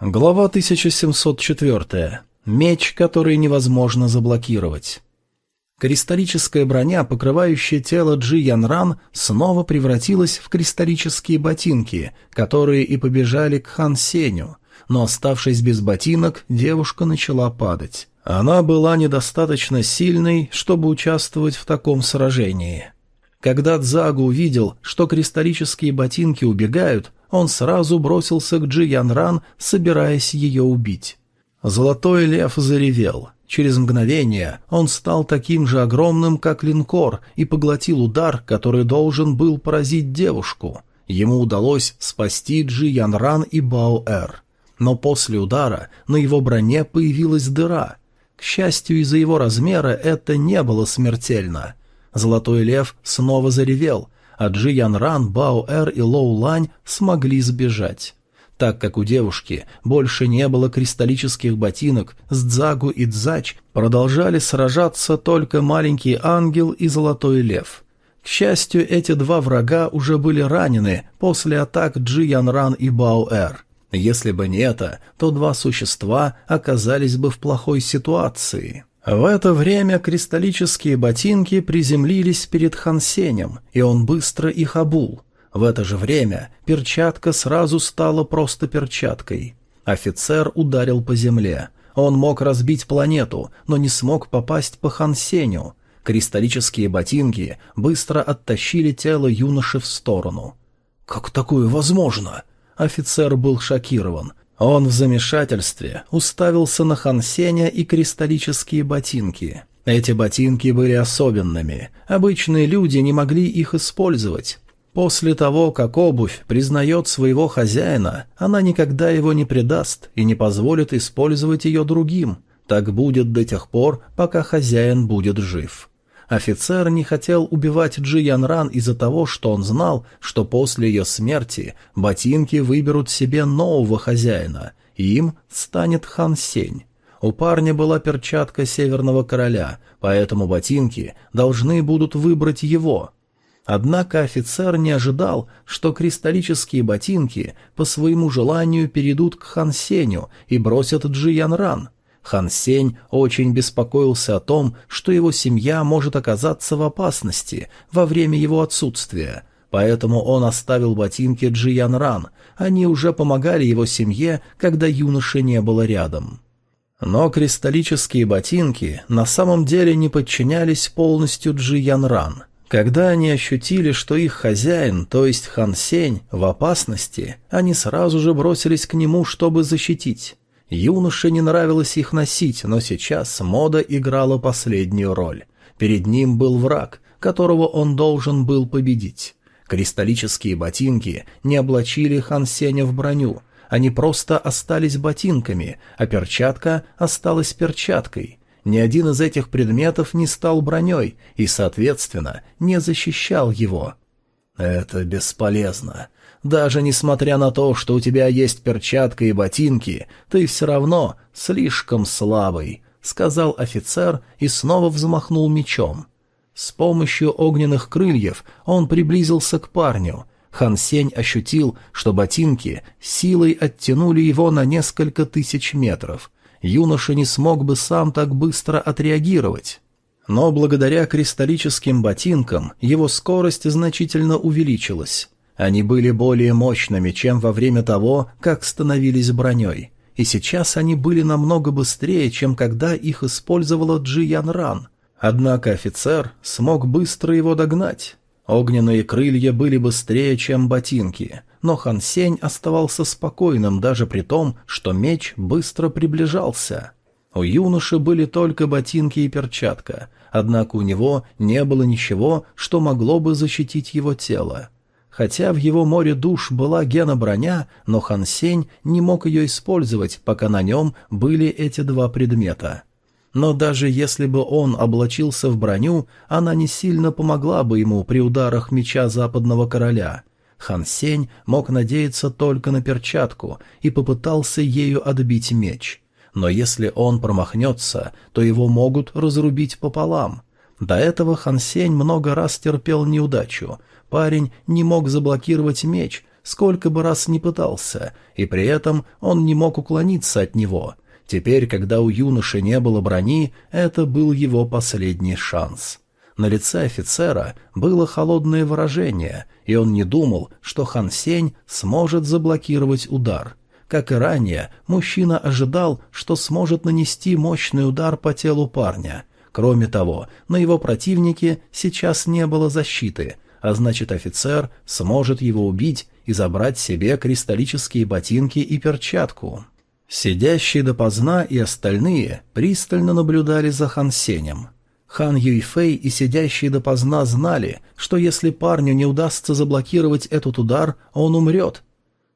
Глава 1704. Меч, который невозможно заблокировать. Кристаллическая броня, покрывающая тело Джи Янран, снова превратилась в кристаллические ботинки, которые и побежали к Хан Сеню, но, оставшись без ботинок, девушка начала падать. Она была недостаточно сильной, чтобы участвовать в таком сражении. Когда Дзагу увидел, что кристаллические ботинки убегают, он сразу бросился к Джи Янран, собираясь ее убить. Золотой лев заревел. Через мгновение он стал таким же огромным, как линкор, и поглотил удар, который должен был поразить девушку. Ему удалось спасти Джи Янран и Баоэр. Но после удара на его броне появилась дыра. К счастью, из-за его размера это не было смертельно. Золотой лев снова заревел, а Джи Янран, Бао Эр и Лоу Лань смогли сбежать. Так как у девушки больше не было кристаллических ботинок, с Дзагу и Дзач продолжали сражаться только маленький ангел и золотой лев. К счастью, эти два врага уже были ранены после атак Джи Янран и Бао Эр. Если бы не это, то два существа оказались бы в плохой ситуации. В это время кристаллические ботинки приземлились перед Хансенем, и он быстро их обул. В это же время перчатка сразу стала просто перчаткой. Офицер ударил по земле. Он мог разбить планету, но не смог попасть по Хансеню. Кристаллические ботинки быстро оттащили тело юноши в сторону. «Как такое возможно?» Офицер был шокирован. Он в замешательстве уставился на Хансеня и кристаллические ботинки. Эти ботинки были особенными, обычные люди не могли их использовать. После того, как обувь признает своего хозяина, она никогда его не предаст и не позволит использовать ее другим. Так будет до тех пор, пока хозяин будет жив. Офицер не хотел убивать Джи Янран из-за того, что он знал, что после ее смерти ботинки выберут себе нового хозяина, и им станет Хан Сень. У парня была перчатка Северного Короля, поэтому ботинки должны будут выбрать его. Однако офицер не ожидал, что кристаллические ботинки по своему желанию перейдут к Хан Сеню и бросят Джи Янран – Хан Сень очень беспокоился о том, что его семья может оказаться в опасности во время его отсутствия, поэтому он оставил ботинки Джиян Ран, они уже помогали его семье, когда юноши не было рядом. Но кристаллические ботинки на самом деле не подчинялись полностью Джиян Ран – когда они ощутили, что их хозяин, то есть Хан Сень, в опасности, они сразу же бросились к нему, чтобы защитить. Юноше не нравилось их носить, но сейчас мода играла последнюю роль. Перед ним был враг, которого он должен был победить. Кристаллические ботинки не облачили Хан Сеня в броню, они просто остались ботинками, а перчатка осталась перчаткой. Ни один из этих предметов не стал броней и, соответственно, не защищал его. «Это бесполезно. Даже несмотря на то, что у тебя есть перчатка и ботинки, ты все равно слишком слабый», — сказал офицер и снова взмахнул мечом. С помощью огненных крыльев он приблизился к парню. Хан Сень ощутил, что ботинки силой оттянули его на несколько тысяч метров. Юноша не смог бы сам так быстро отреагировать. Но благодаря кристаллическим ботинкам его скорость значительно увеличилась. Они были более мощными, чем во время того, как становились броней. И сейчас они были намного быстрее, чем когда их использовала Джи Ян Ран. Однако офицер смог быстро его догнать. Огненные крылья были быстрее, чем ботинки, но Хан Сень оставался спокойным даже при том, что меч быстро приближался. У юноши были только ботинки и перчатка, однако у него не было ничего, что могло бы защитить его тело. Хотя в его море душ была гена-броня, но Хан Сень не мог ее использовать, пока на нем были эти два предмета. Но даже если бы он облачился в броню, она не сильно помогла бы ему при ударах меча западного короля. Хан Сень мог надеяться только на перчатку и попытался ею отбить меч. Но если он промахнется, то его могут разрубить пополам. До этого Хан Сень много раз терпел неудачу — Парень не мог заблокировать меч, сколько бы раз ни пытался, и при этом он не мог уклониться от него. Теперь, когда у юноши не было брони, это был его последний шанс. На лице офицера было холодное выражение, и он не думал, что Хан Сень сможет заблокировать удар. Как и ранее, мужчина ожидал, что сможет нанести мощный удар по телу парня. Кроме того, на его противнике сейчас не было защиты — а значит офицер сможет его убить и забрать себе кристаллические ботинки и перчатку. Сидящие допоздна и остальные пристально наблюдали за Хан Сенем. Хан Юйфэй и сидящие допоздна знали, что если парню не удастся заблокировать этот удар, он умрет.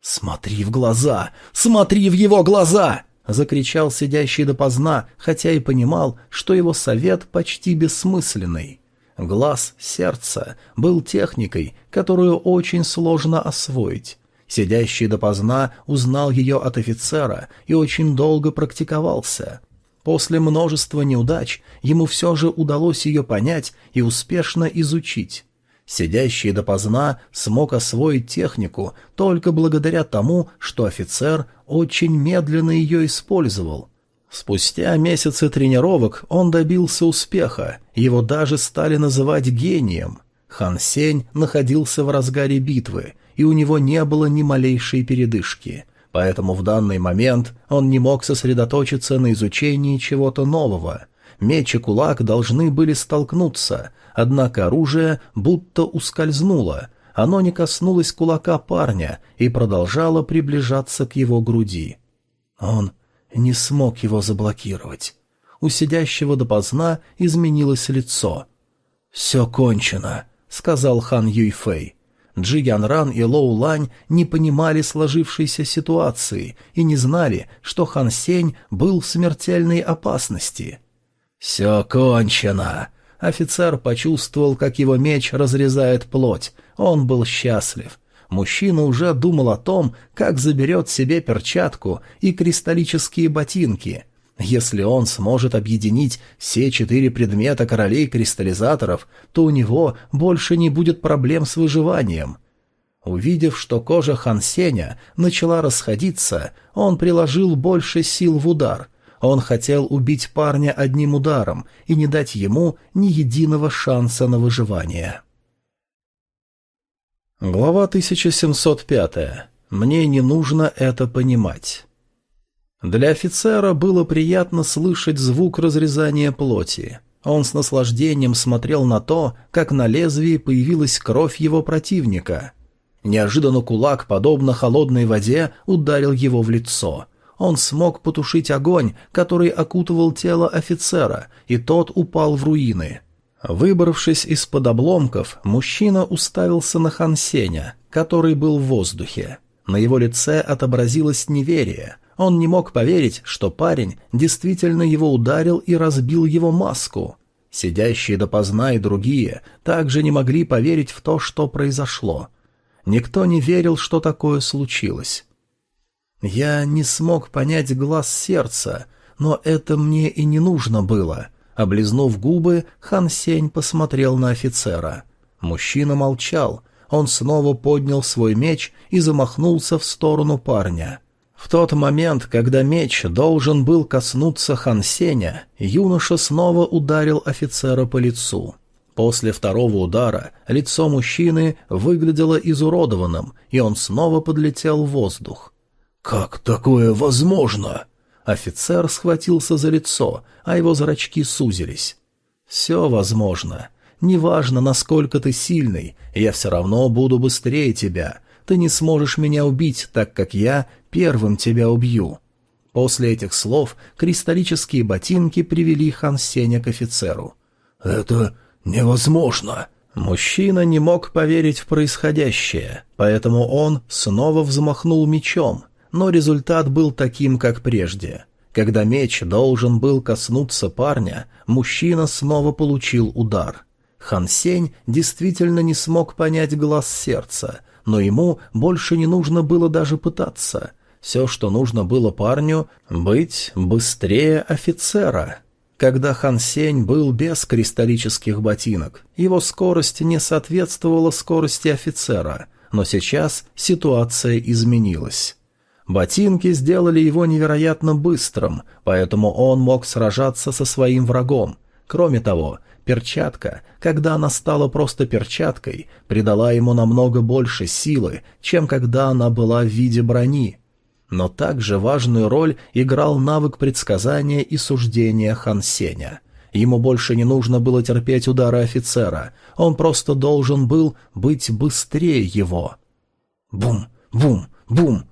«Смотри в глаза! Смотри в его глаза!» — закричал сидящий допоздна, хотя и понимал, что его совет почти бессмысленный. Глаз сердца был техникой, которую очень сложно освоить. Сидящий допоздна узнал ее от офицера и очень долго практиковался. После множества неудач ему все же удалось ее понять и успешно изучить. Сидящий допоздна смог освоить технику только благодаря тому, что офицер очень медленно ее использовал – Спустя месяцы тренировок он добился успеха, его даже стали называть гением. Хан Сень находился в разгаре битвы, и у него не было ни малейшей передышки, поэтому в данный момент он не мог сосредоточиться на изучении чего-то нового. Меч и кулак должны были столкнуться, однако оружие будто ускользнуло, оно не коснулось кулака парня и продолжало приближаться к его груди. «Он не смог его заблокировать. У сидящего допоздна изменилось лицо. «Все кончено», — сказал хан Юйфэй. Джи Янран и Лоу Лань не понимали сложившейся ситуации и не знали, что хан Сень был в смертельной опасности. «Все кончено», Офицер почувствовал, как его меч разрезает плоть. Он был счастлив. Мужчина уже думал о том, как заберет себе перчатку и кристаллические ботинки. Если он сможет объединить все четыре предмета королей-кристаллизаторов, то у него больше не будет проблем с выживанием. Увидев, что кожа Хансеня начала расходиться, он приложил больше сил в удар. Он хотел убить парня одним ударом и не дать ему ни единого шанса на выживание. Глава 1705. Мне не нужно это понимать. Для офицера было приятно слышать звук разрезания плоти. Он с наслаждением смотрел на то, как на лезвии появилась кровь его противника. Неожиданно кулак, подобно холодной воде, ударил его в лицо. Он смог потушить огонь, который окутывал тело офицера, и тот упал в руины – Выбравшись из-под обломков, мужчина уставился на Хансеня, который был в воздухе. На его лице отобразилось неверие. Он не мог поверить, что парень действительно его ударил и разбил его маску. Сидящие допоздна и другие также не могли поверить в то, что произошло. Никто не верил, что такое случилось. «Я не смог понять глаз сердца, но это мне и не нужно было», Облизнув губы, Хан Сень посмотрел на офицера. Мужчина молчал. Он снова поднял свой меч и замахнулся в сторону парня. В тот момент, когда меч должен был коснуться Хан Сеня, юноша снова ударил офицера по лицу. После второго удара лицо мужчины выглядело изуродованным, и он снова подлетел в воздух. «Как такое возможно?» Офицер схватился за лицо, а его зрачки сузились. «Все возможно. Неважно, насколько ты сильный, я все равно буду быстрее тебя. Ты не сможешь меня убить, так как я первым тебя убью». После этих слов кристаллические ботинки привели Хан Сеня к офицеру. «Это невозможно!» Мужчина не мог поверить в происходящее, поэтому он снова взмахнул мечом — но результат был таким, как прежде. Когда меч должен был коснуться парня, мужчина снова получил удар. Хан Сень действительно не смог понять глаз сердца, но ему больше не нужно было даже пытаться. Все, что нужно было парню, быть быстрее офицера. Когда Хан Сень был без кристаллических ботинок, его скорость не соответствовала скорости офицера, но сейчас ситуация изменилась. Ботинки сделали его невероятно быстрым, поэтому он мог сражаться со своим врагом. Кроме того, перчатка, когда она стала просто перчаткой, придала ему намного больше силы, чем когда она была в виде брони. Но также важную роль играл навык предсказания и суждения Хансеня. Ему больше не нужно было терпеть удары офицера, он просто должен был быть быстрее его. Бум, бум, бум,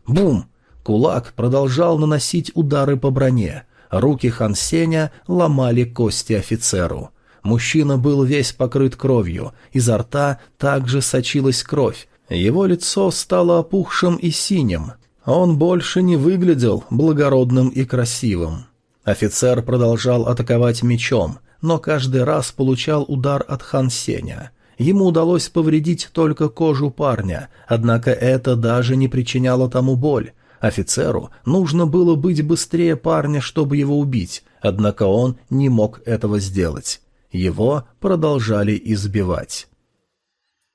Кулак продолжал наносить удары по броне. Руки Хан Сеня ломали кости офицеру. Мужчина был весь покрыт кровью, изо рта также сочилась кровь. Его лицо стало опухшим и синим. Он больше не выглядел благородным и красивым. Офицер продолжал атаковать мечом, но каждый раз получал удар от Хан Сеня. Ему удалось повредить только кожу парня, однако это даже не причиняло тому боль. Офицеру нужно было быть быстрее парня, чтобы его убить, однако он не мог этого сделать. Его продолжали избивать.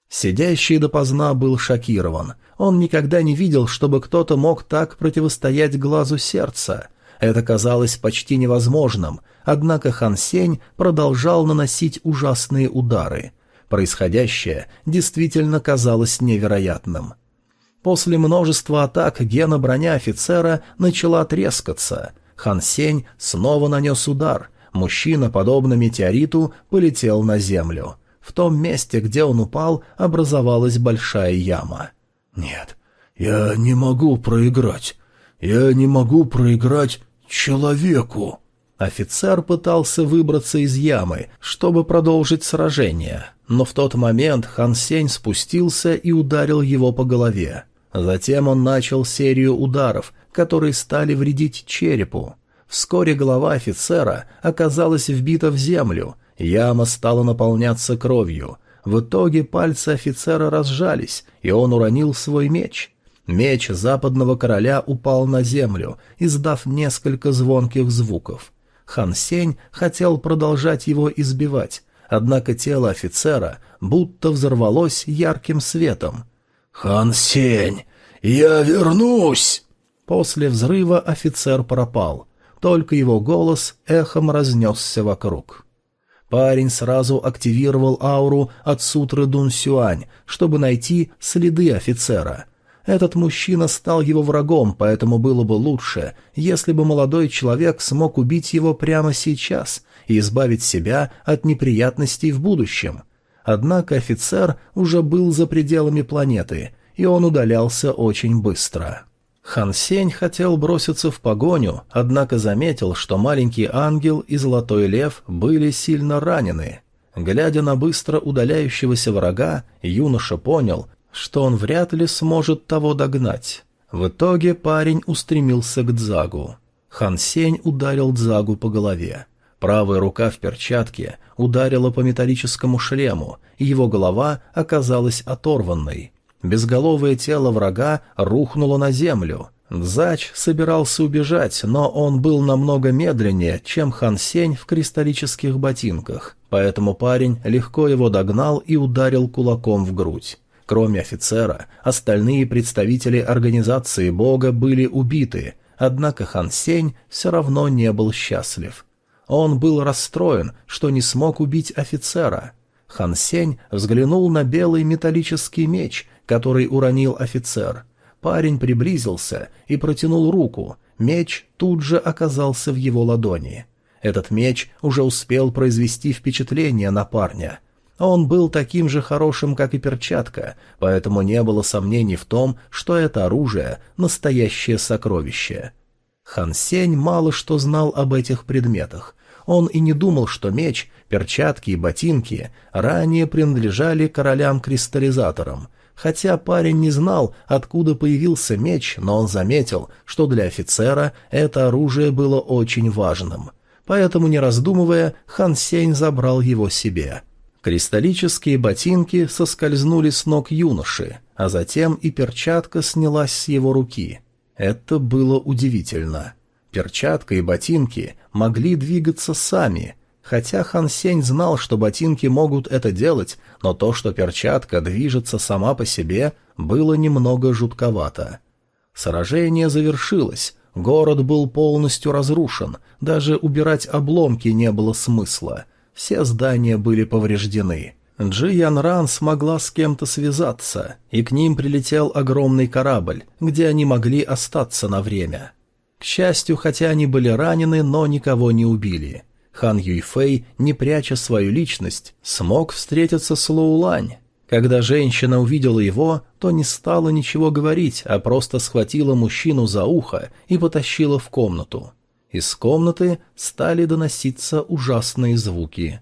Сидящий допоздна был шокирован. Он никогда не видел, чтобы кто-то мог так противостоять глазу сердца. Это казалось почти невозможным, однако Хан Сень продолжал наносить ужасные удары. Происходящее действительно казалось невероятным. После множества атак гена броня офицера начала трескаться. Хан Сень снова нанес удар. Мужчина, подобно метеориту, полетел на землю. В том месте, где он упал, образовалась большая яма. «Нет, я не могу проиграть. Я не могу проиграть человеку». Офицер пытался выбраться из ямы, чтобы продолжить сражение, но в тот момент Хан Сень спустился и ударил его по голове. Затем он начал серию ударов, которые стали вредить черепу. Вскоре голова офицера оказалась вбита в землю, яма стала наполняться кровью. В итоге пальцы офицера разжались, и он уронил свой меч. Меч западного короля упал на землю, издав несколько звонких звуков. Хан Сень хотел продолжать его избивать, однако тело офицера будто взорвалось ярким светом, «Хан Сень, я вернусь!» После взрыва офицер пропал. Только его голос эхом разнесся вокруг. Парень сразу активировал ауру от сутры Дун Сюань, чтобы найти следы офицера. Этот мужчина стал его врагом, поэтому было бы лучше, если бы молодой человек смог убить его прямо сейчас и избавить себя от неприятностей в будущем. Однако офицер уже был за пределами планеты, и он удалялся очень быстро. Хан Сень хотел броситься в погоню, однако заметил, что маленький ангел и золотой лев были сильно ранены. Глядя на быстро удаляющегося врага, юноша понял, что он вряд ли сможет того догнать. В итоге парень устремился к Дзагу. Хан Сень ударил Дзагу по голове. Правая рука в перчатке ударила по металлическому шлему, и его голова оказалась оторванной. Безголовое тело врага рухнуло на землю. Зач собирался убежать, но он был намного медленнее, чем Хан Сень в кристаллических ботинках, поэтому парень легко его догнал и ударил кулаком в грудь. Кроме офицера, остальные представители организации бога были убиты, однако Хан Сень все равно не был счастлив – он был расстроен, что не смог убить офицера. Хан Сень взглянул на белый металлический меч, который уронил офицер. Парень приблизился и протянул руку. Меч тут же оказался в его ладони. Этот меч уже успел произвести впечатление на парня. Он был таким же хорошим, как и перчатка, поэтому не было сомнений в том, что это оружие — настоящее сокровище. Хан Сень мало что знал об этих предметах, он и не думал, что меч, перчатки и ботинки ранее принадлежали королям-кристаллизаторам. Хотя парень не знал, откуда появился меч, но он заметил, что для офицера это оружие было очень важным. Поэтому, не раздумывая, Хан Сень забрал его себе. Кристаллические ботинки соскользнули с ног юноши, а затем и перчатка снялась с его руки. Это было удивительно. — Перчатка и ботинки могли двигаться сами, хотя Хан Сень знал, что ботинки могут это делать, но то, что перчатка движется сама по себе, было немного жутковато. Сражение завершилось, город был полностью разрушен, даже убирать обломки не было смысла. Все здания были повреждены. Джи Ян Ран смогла с кем-то связаться, и к ним прилетел огромный корабль, где они могли остаться на время. К счастью, хотя они были ранены, но никого не убили. Хан Юйфэй, не пряча свою личность, смог встретиться с Лоулань. Когда женщина увидела его, то не стала ничего говорить, а просто схватила мужчину за ухо и потащила в комнату. Из комнаты стали доноситься ужасные звуки.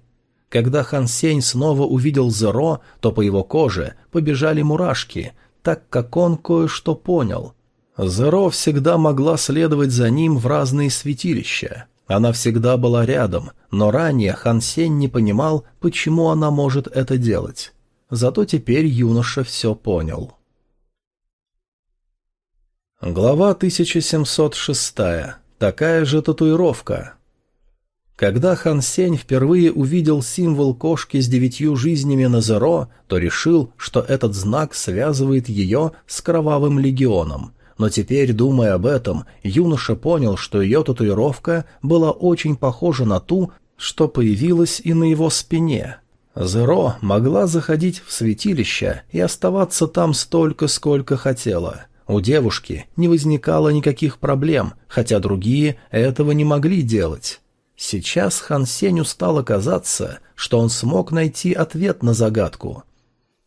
Когда Хан Сень снова увидел Зеро, то по его коже побежали мурашки, так как он кое-что понял. Зеро всегда могла следовать за ним в разные святилища. Она всегда была рядом, но ранее Хансен не понимал, почему она может это делать. Зато теперь юноша все понял. Глава 1706. Такая же татуировка. Когда Хан Сень впервые увидел символ кошки с девятью жизнями на Зеро, то решил, что этот знак связывает ее с Кровавым Легионом – но теперь, думая об этом, юноша понял, что ее татуировка была очень похожа на ту, что появилась и на его спине. Зеро могла заходить в святилище и оставаться там столько, сколько хотела. У девушки не возникало никаких проблем, хотя другие этого не могли делать. Сейчас Хан Сенью стало казаться, что он смог найти ответ на загадку.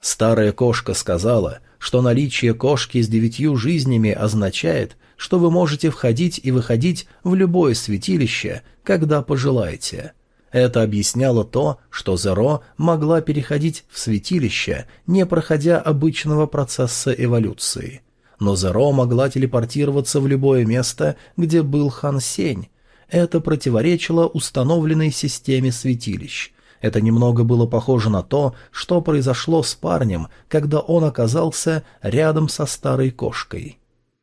Старая кошка сказала — что наличие кошки с девятью жизнями означает, что вы можете входить и выходить в любое святилище, когда пожелаете. Это объясняло то, что Зеро могла переходить в святилище, не проходя обычного процесса эволюции. Но Зеро могла телепортироваться в любое место, где был Хан Сень. Это противоречило установленной системе святилищ – это немного было похоже на то, что произошло с парнем, когда он оказался рядом со старой кошкой.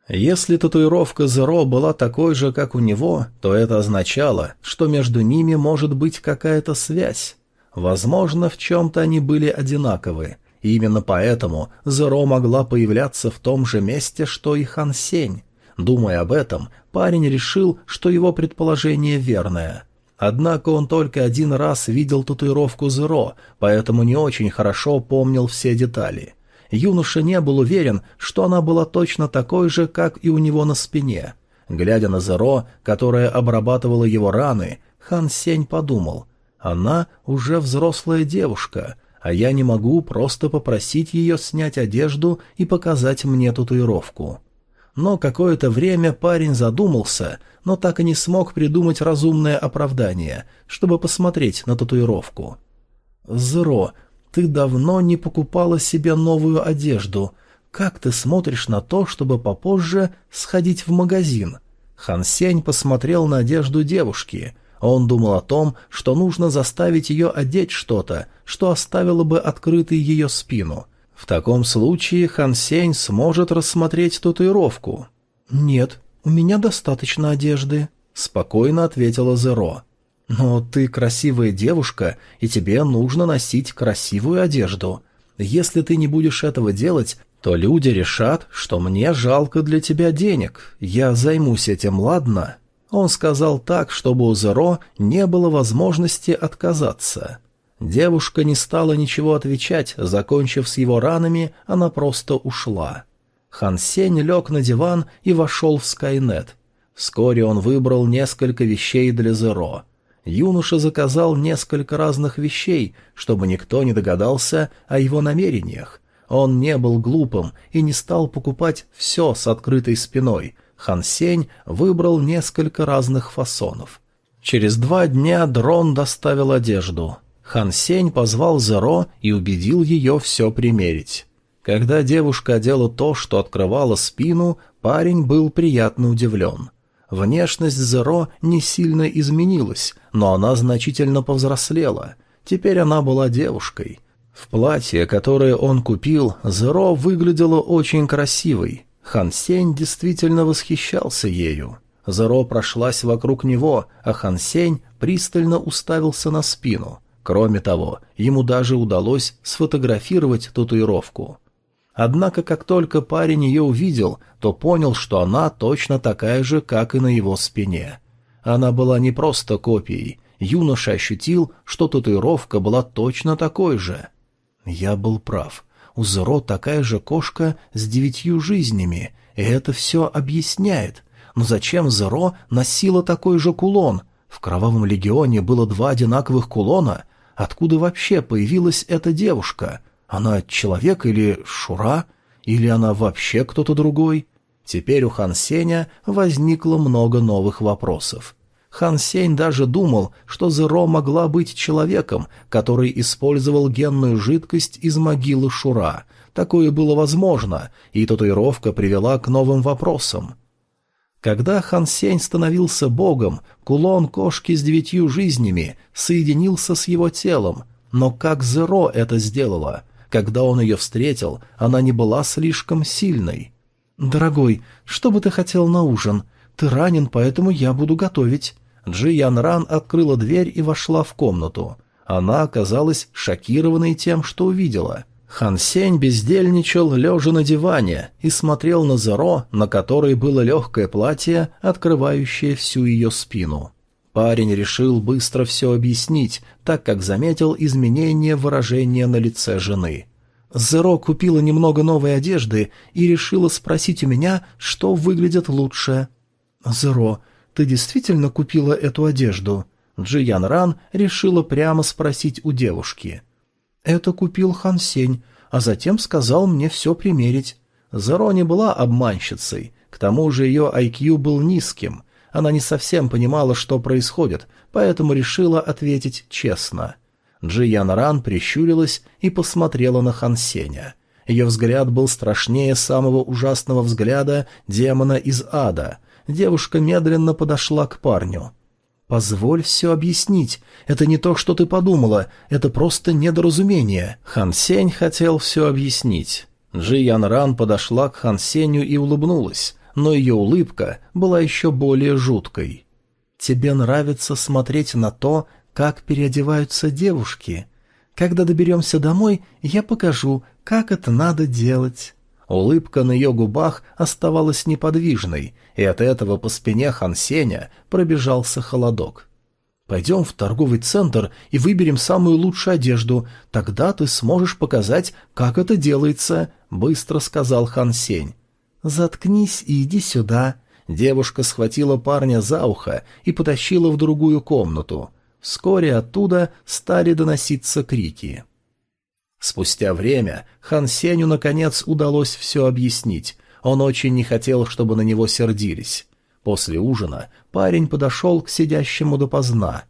Если татуировка Зеро была такой же, как у него, то это означало, что между ними может быть какая-то связь. Возможно, в чем-то они были одинаковы. И именно поэтому Зеро могла появляться в том же месте, что и Хан Сень. Думая об этом, парень решил, что его предположение верное. Однако он только один раз видел татуировку Зеро, поэтому не очень хорошо помнил все детали. Юноша не был уверен, что она была точно такой же, как и у него на спине. Глядя на Зеро, которая обрабатывала его раны, Хан Сень подумал, «Она уже взрослая девушка, а я не могу просто попросить ее снять одежду и показать мне татуировку». Но какое-то время парень задумался, но так и не смог придумать разумное оправдание, чтобы посмотреть на татуировку. «Зеро, ты давно не покупала себе новую одежду. Как ты смотришь на то, чтобы попозже сходить в магазин?» Хан Сень посмотрел на одежду девушки. Он думал о том, что нужно заставить ее одеть что-то, что оставило бы открытой ее спину – в таком случае Хансень сможет рассмотреть татуировку. «Нет, у меня достаточно одежды», — спокойно ответила Зеро. «Но ты красивая девушка, и тебе нужно носить красивую одежду. Если ты не будешь этого делать, то люди решат, что мне жалко для тебя денег. Я займусь этим, ладно?» Он сказал так, чтобы у Зеро не было возможности отказаться. Девушка не стала ничего отвечать, закончив с его ранами, она просто ушла. Хан Сень лег на диван и вошел в Скайнет. Вскоре он выбрал несколько вещей для Зеро. Юноша заказал несколько разных вещей, чтобы никто не догадался о его намерениях. Он не был глупым и не стал покупать все с открытой спиной. Хан Сень выбрал несколько разных фасонов. Через два дня дрон доставил одежду — Хан Сень позвал Зеро и убедил ее все примерить. Когда девушка одела то, что открывало спину, парень был приятно удивлен. Внешность Зеро не сильно изменилась, но она значительно повзрослела. Теперь она была девушкой. В платье, которое он купил, Зеро выглядела очень красивой. Хан Сень действительно восхищался ею. Зеро прошлась вокруг него, а Хан Сень пристально уставился на спину – Кроме того, ему даже удалось сфотографировать татуировку. Однако, как только парень ее увидел, то понял, что она точно такая же, как и на его спине. Она была не просто копией. Юноша ощутил, что татуировка была точно такой же. Я был прав. У Зеро такая же кошка с девятью жизнями, и это все объясняет. Но зачем Зеро носила такой же кулон? В Кровавом Легионе было два одинаковых кулона — Откуда вообще появилась эта девушка? Она человек или Шура? Или она вообще кто-то другой? Теперь у Хан Сеня возникло много новых вопросов. Хан Сень даже думал, что Зеро могла быть человеком, который использовал генную жидкость из могилы Шура. Такое было возможно, и татуировка привела к новым вопросам. Когда Хан Сень становился богом, кулон кошки с девятью жизнями соединился с его телом. Но как Зеро это сделала? Когда он ее встретил, она не была слишком сильной. «Дорогой, что бы ты хотел на ужин? Ты ранен, поэтому я буду готовить». Джи Ян Ран открыла дверь и вошла в комнату. Она оказалась шокированной тем, что увидела – Хан Сень бездельничал, лежа на диване, и смотрел на Зеро, на которой было легкое платье, открывающее всю ее спину. Парень решил быстро все объяснить, так как заметил изменение выражения на лице жены. Зеро купила немного новой одежды и решила спросить у меня, что выглядит лучше. «Зеро, ты действительно купила эту одежду?» Джиян Ран решила прямо спросить у девушки – это купил Хан Сень, а затем сказал мне все примерить. Заро не была обманщицей, к тому же ее IQ был низким. Она не совсем понимала, что происходит, поэтому решила ответить честно. Джи Ян Ран прищурилась и посмотрела на Хан Сеня. Ее взгляд был страшнее самого ужасного взгляда демона из ада. Девушка медленно подошла к парню. «Позволь все объяснить. Это не то, что ты подумала. Это просто недоразумение». Хан Сень хотел все объяснить. Джи Ян Ран подошла к Хан Сенью и улыбнулась, но ее улыбка была еще более жуткой. «Тебе нравится смотреть на то, как переодеваются девушки. Когда доберемся домой, я покажу, как это надо делать». Улыбка на ее губах оставалась неподвижной, и от этого по спине Хансеня пробежался холодок. «Пойдем в торговый центр и выберем самую лучшую одежду, тогда ты сможешь показать, как это делается», — быстро сказал Хансень. «Заткнись и иди сюда». Девушка схватила парня за ухо и потащила в другую комнату. Вскоре оттуда стали доноситься крики. Спустя время Хан Сеню, наконец, удалось все объяснить. Он очень не хотел, чтобы на него сердились. После ужина парень подошел к сидящему допоздна.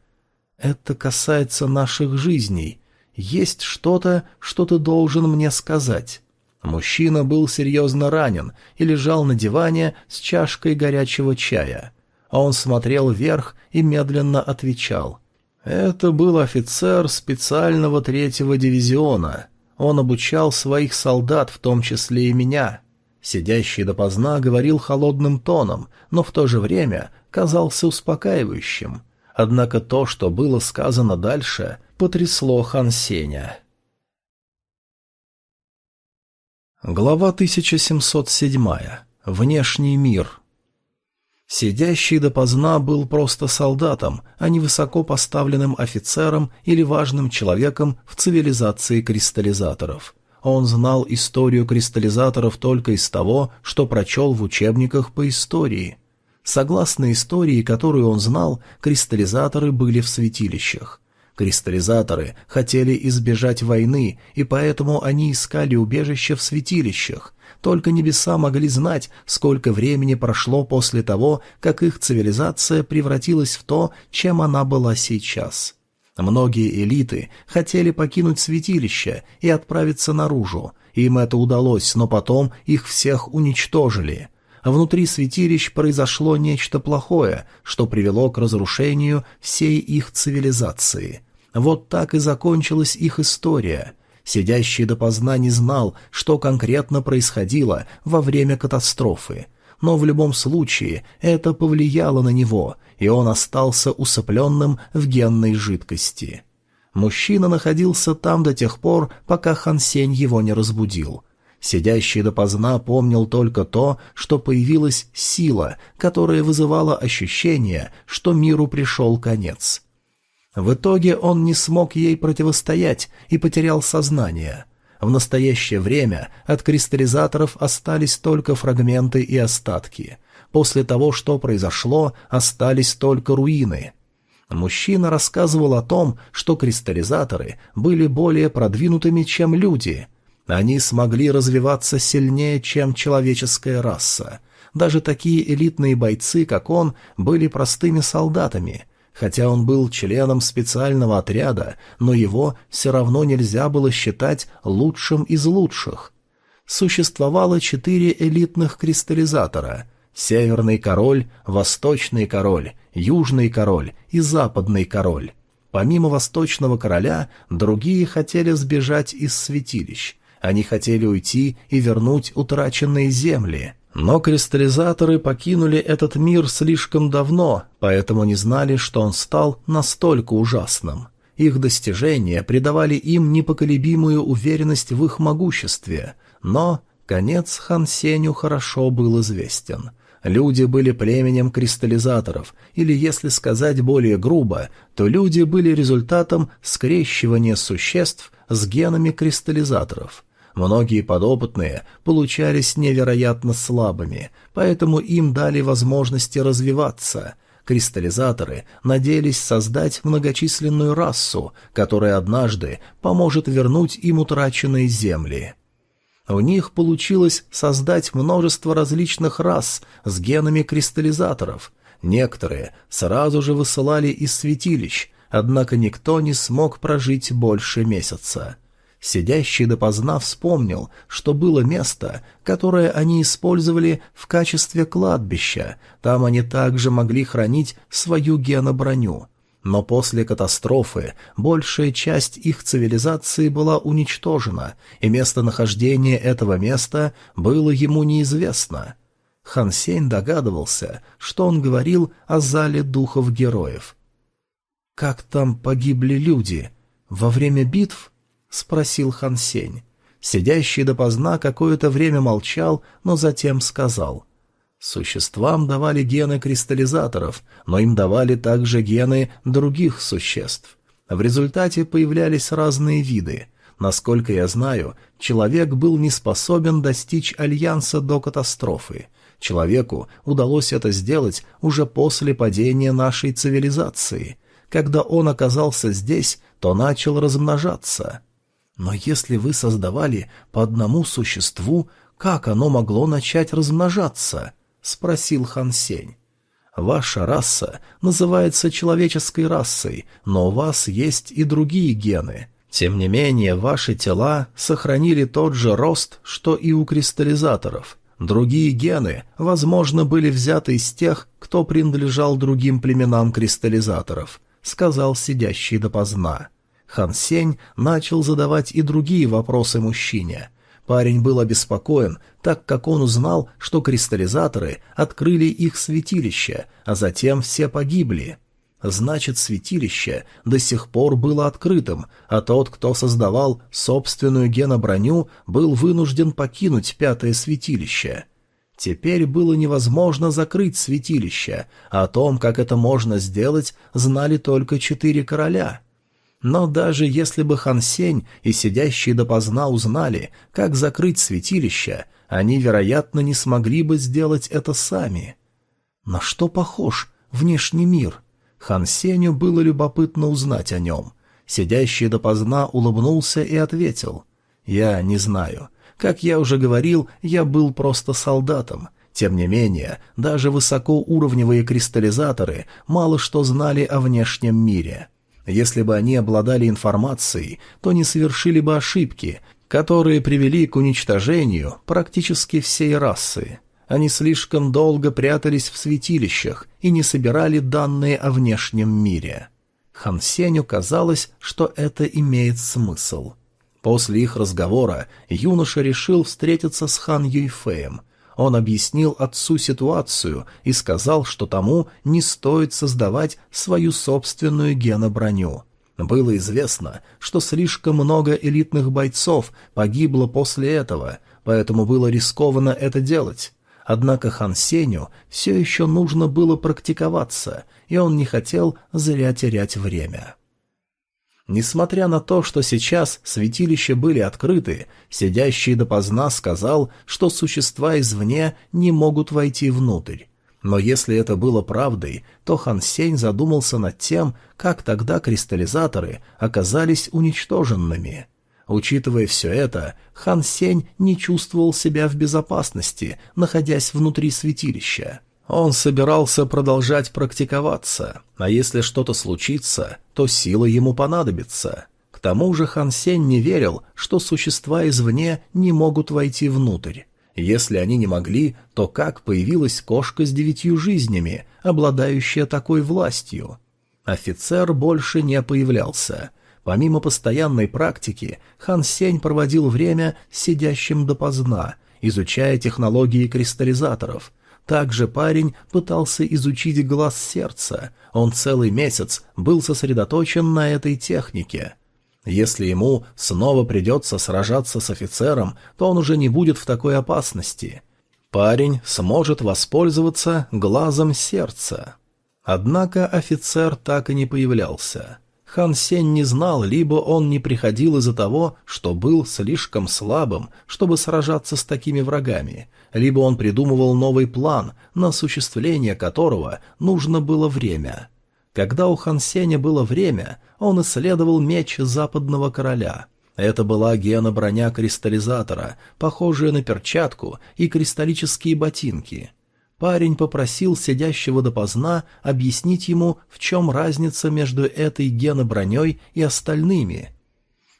«Это касается наших жизней. Есть что-то, что ты должен мне сказать». Мужчина был серьезно ранен и лежал на диване с чашкой горячего чая. Он смотрел вверх и медленно отвечал — это был офицер специального третьего дивизиона. Он обучал своих солдат, в том числе и меня. Сидящий допоздна говорил холодным тоном, но в то же время казался успокаивающим. Однако то, что было сказано дальше, потрясло Хан Сеня. Глава 1707. Внешний мир. Сидящий допоздна был просто солдатом, а не высоко поставленным офицером или важным человеком в цивилизации кристаллизаторов. Он знал историю кристаллизаторов только из того, что прочел в учебниках по истории. Согласно истории, которую он знал, кристаллизаторы были в святилищах. Кристаллизаторы хотели избежать войны, и поэтому они искали убежище в святилищах, только небеса могли знать, сколько времени прошло после того, как их цивилизация превратилась в то, чем она была сейчас. Многие элиты хотели покинуть святилище и отправиться наружу. Им это удалось, но потом их всех уничтожили. Внутри святилищ произошло нечто плохое, что привело к разрушению всей их цивилизации. Вот так и закончилась их история. Сидящий допоздна не знал, что конкретно происходило во время катастрофы, но в любом случае это повлияло на него, и он остался усыпленным в генной жидкости. Мужчина находился там до тех пор, пока Хансень его не разбудил. Сидящий допоздна помнил только то, что появилась сила, которая вызывала ощущение, что миру пришел конец. В итоге он не смог ей противостоять и потерял сознание. В настоящее время от кристаллизаторов остались только фрагменты и остатки. После того, что произошло, остались только руины. Мужчина рассказывал о том, что кристаллизаторы были более продвинутыми, чем люди. Они смогли развиваться сильнее, чем человеческая раса. Даже такие элитные бойцы, как он, были простыми солдатами – Хотя он был членом специального отряда, но его все равно нельзя было считать лучшим из лучших. Существовало четыре элитных кристаллизатора – Северный король, Восточный король, Южный король и Западный король. Помимо Восточного короля, другие хотели сбежать из святилищ. Они хотели уйти и вернуть утраченные земли – но кристаллизаторы покинули этот мир слишком давно, поэтому не знали, что он стал настолько ужасным. Их достижения придавали им непоколебимую уверенность в их могуществе, но конец Хан Сеню хорошо был известен. Люди были племенем кристаллизаторов, или, если сказать более грубо, то люди были результатом скрещивания существ с генами кристаллизаторов – Многие подопытные получались невероятно слабыми, поэтому им дали возможности развиваться. Кристаллизаторы надеялись создать многочисленную расу, которая однажды поможет вернуть им утраченные земли. У них получилось создать множество различных рас с генами кристаллизаторов. Некоторые сразу же высылали из святилищ, однако никто не смог прожить больше месяца. Сидящий допоздна вспомнил, что было место, которое они использовали в качестве кладбища, там они также могли хранить свою геноброню. Но после катастрофы большая часть их цивилизации была уничтожена, и местонахождение этого места было ему неизвестно. Хан догадывался, что он говорил о зале духов героев. «Как там погибли люди? Во время битв?» — спросил Хан Сень. Сидящий допоздна какое-то время молчал, но затем сказал. Существам давали гены кристаллизаторов, но им давали также гены других существ. В результате появлялись разные виды. Насколько я знаю, человек был не способен достичь альянса до катастрофы. Человеку удалось это сделать уже после падения нашей цивилизации. Когда он оказался здесь, то начал размножаться — но если вы создавали по одному существу, как оно могло начать размножаться? спросил Хансень. Ваша раса называется человеческой расой, но у вас есть и другие гены. Тем не менее, ваши тела сохранили тот же рост, что и у кристаллизаторов. Другие гены, возможно, были взяты из тех, кто принадлежал другим племенам кристаллизаторов, сказал сидящий допоздна. Хан Сень начал задавать и другие вопросы мужчине. Парень был обеспокоен, так как он узнал, что кристаллизаторы открыли их святилище, а затем все погибли. Значит, святилище до сих пор было открытым, а тот, кто создавал собственную геноброню, был вынужден покинуть пятое святилище. Теперь было невозможно закрыть святилище, а о том, как это можно сделать, знали только четыре короля — но даже если бы Хан Сень и сидящие допоздна узнали, как закрыть святилище, они, вероятно, не смогли бы сделать это сами. На что похож внешний мир? Хан Сеню было любопытно узнать о нем. Сидящий допоздна улыбнулся и ответил. «Я не знаю. Как я уже говорил, я был просто солдатом». Тем не менее, даже высокоуровневые кристаллизаторы мало что знали о внешнем мире. Если бы они обладали информацией, то не совершили бы ошибки, которые привели к уничтожению практически всей расы. Они слишком долго прятались в святилищах и не собирали данные о внешнем мире. Хан Сеню казалось, что это имеет смысл. После их разговора юноша решил встретиться с Хан Юйфеем он объяснил отцу ситуацию и сказал, что тому не стоит создавать свою собственную геноброню. Было известно, что слишком много элитных бойцов погибло после этого, поэтому было рискованно это делать. Однако Хан Сеню все еще нужно было практиковаться, и он не хотел зря терять время. Несмотря на то, что сейчас святилища были открыты, сидящий допоздна сказал, что существа извне не могут войти внутрь. Но если это было правдой, то Хан Сень задумался над тем, как тогда кристаллизаторы оказались уничтоженными. Учитывая все это, Хан Сень не чувствовал себя в безопасности, находясь внутри святилища. Он собирался продолжать практиковаться, а если что-то случится, то сила ему понадобится. К тому же Хан Сень не верил, что существа извне не могут войти внутрь. Если они не могли, то как появилась кошка с девятью жизнями, обладающая такой властью? Офицер больше не появлялся. Помимо постоянной практики, Хан Сень проводил время сидящим допоздна, изучая технологии кристаллизаторов, также парень пытался изучить глаз сердца. Он целый месяц был сосредоточен на этой технике. Если ему снова придется сражаться с офицером, то он уже не будет в такой опасности. Парень сможет воспользоваться глазом сердца. Однако офицер так и не появлялся. Хан Сень не знал, либо он не приходил из-за того, что был слишком слабым, чтобы сражаться с такими врагами, либо он придумывал новый план, на осуществление которого нужно было время. Когда у Хан Сеня было время, он исследовал меч западного короля. Это была гена-броня кристаллизатора, похожая на перчатку и кристаллические ботинки. Парень попросил сидящего допоздна объяснить ему, в чем разница между этой геноброней и остальными.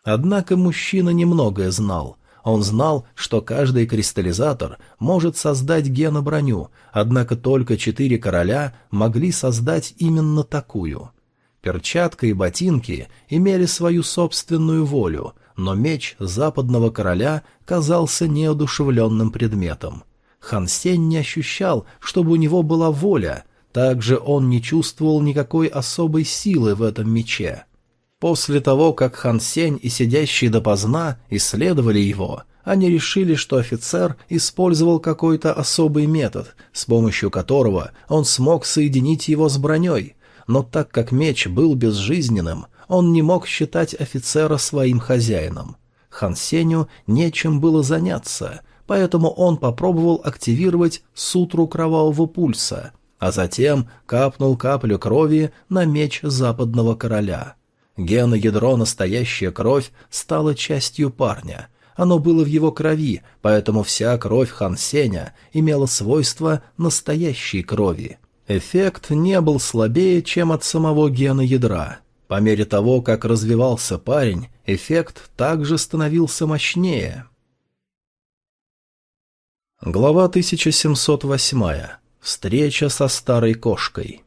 Однако мужчина немногое знал — а он знал, что каждый кристаллизатор может создать геноброню, однако только четыре короля могли создать именно такую. Перчатка и ботинки имели свою собственную волю, но меч западного короля казался неодушевленным предметом. Хансен не ощущал, чтобы у него была воля, также он не чувствовал никакой особой силы в этом мече. После того, как Хан Сень и сидящие допоздна исследовали его, они решили, что офицер использовал какой-то особый метод, с помощью которого он смог соединить его с броней, но так как меч был безжизненным, он не мог считать офицера своим хозяином. Хан Сеню нечем было заняться, поэтому он попробовал активировать сутру кровавого пульса, а затем капнул каплю крови на меч западного короля. Гена ядро «Настоящая кровь» стало частью парня. Оно было в его крови, поэтому вся кровь Хан Сеня имела свойство настоящей крови. Эффект не был слабее, чем от самого гена ядра. По мере того, как развивался парень, эффект также становился мощнее. Глава 1708. Встреча со старой кошкой.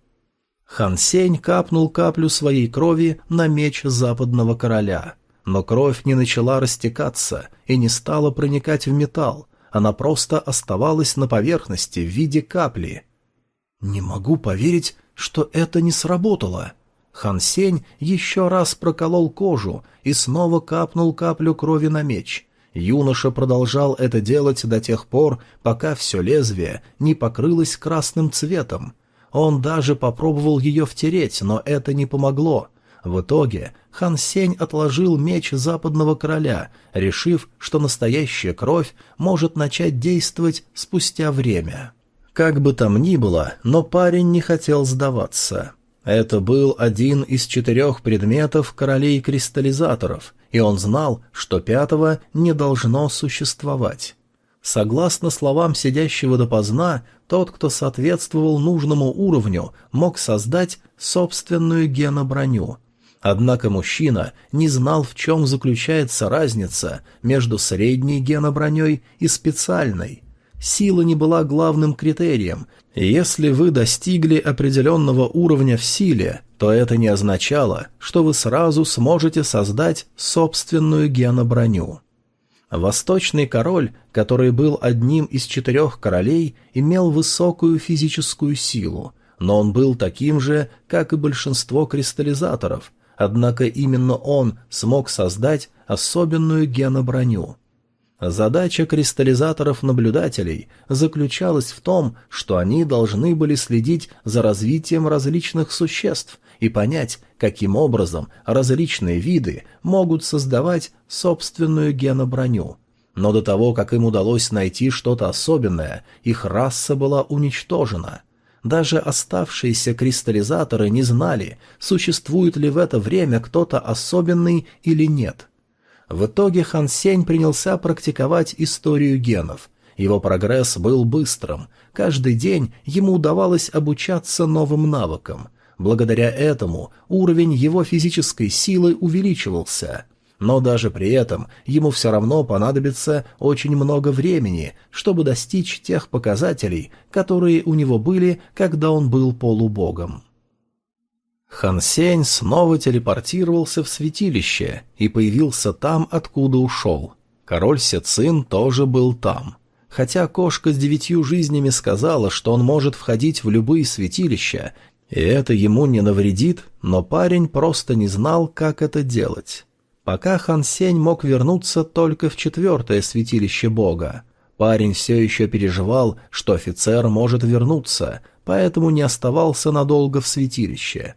Хан Сень капнул каплю своей крови на меч западного короля. Но кровь не начала растекаться и не стала проникать в металл, она просто оставалась на поверхности в виде капли. «Не могу поверить, что это не сработало!» Хан Сень еще раз проколол кожу и снова капнул каплю крови на меч. Юноша продолжал это делать до тех пор, пока все лезвие не покрылось красным цветом, он даже попробовал ее втереть, но это не помогло. В итоге Хан Сень отложил меч западного короля, решив, что настоящая кровь может начать действовать спустя время. Как бы там ни было, но парень не хотел сдаваться. Это был один из четырех предметов королей-кристаллизаторов, и он знал, что пятого не должно существовать. Согласно словам сидящего допоздна, тот, кто соответствовал нужному уровню, мог создать собственную геноброню. Однако мужчина не знал, в чем заключается разница между средней геноброней и специальной. Сила не была главным критерием. Если вы достигли определенного уровня в силе, то это не означало, что вы сразу сможете создать собственную геноброню. Восточный король, который был одним из четырех королей, имел высокую физическую силу, но он был таким же, как и большинство кристаллизаторов, однако именно он смог создать особенную геноброню. Задача кристаллизаторов-наблюдателей заключалась в том, что они должны были следить за развитием различных существ – и понять, каким образом различные виды могут создавать собственную геноброню. Но до того, как им удалось найти что-то особенное, их раса была уничтожена. Даже оставшиеся кристаллизаторы не знали, существует ли в это время кто-то особенный или нет. В итоге Хан Сень принялся практиковать историю генов. Его прогресс был быстрым. Каждый день ему удавалось обучаться новым навыкам – Благодаря этому уровень его физической силы увеличивался. Но даже при этом ему все равно понадобится очень много времени, чтобы достичь тех показателей, которые у него были, когда он был полубогом. Хан Сень снова телепортировался в святилище и появился там, откуда ушел. Король Сецин тоже был там. Хотя кошка с девятью жизнями сказала, что он может входить в любые святилища, и это ему не навредит, но парень просто не знал, как это делать. Пока Хан Сень мог вернуться только в четвертое святилище бога. Парень все еще переживал, что офицер может вернуться, поэтому не оставался надолго в святилище.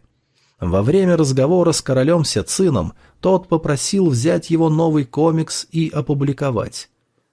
Во время разговора с королем Сяцином тот попросил взять его новый комикс и опубликовать.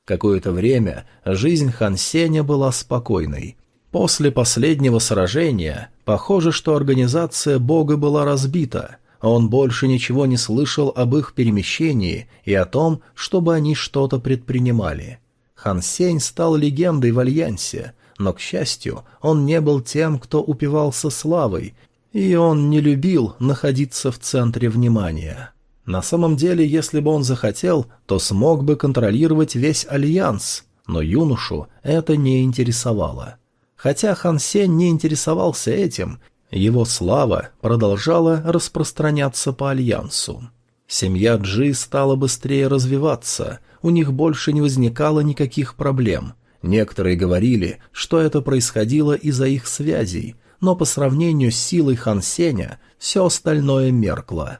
Какое-то время жизнь Хан Сеня была спокойной. После последнего сражения Похоже, что организация Бога была разбита, а он больше ничего не слышал об их перемещении и о том, чтобы они что-то предпринимали. Хан Сень стал легендой в Альянсе, но, к счастью, он не был тем, кто упивался славой, и он не любил находиться в центре внимания. На самом деле, если бы он захотел, то смог бы контролировать весь Альянс, но юношу это не интересовало. Хотя Хан Сень не интересовался этим, его слава продолжала распространяться по Альянсу. Семья Джи стала быстрее развиваться, у них больше не возникало никаких проблем. Некоторые говорили, что это происходило из-за их связей, но по сравнению с силой Хан Сеня все остальное меркло.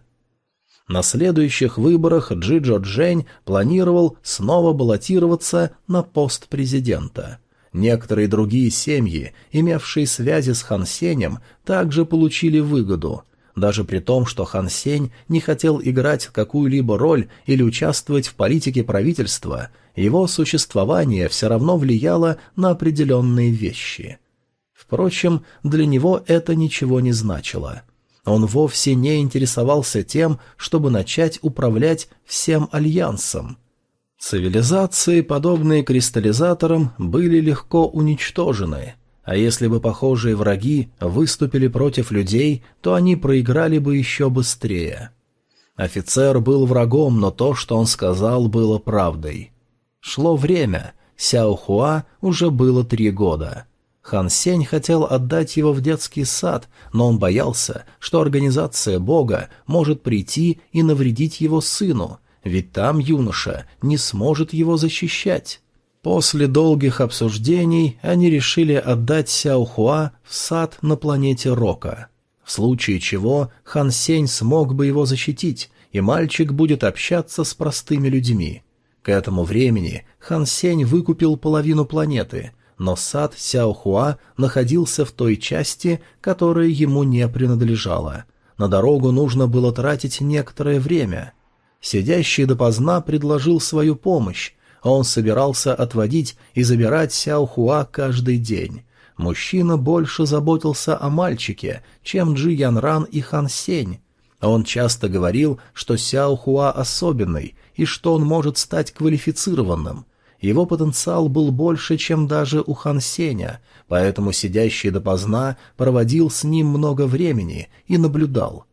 На следующих выборах Джи Джо Джень планировал снова баллотироваться на пост президента – Некоторые другие семьи, имевшие связи с Хансенем, также получили выгоду, даже при том, что Хансень не хотел играть какую-либо роль или участвовать в политике правительства, его существование все равно влияло на определенные вещи. Впрочем, для него это ничего не значило. Он вовсе не интересовался тем, чтобы начать управлять всем альянсом – Цивилизации, подобные кристаллизаторам, были легко уничтожены, а если бы похожие враги выступили против людей, то они проиграли бы еще быстрее. Офицер был врагом, но то, что он сказал, было правдой. Шло время, Сяо Хуа уже было три года. Хан Сень хотел отдать его в детский сад, но он боялся, что организация Бога может прийти и навредить его сыну – ведь там юноша не сможет его защищать. После долгих обсуждений они решили отдать Сяохуа в сад на планете Рока. В случае чего Хан Сень смог бы его защитить, и мальчик будет общаться с простыми людьми. К этому времени Хан Сень выкупил половину планеты, но сад Сяохуа находился в той части, которая ему не принадлежала. На дорогу нужно было тратить некоторое время — Сидящий допоздна предложил свою помощь, а он собирался отводить и забирать Сяо Хуа каждый день. Мужчина больше заботился о мальчике, чем Джи Янран и Хан Сень. Он часто говорил, что Сяо Хуа особенный и что он может стать квалифицированным. Его потенциал был больше, чем даже у Хан Сеня, поэтому сидящий допоздна проводил с ним много времени и наблюдал –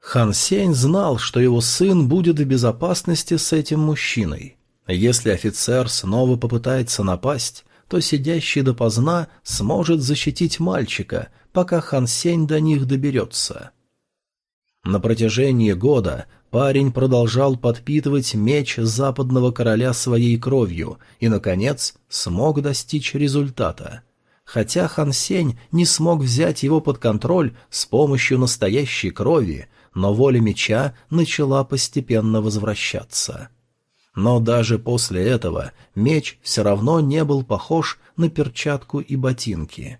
Хан Сень знал, что его сын будет в безопасности с этим мужчиной. Если офицер снова попытается напасть, то сидящий допоздна сможет защитить мальчика, пока Хан Сень до них доберется. На протяжении года парень продолжал подпитывать меч западного короля своей кровью и, наконец, смог достичь результата. Хотя Хан Сень не смог взять его под контроль с помощью настоящей крови, но воля меча начала постепенно возвращаться. Но даже после этого меч все равно не был похож на перчатку и ботинки.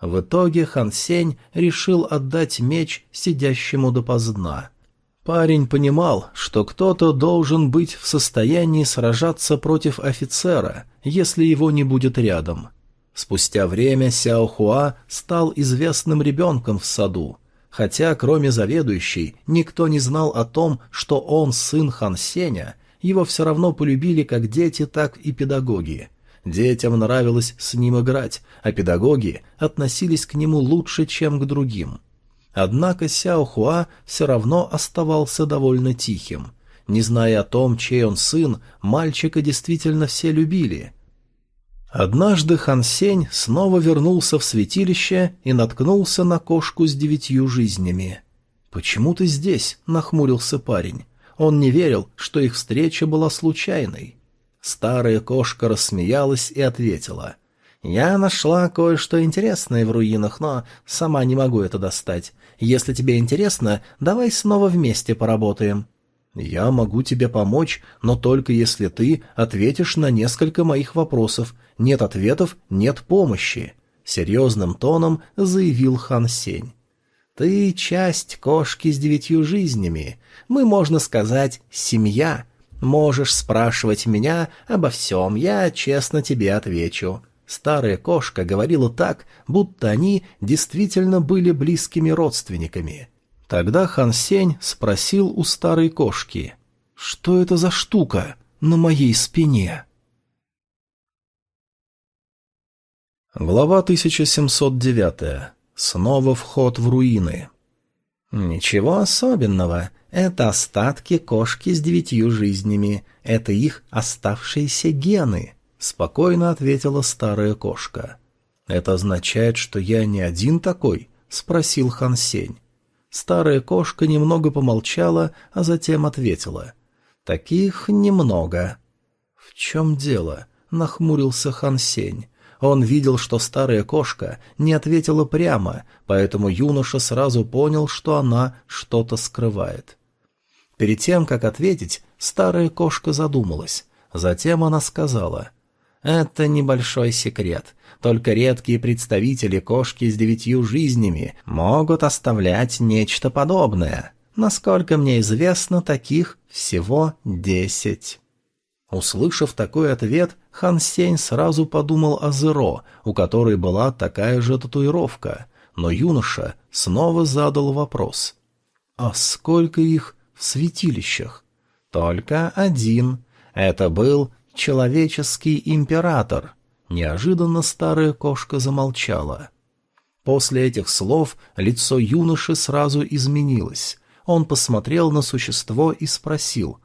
В итоге Хан Сень решил отдать меч сидящему допоздна. Парень понимал, что кто-то должен быть в состоянии сражаться против офицера, если его не будет рядом. Спустя время Сяо Хуа стал известным ребенком в саду, хотя кроме заведующей никто не знал о том, что он сын Хан Сеня, его все равно полюбили как дети, так и педагоги. Детям нравилось с ним играть, а педагоги относились к нему лучше, чем к другим. Однако Сяо Хуа все равно оставался довольно тихим. Не зная о том, чей он сын, мальчика действительно все любили – Однажды Хан Сень снова вернулся в святилище и наткнулся на кошку с девятью жизнями. «Почему ты здесь?» — нахмурился парень. Он не верил, что их встреча была случайной. Старая кошка рассмеялась и ответила. «Я нашла кое-что интересное в руинах, но сама не могу это достать. Если тебе интересно, давай снова вместе поработаем». Я могу тебе помочь, но только если ты ответишь на несколько моих вопросов. Нет ответов — нет помощи», — серьезным тоном заявил Хан Сень. «Ты часть кошки с девятью жизнями. Мы, можно сказать, семья. Можешь спрашивать меня обо всем, я честно тебе отвечу». Старая кошка говорила так, будто они действительно были близкими родственниками. Тогда Хан Сень спросил у старой кошки, «Что это за штука на моей спине?» Глава 1709. Снова вход в руины. «Ничего особенного. Это остатки кошки с девятью жизнями. Это их оставшиеся гены», — спокойно ответила старая кошка. «Это означает, что я не один такой?» — спросил Хан Сень. Старая кошка немного помолчала, а затем ответила. «Таких немного». «В чем дело?» — нахмурился Хан Сень. Он видел, что старая кошка не ответила прямо, поэтому юноша сразу понял, что она что-то скрывает. Перед тем, как ответить, старая кошка задумалась. Затем она сказала это небольшой секрет. Только редкие представители кошки с девятью жизнями могут оставлять нечто подобное. Насколько мне известно, таких всего десять. Услышав такой ответ, Хан Сень сразу подумал о Зеро, у которой была такая же татуировка. Но юноша снова задал вопрос. «А сколько их в святилищах?» «Только один. Это был «Человеческий император!» Неожиданно старая кошка замолчала. После этих слов лицо юноши сразу изменилось. Он посмотрел на существо и спросил.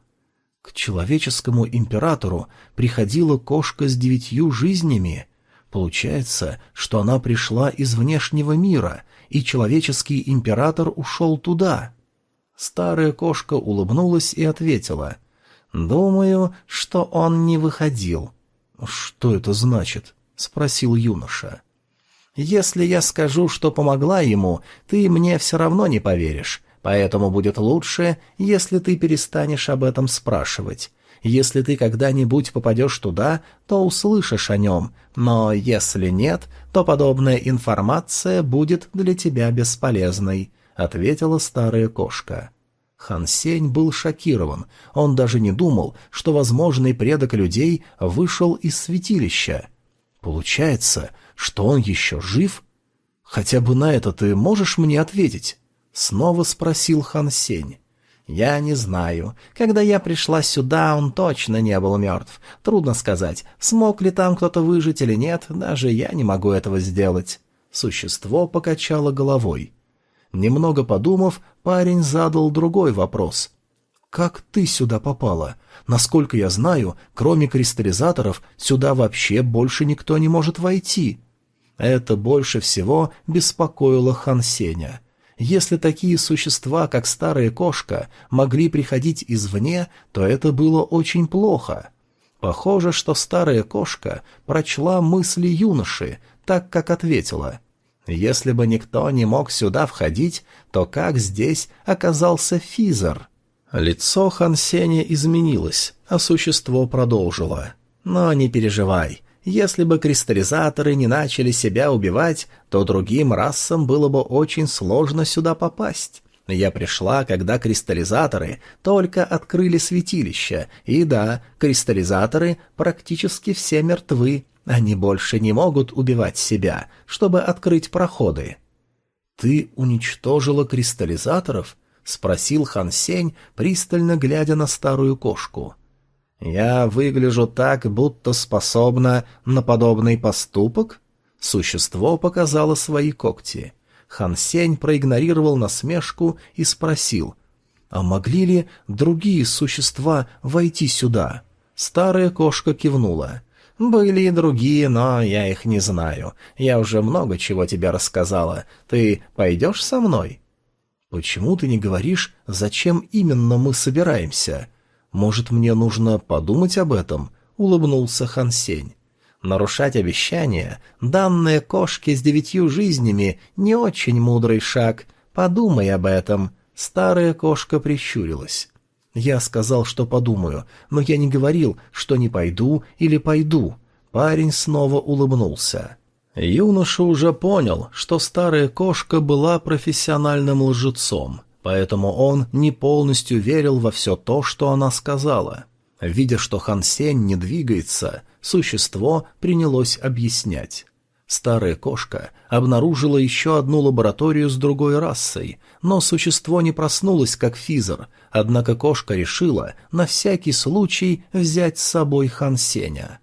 «К человеческому императору приходила кошка с девятью жизнями?» Получается, что она пришла из внешнего мира, и человеческий император ушел туда. Старая кошка улыбнулась и ответила — Думаю, что он не выходил. Что это значит? спросил юноша. Если я скажу, что помогла ему, ты мне все равно не поверишь. Поэтому будет лучше, если ты перестанешь об этом спрашивать. Если ты когда-нибудь попадешь туда, то услышишь о нем, но если нет, то подобная информация будет для тебя бесполезной», — ответила старая кошка. Хан Сень был шокирован. Он даже не думал, что возможный предок людей вышел из святилища. Получается, что он еще жив? Хотя бы на это ты можешь мне ответить? Снова спросил Хан Сень. «Я не знаю. Когда я пришла сюда, он точно не был мертв. Трудно сказать, смог ли там кто-то выжить или нет, даже я не могу этого сделать». Существо покачало головой. Немного подумав, парень задал другой вопрос. «Как ты сюда попала? Насколько я знаю, кроме кристаллизаторов, сюда вообще больше никто не может войти». Это больше всего беспокоило Хан Сеня. Если такие существа, как старая кошка, могли приходить извне, то это было очень плохо. Похоже, что старая кошка прочла мысли юноши, так как ответила — если бы никто не мог сюда входить, то как здесь оказался Физер? Лицо Хансеня изменилось, а существо продолжило. «Но не переживай. Если бы кристаллизаторы не начали себя убивать, то другим расам было бы очень сложно сюда попасть. Я пришла, когда кристаллизаторы только открыли святилище, и да, кристаллизаторы практически все мертвы, они больше не могут убивать себя, чтобы открыть проходы. Ты уничтожила кристаллизаторов? спросил Хан Сень, пристально глядя на старую кошку. Я выгляжу так, будто способна на подобный поступок? Существо показало свои когти. Хан Сень проигнорировал насмешку и спросил: "А могли ли другие существа войти сюда?" Старая кошка кивнула. Были и другие, но я их не знаю. Я уже много чего тебе рассказала. Ты пойдешь со мной?» «Почему ты не говоришь, зачем именно мы собираемся? Может, мне нужно подумать об этом?» — улыбнулся Хансень. Нарушать обещания, данные кошке с девятью жизнями, не очень мудрый шаг. Подумай об этом. Старая кошка прищурилась. Я сказал, что подумаю, но я не говорил, что не пойду или пойду. Парень снова улыбнулся. Юноша уже понял, что старая кошка была профессиональным лжецом, поэтому он не полностью верил во все то, что она сказала. Видя, что Хансен не двигается, существо принялось объяснять. Старая кошка обнаружила еще одну лабораторию с другой расой, но существо не проснулось, как физер, однако кошка решила на всякий случай взять с собой Хан Сеня.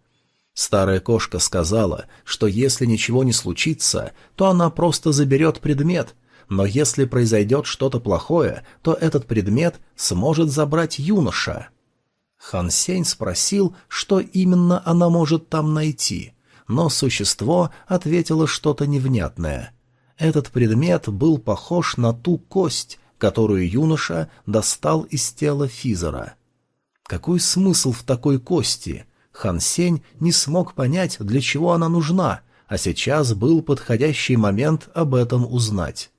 Старая кошка сказала, что если ничего не случится, то она просто заберет предмет, но если произойдет что-то плохое, то этот предмет сможет забрать юноша. Хан Сень спросил, что именно она может там найти, но существо ответило что-то невнятное. Этот предмет был похож на ту кость, которую юноша достал из тела Физера. Какой смысл в такой кости? Хан Сень не смог понять, для чего она нужна, а сейчас был подходящий момент об этом узнать.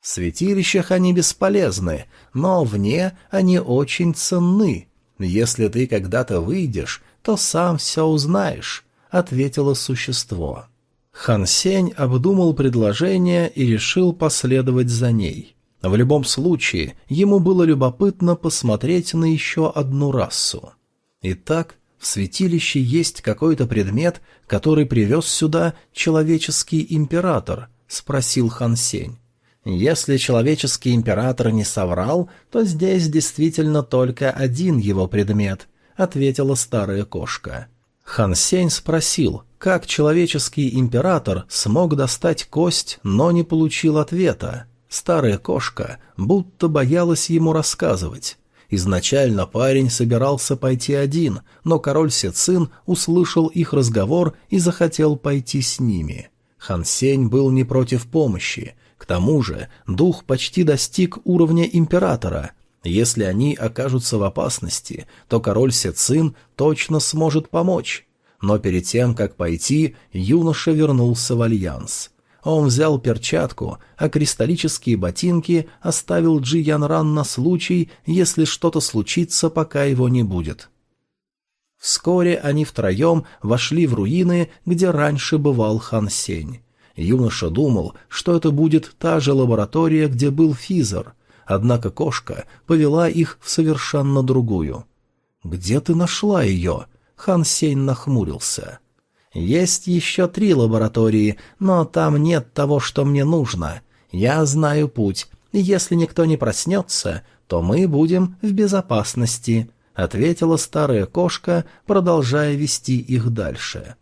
В святилищах они бесполезны, но вне они очень ценны. Если ты когда-то выйдешь, то сам все узнаешь», — ответило существо. Хан Сень обдумал предложение и решил последовать за ней. В любом случае, ему было любопытно посмотреть на еще одну расу. Итак, в святилище есть какой-то предмет, который привез сюда человеческий император? — спросил Хан Сень. Если человеческий император не соврал, то здесь действительно только один его предмет, ответила старая кошка. Хан Сень спросил, как человеческий император смог достать кость, но не получил ответа. Старая кошка будто боялась ему рассказывать. Изначально парень собирался пойти один, но король Сецин услышал их разговор и захотел пойти с ними. Хансень был не против помощи. К тому же дух почти достиг уровня императора. Если они окажутся в опасности, то король Сецин точно сможет помочь. Но перед тем, как пойти, юноша вернулся в Альянс. Он взял перчатку, а кристаллические ботинки оставил Джи Янран на случай, если что-то случится, пока его не будет. Вскоре они втроем вошли в руины, где раньше бывал Хан Сень. Юноша думал, что это будет та же лаборатория, где был Физер, однако кошка повела их в совершенно другую. «Где ты нашла ее?» — Хан Сень нахмурился. Есть еще три лаборатории, но там нет того, что мне нужно. Я знаю путь. Если никто не проснется, то мы будем в безопасности», — ответила старая кошка, продолжая вести их дальше.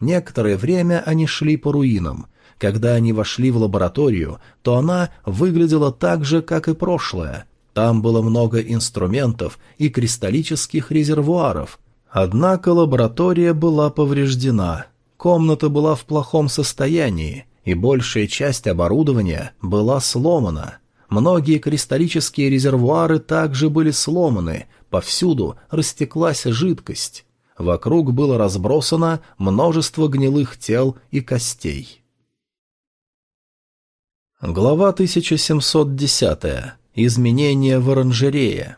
Некоторое время они шли по руинам. Когда они вошли в лабораторию, то она выглядела так же, как и прошлое. Там было много инструментов и кристаллических резервуаров, Однако лаборатория была повреждена, комната была в плохом состоянии, и большая часть оборудования была сломана. Многие кристаллические резервуары также были сломаны, повсюду растеклась жидкость. Вокруг было разбросано множество гнилых тел и костей. Глава 1710. Изменения в оранжерее.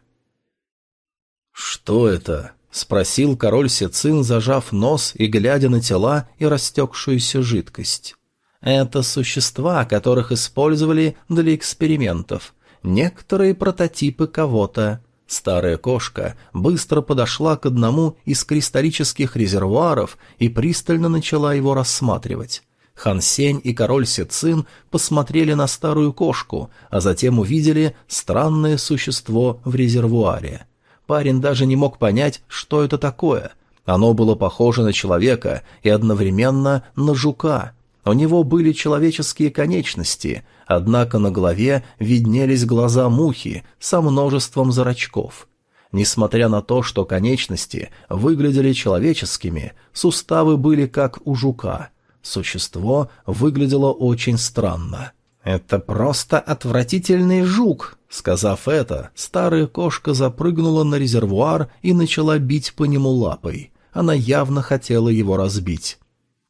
«Что это?» спросил король Сецин, зажав нос и глядя на тела и растекшуюся жидкость. Это существа, которых использовали для экспериментов. Некоторые прототипы кого-то. Старая кошка быстро подошла к одному из кристаллических резервуаров и пристально начала его рассматривать. Хансень и король Сицин посмотрели на старую кошку, а затем увидели странное существо в резервуаре. Парень даже не мог понять, что это такое. Оно было похоже на человека и одновременно на жука. У него были человеческие конечности, однако на голове виднелись глаза мухи со множеством зрачков. Несмотря на то, что конечности выглядели человеческими, суставы были как у жука. Существо выглядело очень странно. «Это просто отвратительный жук», Сказав это, старая кошка запрыгнула на резервуар и начала бить по нему лапой. Она явно хотела его разбить.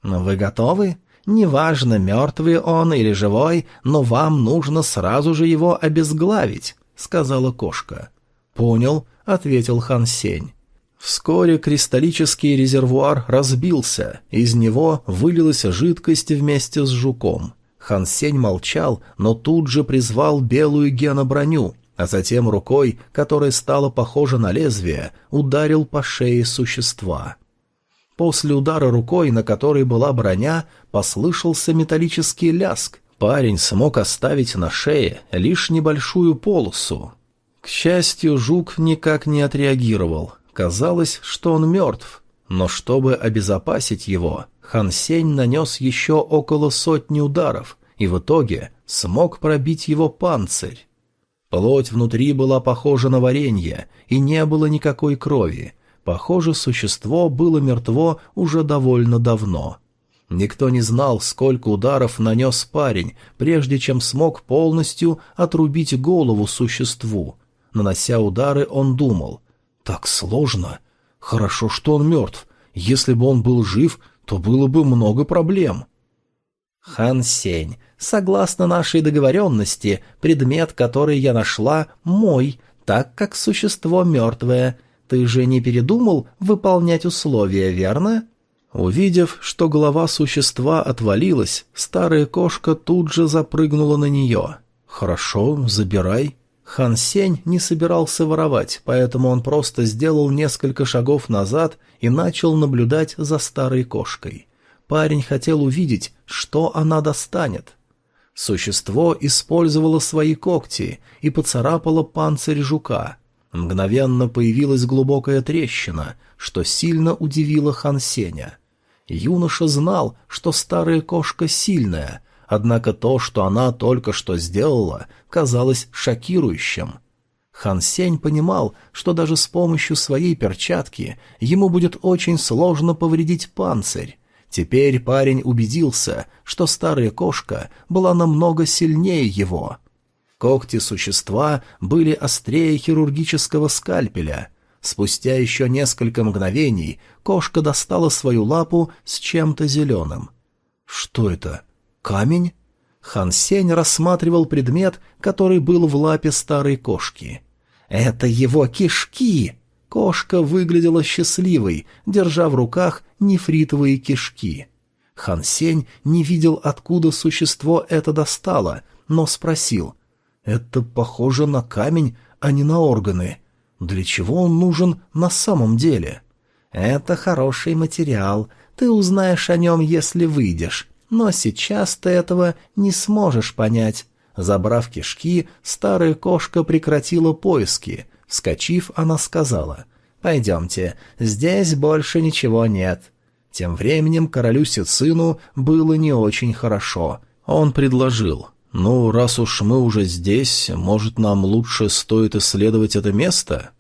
«Ну, «Вы готовы? Неважно, мертвый он или живой, но вам нужно сразу же его обезглавить», — сказала кошка. «Понял», — ответил Хан Сень. Вскоре кристаллический резервуар разбился, из него вылилась жидкость вместе с жуком — Хан Сень молчал, но тут же призвал белую геноброню, а затем рукой, которая стала похожа на лезвие, ударил по шее существа. После удара рукой, на которой была броня, послышался металлический ляск. Парень смог оставить на шее лишь небольшую полосу. К счастью, жук никак не отреагировал. Казалось, что он мертв, но чтобы обезопасить его, Хан Сень нанес еще около сотни ударов и в итоге смог пробить его панцирь. Плоть внутри была похожа на варенье, и не было никакой крови. Похоже, существо было мертво уже довольно давно. Никто не знал, сколько ударов нанес парень, прежде чем смог полностью отрубить голову существу. Нанося удары, он думал. «Так сложно. Хорошо, что он мертв. Если бы он был жив, то было бы много проблем. Хан Сень, согласно нашей договоренности, предмет, который я нашла, мой, так как существо мертвое. Ты же не передумал выполнять условия, верно? Увидев, что голова существа отвалилась, старая кошка тут же запрыгнула на нее. «Хорошо, забирай», Хан Сень не собирался воровать, поэтому он просто сделал несколько шагов назад и начал наблюдать за старой кошкой. Парень хотел увидеть, что она достанет. Существо использовало свои когти и поцарапало панцирь жука. Мгновенно появилась глубокая трещина, что сильно удивило Хан Сеня. Юноша знал, что старая кошка сильная, Однако то, что она только что сделала, казалось шокирующим. Хан Сень понимал, что даже с помощью своей перчатки ему будет очень сложно повредить панцирь. Теперь парень убедился, что старая кошка была намного сильнее его. Когти существа были острее хирургического скальпеля. Спустя еще несколько мгновений кошка достала свою лапу с чем-то зеленым. «Что это?» Камень? Хан Сень рассматривал предмет, который был в лапе старой кошки. «Это его кишки!» Кошка выглядела счастливой, держа в руках нефритовые кишки. Хан Сень не видел, откуда существо это достало, но спросил. «Это похоже на камень, а не на органы. Для чего он нужен на самом деле?» «Это хороший материал. Ты узнаешь о нем, если выйдешь но сейчас ты этого не сможешь понять. Забрав кишки, старая кошка прекратила поиски. Вскочив, она сказала, «Пойдемте, здесь больше ничего нет». Тем временем королю Сицину было не очень хорошо. Он предложил, «Ну, раз уж мы уже здесь, может, нам лучше стоит исследовать это место?»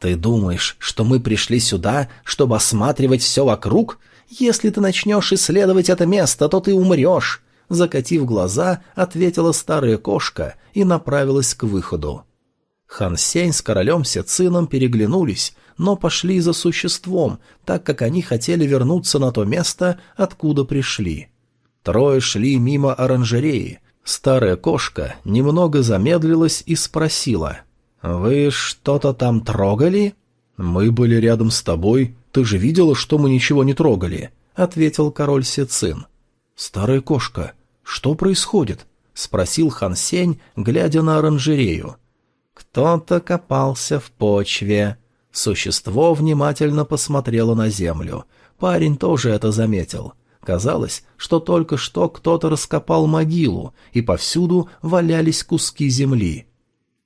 «Ты думаешь, что мы пришли сюда, чтобы осматривать все вокруг? «Если ты начнешь исследовать это место, то ты умрешь!» Закатив глаза, ответила старая кошка и направилась к выходу. Хан Сень с королем Сецином переглянулись, но пошли за существом, так как они хотели вернуться на то место, откуда пришли. Трое шли мимо оранжереи. Старая кошка немного замедлилась и спросила. «Вы что-то там трогали?» «Мы были рядом с тобой ты же видела, что мы ничего не трогали», — ответил король Сецин. «Старая кошка, что происходит?» — спросил Хан Сень, глядя на оранжерею. «Кто-то копался в почве». Существо внимательно посмотрело на землю. Парень тоже это заметил. Казалось, что только что кто-то раскопал могилу, и повсюду валялись куски земли.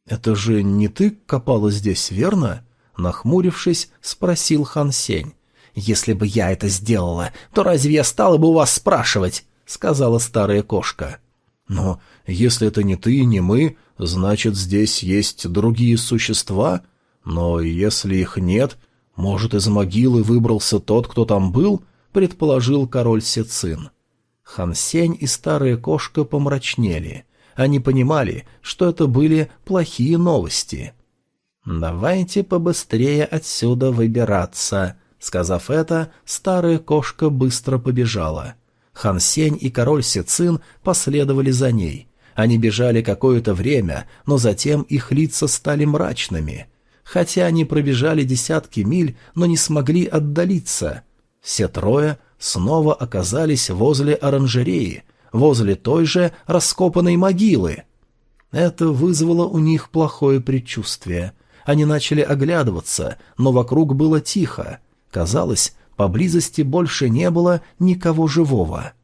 «Это же не ты копала здесь, верно?» Нахмурившись, спросил Хан Сень. «Если бы я это сделала, то разве я стала бы у вас спрашивать?» — сказала старая кошка. «Но если это не ты, не мы, значит, здесь есть другие существа? Но если их нет, может, из могилы выбрался тот, кто там был?» — предположил король Сецин. Хансень и старая кошка помрачнели. Они понимали, что это были плохие новости — «Давайте побыстрее отсюда выбираться», — сказав это, старая кошка быстро побежала. Хан Сень и король Сицин последовали за ней. Они бежали какое-то время, но затем их лица стали мрачными. Хотя они пробежали десятки миль, но не смогли отдалиться. Все трое снова оказались возле оранжереи, возле той же раскопанной могилы. Это вызвало у них плохое предчувствие. Они начали оглядываться, но вокруг было тихо. Казалось, поблизости больше не было никого живого.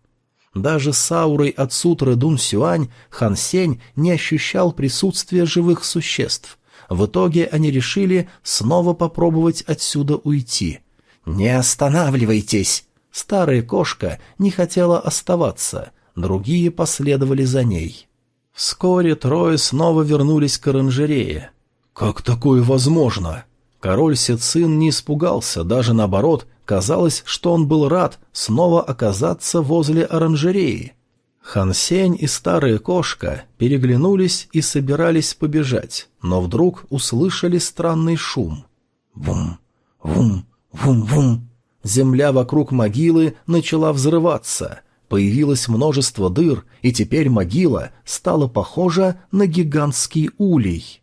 Даже с аурой от сутры Дун Сюань Хан Сень не ощущал присутствия живых существ. В итоге они решили снова попробовать отсюда уйти. «Не останавливайтесь!» Старая кошка не хотела оставаться, другие последовали за ней. Вскоре трое снова вернулись к оранжерее. «Как такое возможно?» Король Сецин не испугался, даже наоборот, казалось, что он был рад снова оказаться возле оранжереи. Хансень и старая кошка переглянулись и собирались побежать, но вдруг услышали странный шум. Вум, вум, вум, вум. Земля вокруг могилы начала взрываться. Появилось множество дыр, и теперь могила стала похожа на гигантский улей.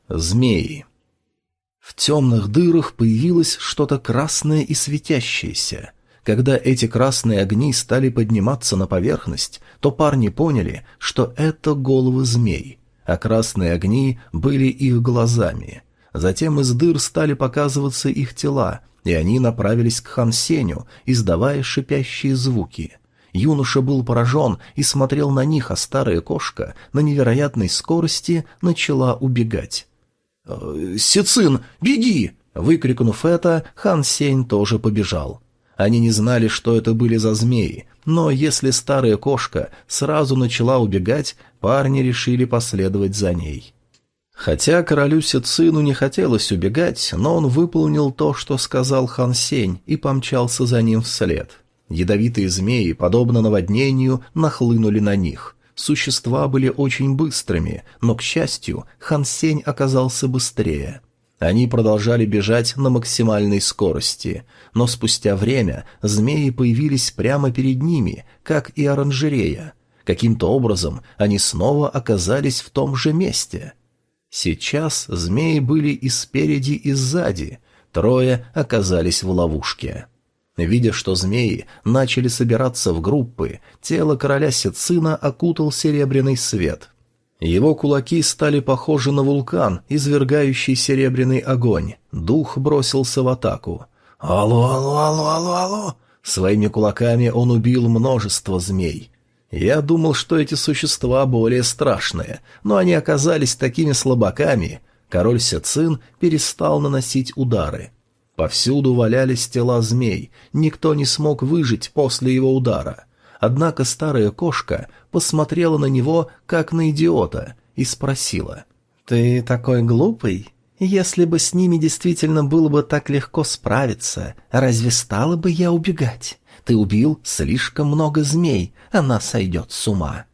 змеи. В темных дырах появилось что-то красное и светящееся. Когда эти красные огни стали подниматься на поверхность, то парни поняли, что это головы змей, а красные огни были их глазами. Затем из дыр стали показываться их тела, и они направились к Хансеню, издавая шипящие звуки. Юноша был поражен и смотрел на них, а старая кошка на невероятной скорости начала убегать. Э, «Сицин, беги!» Выкрикнув это, хан Сень тоже побежал. Они не знали, что это были за змеи, но если старая кошка сразу начала убегать, парни решили последовать за ней. Хотя королю Сицину не хотелось убегать, но он выполнил то, что сказал хан Сень, и помчался за ним вслед. Ядовитые змеи, подобно наводнению, нахлынули на них. Существа были очень быстрыми, но, к счастью, Хан Сень оказался быстрее. Они продолжали бежать на максимальной скорости, но спустя время змеи появились прямо перед ними, как и оранжерея. Каким-то образом они снова оказались в том же месте. Сейчас змеи были и спереди, и сзади. Трое оказались в ловушке. Видя, что змеи начали собираться в группы, тело короля Сицина окутал серебряный свет. Его кулаки стали похожи на вулкан, извергающий серебряный огонь. Дух бросился в атаку. «Алло, алло, алло, алло, алло!» Своими кулаками он убил множество змей. Я думал, что эти существа более страшные, но они оказались такими слабаками. Король Сецин перестал наносить удары. Повсюду валялись тела змей, никто не смог выжить после его удара. Однако старая кошка посмотрела на него, как на идиота, и спросила. «Ты такой глупый? Если бы с ними действительно было бы так легко справиться, разве стала бы я убегать? Ты убил слишком много змей, она сойдет с ума».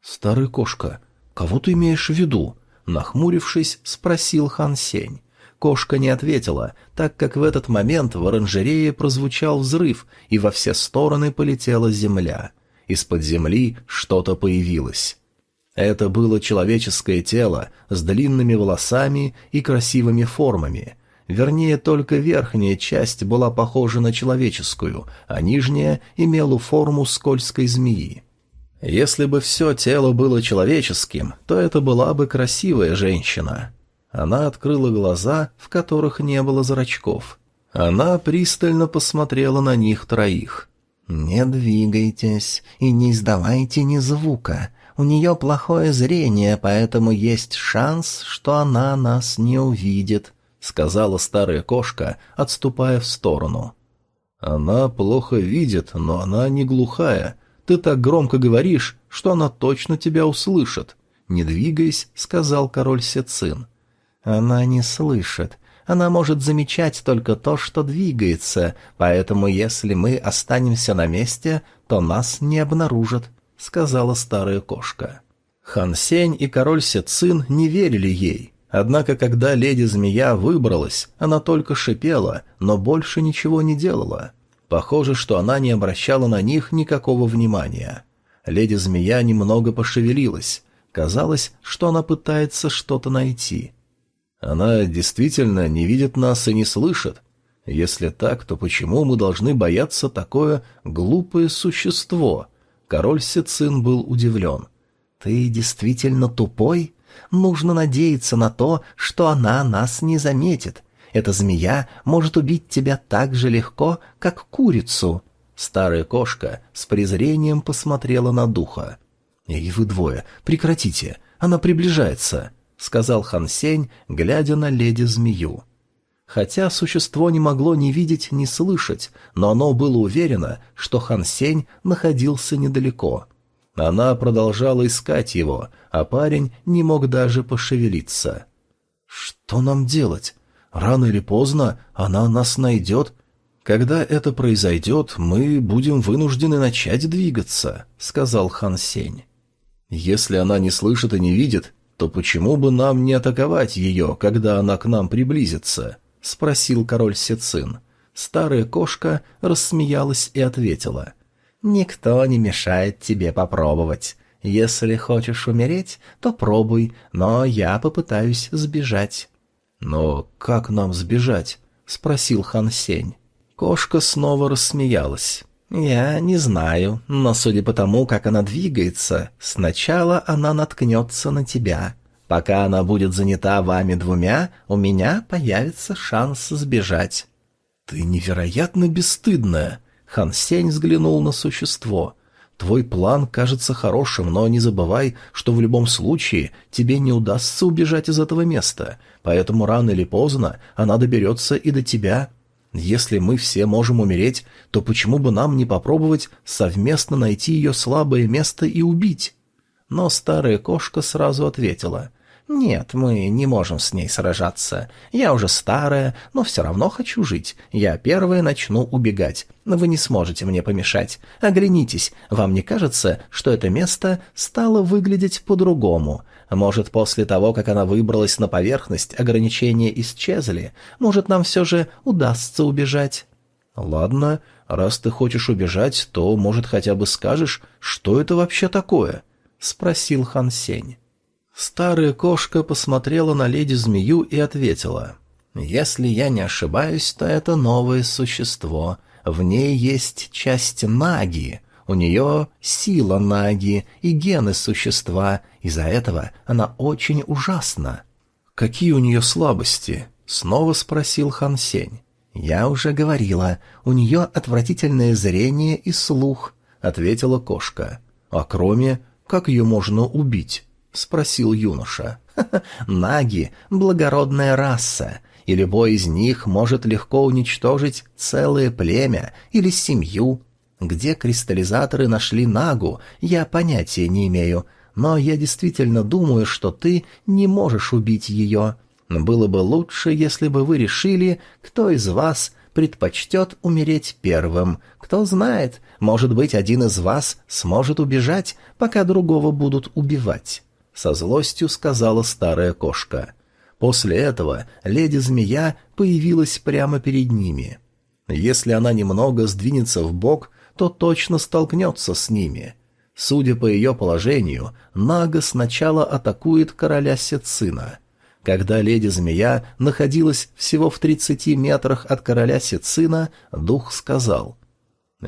«Старая кошка, кого ты имеешь в виду?» Нахмурившись, спросил Хан Сень. Кошка не ответила, так как в этот момент в оранжерее прозвучал взрыв, и во все стороны полетела земля. Из-под земли что-то появилось. Это было человеческое тело с длинными волосами и красивыми формами. Вернее, только верхняя часть была похожа на человеческую, а нижняя имела форму скользкой змеи. Если бы все тело было человеческим, то это была бы красивая женщина. Она открыла глаза, в которых не было зрачков. Она пристально посмотрела на них троих. «Не двигайтесь и не издавайте ни звука. У нее плохое зрение, поэтому есть шанс, что она нас не увидит», — сказала старая кошка, отступая в сторону. «Она плохо видит, но она не глухая. Ты так громко говоришь, что она точно тебя услышит. Не двигаясь», — сказал король Сецин. Она не слышит. Она может замечать только то, что двигается, поэтому если мы останемся на месте, то нас не обнаружат», — сказала старая кошка. Хан Сень и король Сецин не верили ей. Однако, когда леди-змея выбралась, она только шипела, но больше ничего не делала. Похоже, что она не обращала на них никакого внимания. Леди-змея немного пошевелилась. Казалось, что она пытается что-то найти. Она действительно не видит нас и не слышит. Если так, то почему мы должны бояться такое глупое существо? Король Сицин был удивлен. Ты действительно тупой? Нужно надеяться на то, что она нас не заметит. Эта змея может убить тебя так же легко, как курицу. Старая кошка с презрением посмотрела на духа. И вы двое, прекратите, она приближается!» сказал Хан Сень, глядя на леди-змею. Хотя существо не могло ни видеть, ни слышать, но оно было уверено, что Хан Сень находился недалеко. Она продолжала искать его, а парень не мог даже пошевелиться. «Что нам делать? Рано или поздно она нас найдет. Когда это произойдет, мы будем вынуждены начать двигаться», — сказал Хан Сень. «Если она не слышит и не видит, то почему бы нам не атаковать ее, когда она к нам приблизится?» — спросил король Сецин. Старая кошка рассмеялась и ответила. «Никто не мешает тебе попробовать. Если хочешь умереть, то пробуй, но я попытаюсь сбежать». «Но как нам сбежать?» — спросил Хан Сень. Кошка снова рассмеялась. «Я не знаю, но судя по тому, как она двигается, сначала она наткнется на тебя. Пока она будет занята вами двумя, у меня появится шанс сбежать». «Ты невероятно бесстыдная!» Хан Сень взглянул на существо. «Твой план кажется хорошим, но не забывай, что в любом случае тебе не удастся убежать из этого места, поэтому рано или поздно она доберется и до тебя». Если мы все можем умереть, то почему бы нам не попробовать совместно найти ее слабое место и убить? Но старая кошка сразу ответила. «Нет, мы не можем с ней сражаться. Я уже старая, но все равно хочу жить. Я первая начну убегать. Но вы не сможете мне помешать. Оглянитесь, вам не кажется, что это место стало выглядеть по-другому? А может, после того, как она выбралась на поверхность, ограничения исчезли? Может, нам все же удастся убежать?» «Ладно, раз ты хочешь убежать, то, может, хотя бы скажешь, что это вообще такое?» — спросил Хан Сень. Старая кошка посмотрела на леди-змею и ответила. «Если я не ошибаюсь, то это новое существо. В ней есть часть магии. У нее сила Наги и гены существа, из-за этого она очень ужасна. «Какие у нее слабости?» — снова спросил Хан Сень. «Я уже говорила, у нее отвратительное зрение и слух», — ответила кошка. «А кроме, как ее можно убить?» — спросил юноша. «Ха -ха, «Наги — благородная раса, и любой из них может легко уничтожить целое племя или семью где кристаллизаторы нашли Нагу, я понятия не имею, но я действительно думаю, что ты не можешь убить ее. Было бы лучше, если бы вы решили, кто из вас предпочтет умереть первым. Кто знает, может быть, один из вас сможет убежать, пока другого будут убивать», — со злостью сказала старая кошка. После этого леди-змея появилась прямо перед ними. Если она немного сдвинется в бок, то точно столкнется с ними. Судя по ее положению, Нага сначала атакует короля сецина. Когда леди-змея находилась всего в 30 метрах от короля сецина, дух сказал —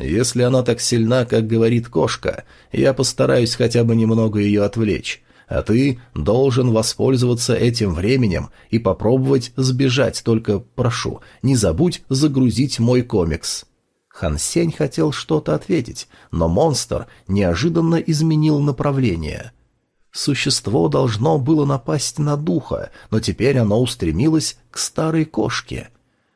если она так сильна, как говорит кошка, я постараюсь хотя бы немного ее отвлечь, а ты должен воспользоваться этим временем и попробовать сбежать, только прошу, не забудь загрузить мой комикс». Хан Сень хотел что-то ответить, но монстр неожиданно изменил направление. Существо должно было напасть на духа, но теперь оно устремилось к старой кошке.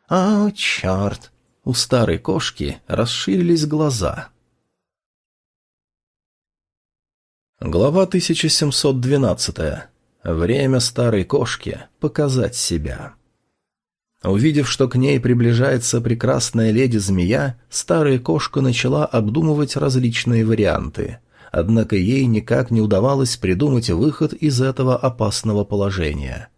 «А, черт!» У старой кошки расширились глаза. Глава 1712. Время старой кошки показать себя. Увидев, что к ней приближается прекрасная леди-змея, старая кошка начала обдумывать различные варианты. Однако ей никак не удавалось придумать выход из этого опасного положения.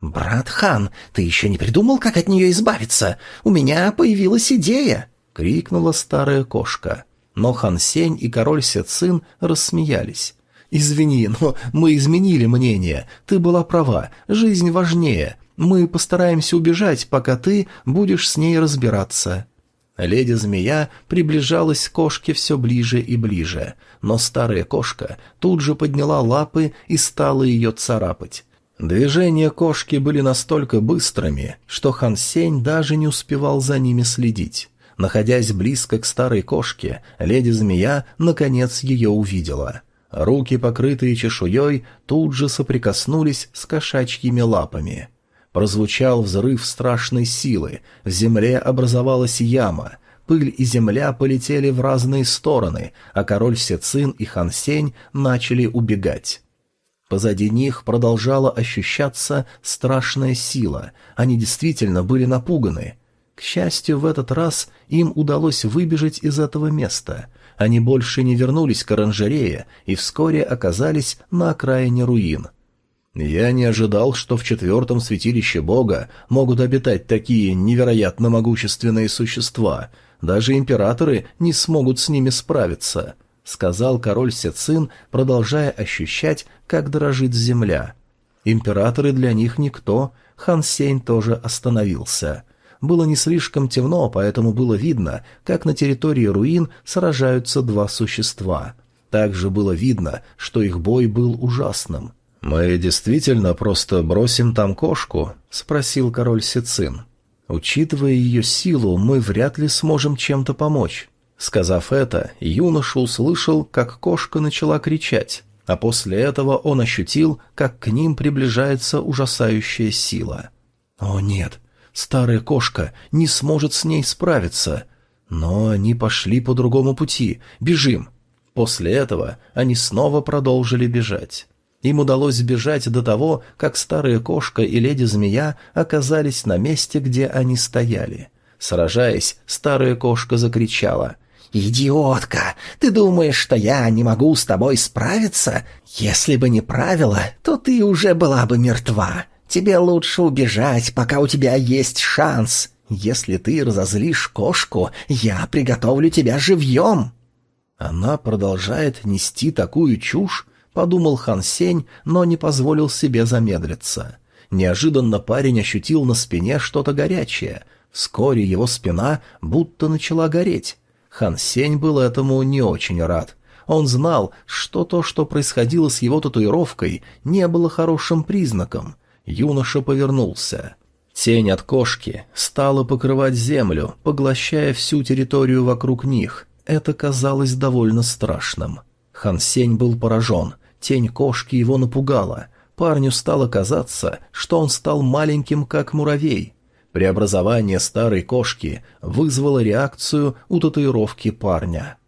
«Брат Хан, ты еще не придумал, как от нее избавиться? У меня появилась идея!» — крикнула старая кошка. Но Хан Сень и король Сецин рассмеялись. «Извини, но мы изменили мнение. Ты была права. Жизнь важнее. Мы постараемся убежать, пока ты будешь с ней разбираться». Леди-змея приближалась к кошке все ближе и ближе, но старая кошка тут же подняла лапы и стала ее царапать. Движения кошки были настолько быстрыми, что Хансень даже не успевал за ними следить. Находясь близко к старой кошке, леди-змея наконец ее увидела. Руки, покрытые чешуей, тут же соприкоснулись с кошачьими лапами — Прозвучал взрыв страшной силы, в земле образовалась яма, пыль и земля полетели в разные стороны, а король Сецин и Хансень начали убегать. Позади них продолжала ощущаться страшная сила, они действительно были напуганы. К счастью, в этот раз им удалось выбежать из этого места. Они больше не вернулись к оранжерее и вскоре оказались на окраине руин – я не ожидал, что в четвертом святилище Бога могут обитать такие невероятно могущественные существа. Даже императоры не смогут с ними справиться», — сказал король Сецин, продолжая ощущать, как дрожит земля. «Императоры для них никто», — Хан Сень тоже остановился. Было не слишком темно, поэтому было видно, как на территории руин сражаются два существа. Также было видно, что их бой был ужасным. «Мы действительно просто бросим там кошку?» — спросил король Сицин. «Учитывая ее силу, мы вряд ли сможем чем-то помочь». Сказав это, юноша услышал, как кошка начала кричать, а после этого он ощутил, как к ним приближается ужасающая сила. «О нет, старая кошка не сможет с ней справиться!» Но они пошли по другому пути. Бежим. После этого они снова продолжили бежать. Им удалось сбежать до того, как старая кошка и леди-змея оказались на месте, где они стояли. Сражаясь, старая кошка закричала — «Идиотка! Ты думаешь, что я не могу с тобой справиться? Если бы не правило, то ты уже была бы мертва. Тебе лучше убежать, пока у тебя есть шанс. Если ты разозлишь кошку, я приготовлю тебя живьем!» Она продолжает нести такую чушь, подумал Хан Сень, но не позволил себе замедлиться. Неожиданно парень ощутил на спине что-то горячее. Вскоре его спина будто начала гореть. Хан Сень был этому не очень рад. Он знал, что то, что происходило с его татуировкой, не было хорошим признаком. Юноша повернулся. Тень от кошки стала покрывать землю, поглощая всю территорию вокруг них. Это казалось довольно страшным. Хан Сень был поражен — Тень кошки его напугала. Парню стало казаться, что он стал маленьким, как муравей. Преобразование старой кошки вызвало реакцию у татуировки парня.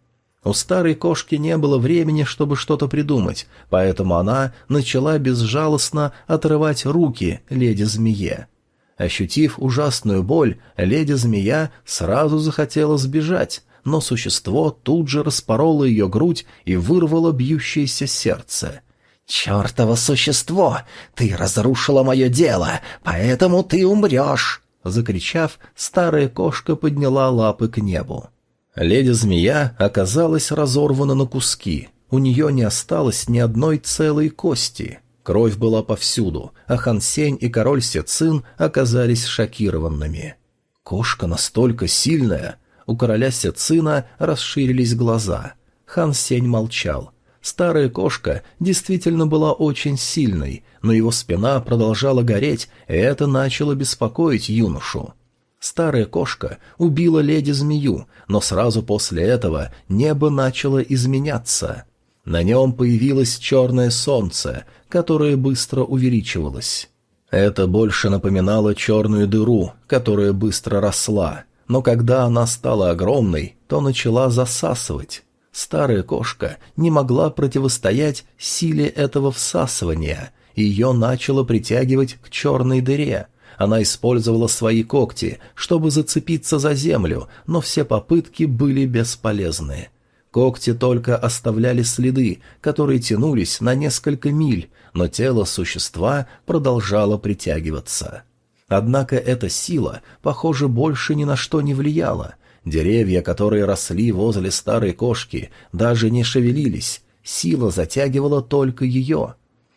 У старой кошки не было времени, чтобы что-то придумать, поэтому она начала безжалостно отрывать руки леди-змее. Ощутив ужасную боль, леди-змея сразу захотела сбежать, но существо тут же распороло ее грудь и вырвало бьющееся сердце. «Чертово существо! Ты разрушила мое дело, поэтому ты умрешь!» Закричав, старая кошка подняла лапы к небу. Леди-змея оказалась разорвана на куски. У нее не осталось ни одной целой кости. Кровь была повсюду, а Хансень и король Сецин оказались шокированными. Кошка настолько сильная, у короля Сецина расширились глаза. Хан Сень молчал. Старая кошка действительно была очень сильной, но его спина продолжала гореть, и это начало беспокоить юношу. Старая кошка убила леди-змею, но сразу после этого небо начало изменяться. На нем появилось черное солнце, которое быстро увеличивалось. Это больше напоминало черную дыру, которая быстро росла но когда она стала огромной, то начала засасывать. Старая кошка не могла противостоять силе этого всасывания, ее начало притягивать к черной дыре. Она использовала свои когти, чтобы зацепиться за землю, но все попытки были бесполезны. Когти только оставляли следы, которые тянулись на несколько миль, но тело существа продолжало притягиваться. Однако эта сила, похоже, больше ни на что не влияла. Деревья, которые росли возле старой кошки, даже не шевелились. Сила затягивала только ее.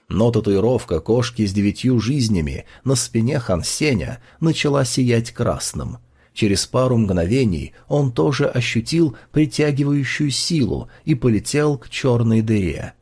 Но татуировка кошки с девятью жизнями на спине Хансеня начала сиять красным. Через пару мгновений он тоже ощутил притягивающую силу и полетел к черной дыре.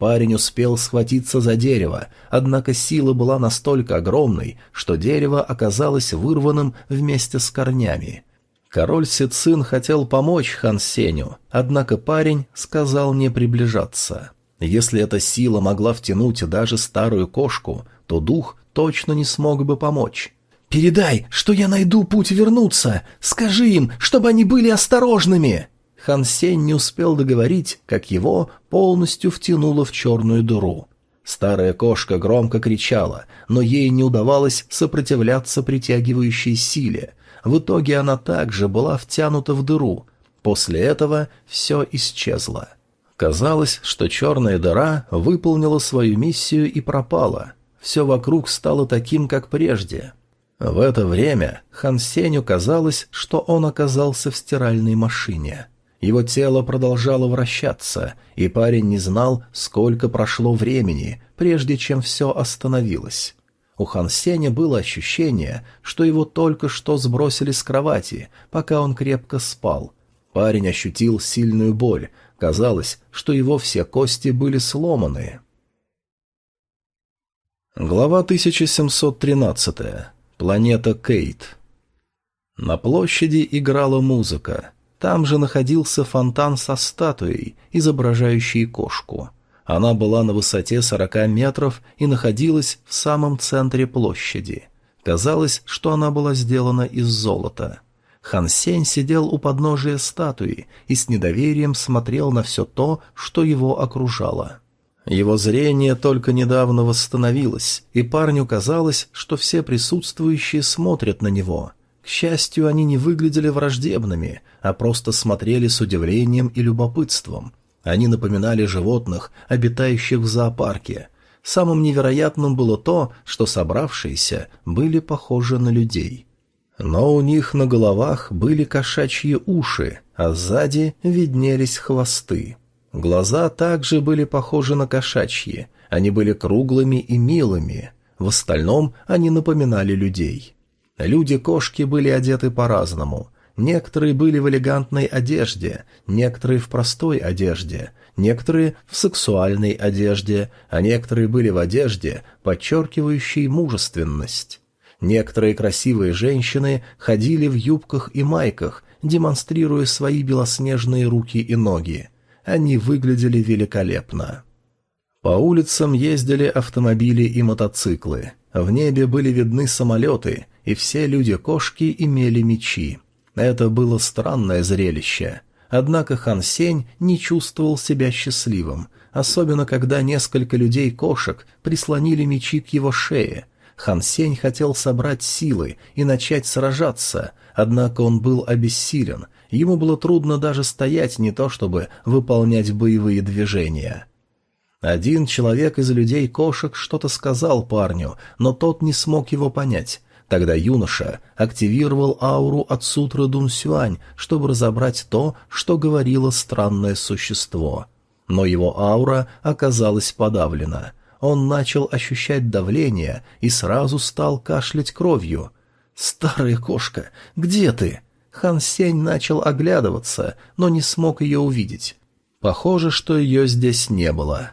Парень успел схватиться за дерево, однако сила была настолько огромной, что дерево оказалось вырванным вместе с корнями. Король Сицин хотел помочь Хан Сеню, однако парень сказал не приближаться. Если эта сила могла втянуть даже старую кошку, то дух точно не смог бы помочь. «Передай, что я найду путь вернуться! Скажи им, чтобы они были осторожными!» Хан Сень не успел договорить, как его полностью втянуло в черную дыру. Старая кошка громко кричала, но ей не удавалось сопротивляться притягивающей силе. В итоге она также была втянута в дыру. После этого все исчезло. Казалось, что черная дыра выполнила свою миссию и пропала. Все вокруг стало таким, как прежде. В это время Хан Сеню казалось, что он оказался в стиральной машине. Его тело продолжало вращаться, и парень не знал, сколько прошло времени, прежде чем все остановилось. У Хан Сеня было ощущение, что его только что сбросили с кровати, пока он крепко спал. Парень ощутил сильную боль, казалось, что его все кости были сломаны. Глава 1713. Планета Кейт. На площади играла музыка. Там же находился фонтан со статуей, изображающей кошку. Она была на высоте 40 метров и находилась в самом центре площади. Казалось, что она была сделана из золота. Хан Сень сидел у подножия статуи и с недоверием смотрел на все то, что его окружало. Его зрение только недавно восстановилось, и парню казалось, что все присутствующие смотрят на него – к счастью, они не выглядели враждебными, а просто смотрели с удивлением и любопытством. Они напоминали животных, обитающих в зоопарке. Самым невероятным было то, что собравшиеся были похожи на людей. Но у них на головах были кошачьи уши, а сзади виднелись хвосты. Глаза также были похожи на кошачьи, они были круглыми и милыми. В остальном они напоминали людей. Люди-кошки были одеты по-разному. Некоторые были в элегантной одежде, некоторые в простой одежде, некоторые в сексуальной одежде, а некоторые были в одежде, подчеркивающей мужественность. Некоторые красивые женщины ходили в юбках и майках, демонстрируя свои белоснежные руки и ноги. Они выглядели великолепно. По улицам ездили автомобили и мотоциклы. В небе были видны самолеты, и все люди-кошки имели мечи. Это было странное зрелище. Однако Хан Сень не чувствовал себя счастливым, особенно когда несколько людей-кошек прислонили мечи к его шее. Хан Сень хотел собрать силы и начать сражаться, однако он был обессилен, ему было трудно даже стоять, не то чтобы выполнять боевые движения. — один человек из людей-кошек что-то сказал парню, но тот не смог его понять. Тогда юноша активировал ауру от сутры Дун Сюань, чтобы разобрать то, что говорило странное существо. Но его аура оказалась подавлена. Он начал ощущать давление и сразу стал кашлять кровью. «Старая кошка, где ты?» Хан Сень начал оглядываться, но не смог ее увидеть. Похоже, что ее здесь не было.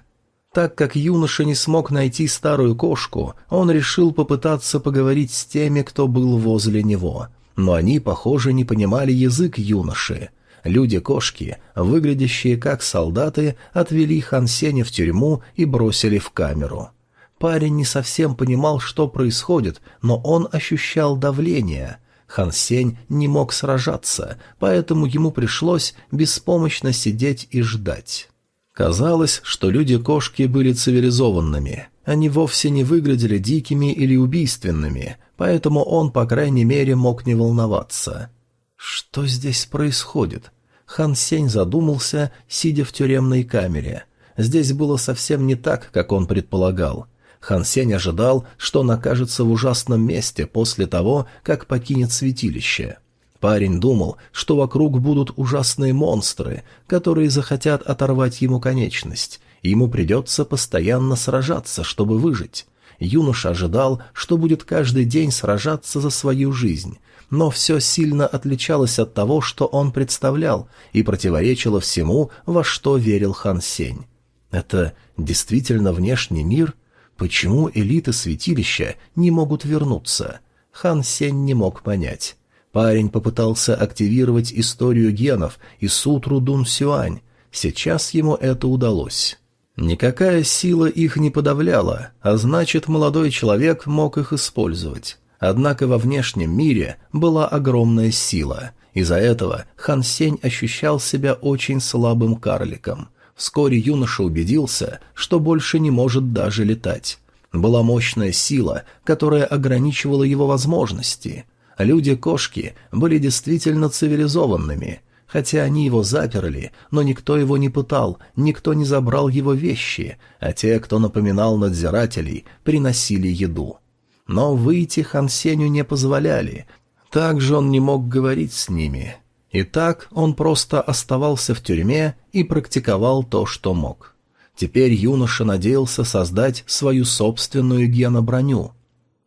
Так как юноша не смог найти старую кошку, он решил попытаться поговорить с теми, кто был возле него. Но они, похоже, не понимали язык юноши. Люди-кошки, выглядящие как солдаты, отвели Хан Сеня в тюрьму и бросили в камеру. Парень не совсем понимал, что происходит, но он ощущал давление. Хан Сень не мог сражаться, поэтому ему пришлось беспомощно сидеть и ждать. Казалось, что люди-кошки были цивилизованными. Они вовсе не выглядели дикими или убийственными, поэтому он, по крайней мере, мог не волноваться. «Что здесь происходит?» Хан Сень задумался, сидя в тюремной камере. Здесь было совсем не так, как он предполагал. Хан Сень ожидал, что он окажется в ужасном месте после того, как покинет святилище. Парень думал, что вокруг будут ужасные монстры, которые захотят оторвать ему конечность, и ему придется постоянно сражаться, чтобы выжить. Юноша ожидал, что будет каждый день сражаться за свою жизнь, но все сильно отличалось от того, что он представлял, и противоречило всему, во что верил Хан Сень. Это действительно внешний мир? Почему элиты святилища не могут вернуться? Хан Сень не мог понять. Парень попытался активировать историю генов и сутру Дун Сюань. Сейчас ему это удалось. Никакая сила их не подавляла, а значит, молодой человек мог их использовать. Однако во внешнем мире была огромная сила. Из-за этого Хан Сень ощущал себя очень слабым карликом. Вскоре юноша убедился, что больше не может даже летать. Была мощная сила, которая ограничивала его возможности – Люди-кошки были действительно цивилизованными. Хотя они его заперли, но никто его не пытал, никто не забрал его вещи, а те, кто напоминал надзирателей, приносили еду. Но выйти Хансеню не позволяли, также он не мог говорить с ними. И так он просто оставался в тюрьме и практиковал то, что мог. Теперь юноша надеялся создать свою собственную геноброню.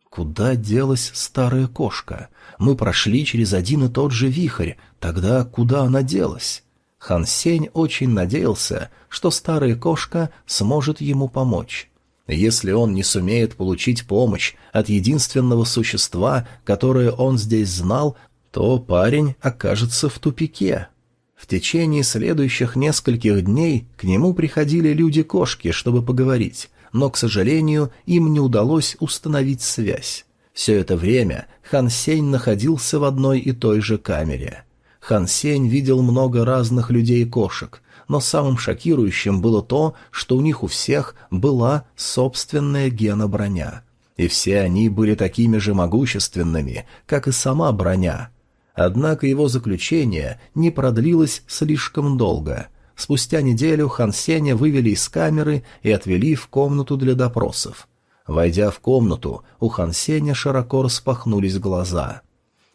Куда делась старая кошка? — мы прошли через один и тот же вихрь, тогда куда она делась? Хан Сень очень надеялся, что старая кошка сможет ему помочь. Если он не сумеет получить помощь от единственного существа, которое он здесь знал, то парень окажется в тупике. В течение следующих нескольких дней к нему приходили люди-кошки, чтобы поговорить, но, к сожалению, им не удалось установить связь. Все это время Хан Сень находился в одной и той же камере. Хан Сень видел много разных людей и кошек, но самым шокирующим было то, что у них у всех была собственная гена-броня. И все они были такими же могущественными, как и сама броня. Однако его заключение не продлилось слишком долго – Спустя неделю Хан Сеня вывели из камеры и отвели в комнату для допросов. Войдя в комнату, у Хансеня широко распахнулись глаза.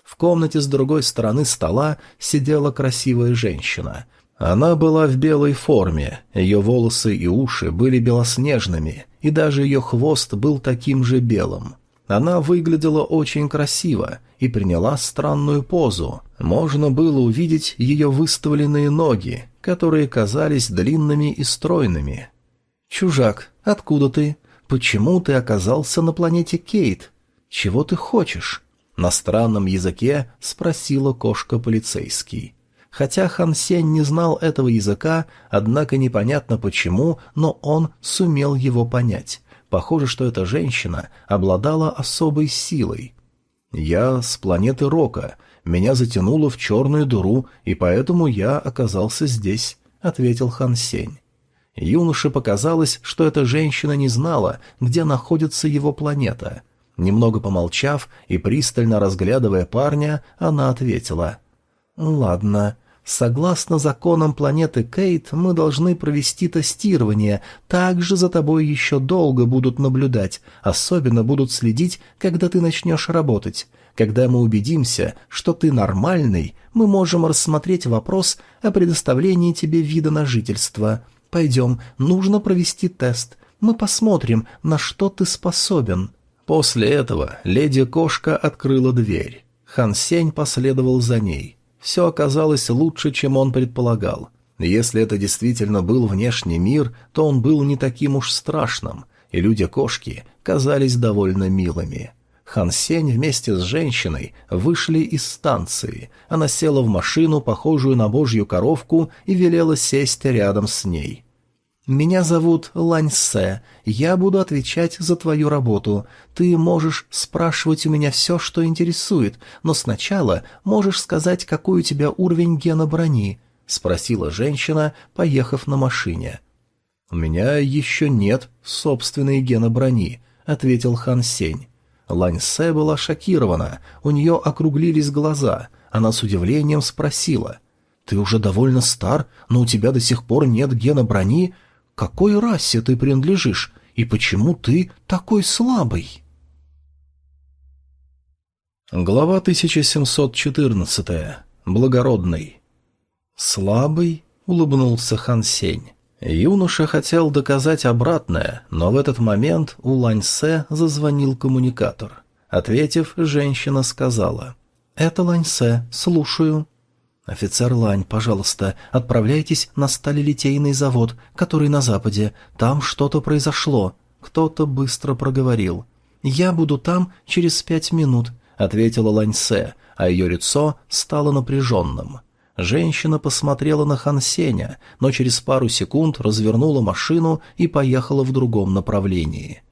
В комнате с другой стороны стола сидела красивая женщина. Она была в белой форме, ее волосы и уши были белоснежными, и даже ее хвост был таким же белым. Она выглядела очень красиво и приняла странную позу. Можно было увидеть ее выставленные ноги, которые казались длинными и стройными. «Чужак, откуда ты?» почему ты оказался на планете Кейт? Чего ты хочешь?» На странном языке спросила кошка-полицейский. Хотя Хан Сень не знал этого языка, однако непонятно почему, но он сумел его понять. Похоже, что эта женщина обладала особой силой. «Я с планеты Рока. Меня затянуло в черную дыру, и поэтому я оказался здесь», — ответил Хан Сень. Юноше показалось, что эта женщина не знала, где находится его планета. Немного помолчав и пристально разглядывая парня, она ответила. «Ладно. Согласно законам планеты Кейт, мы должны провести тестирование. Также за тобой еще долго будут наблюдать. Особенно будут следить, когда ты начнешь работать. Когда мы убедимся, что ты нормальный, мы можем рассмотреть вопрос о предоставлении тебе вида на жительство». Пойдем, нужно провести тест. Мы посмотрим, на что ты способен». После этого леди-кошка открыла дверь. Хан Сень последовал за ней. Все оказалось лучше, чем он предполагал. Если это действительно был внешний мир, то он был не таким уж страшным, и люди-кошки казались довольно милыми. Хан Сень вместе с женщиной вышли из станции. Она села в машину, похожую на божью коровку, и велела сесть рядом с ней. «Меня зовут Лань Сэ. Я буду отвечать за твою работу. Ты можешь спрашивать у меня все, что интересует, но сначала можешь сказать, какой у тебя уровень гена брони», — спросила женщина, поехав на машине. «У меня еще нет собственной гена брони», — ответил Хан Сень. Лансе была шокирована, у нее округлились глаза. Она с удивлением спросила. «Ты уже довольно стар, но у тебя до сих пор нет гена брони. Какой расе ты принадлежишь и почему ты такой слабый?» Глава 1714. Благородный. «Слабый?» — улыбнулся Хан Сень. Юноша хотел доказать обратное, но в этот момент у Ланьсе зазвонил коммуникатор. Ответив, женщина сказала. «Это Ланьсе, слушаю». «Офицер Лань, пожалуйста, отправляйтесь на сталелитейный завод, который на западе. Там что-то произошло». Кто-то быстро проговорил. «Я буду там через пять минут», — ответила Ланьсе, а ее лицо стало напряженным. Женщина посмотрела на Хансеня, но через пару секунд развернула машину и поехала в другом направлении.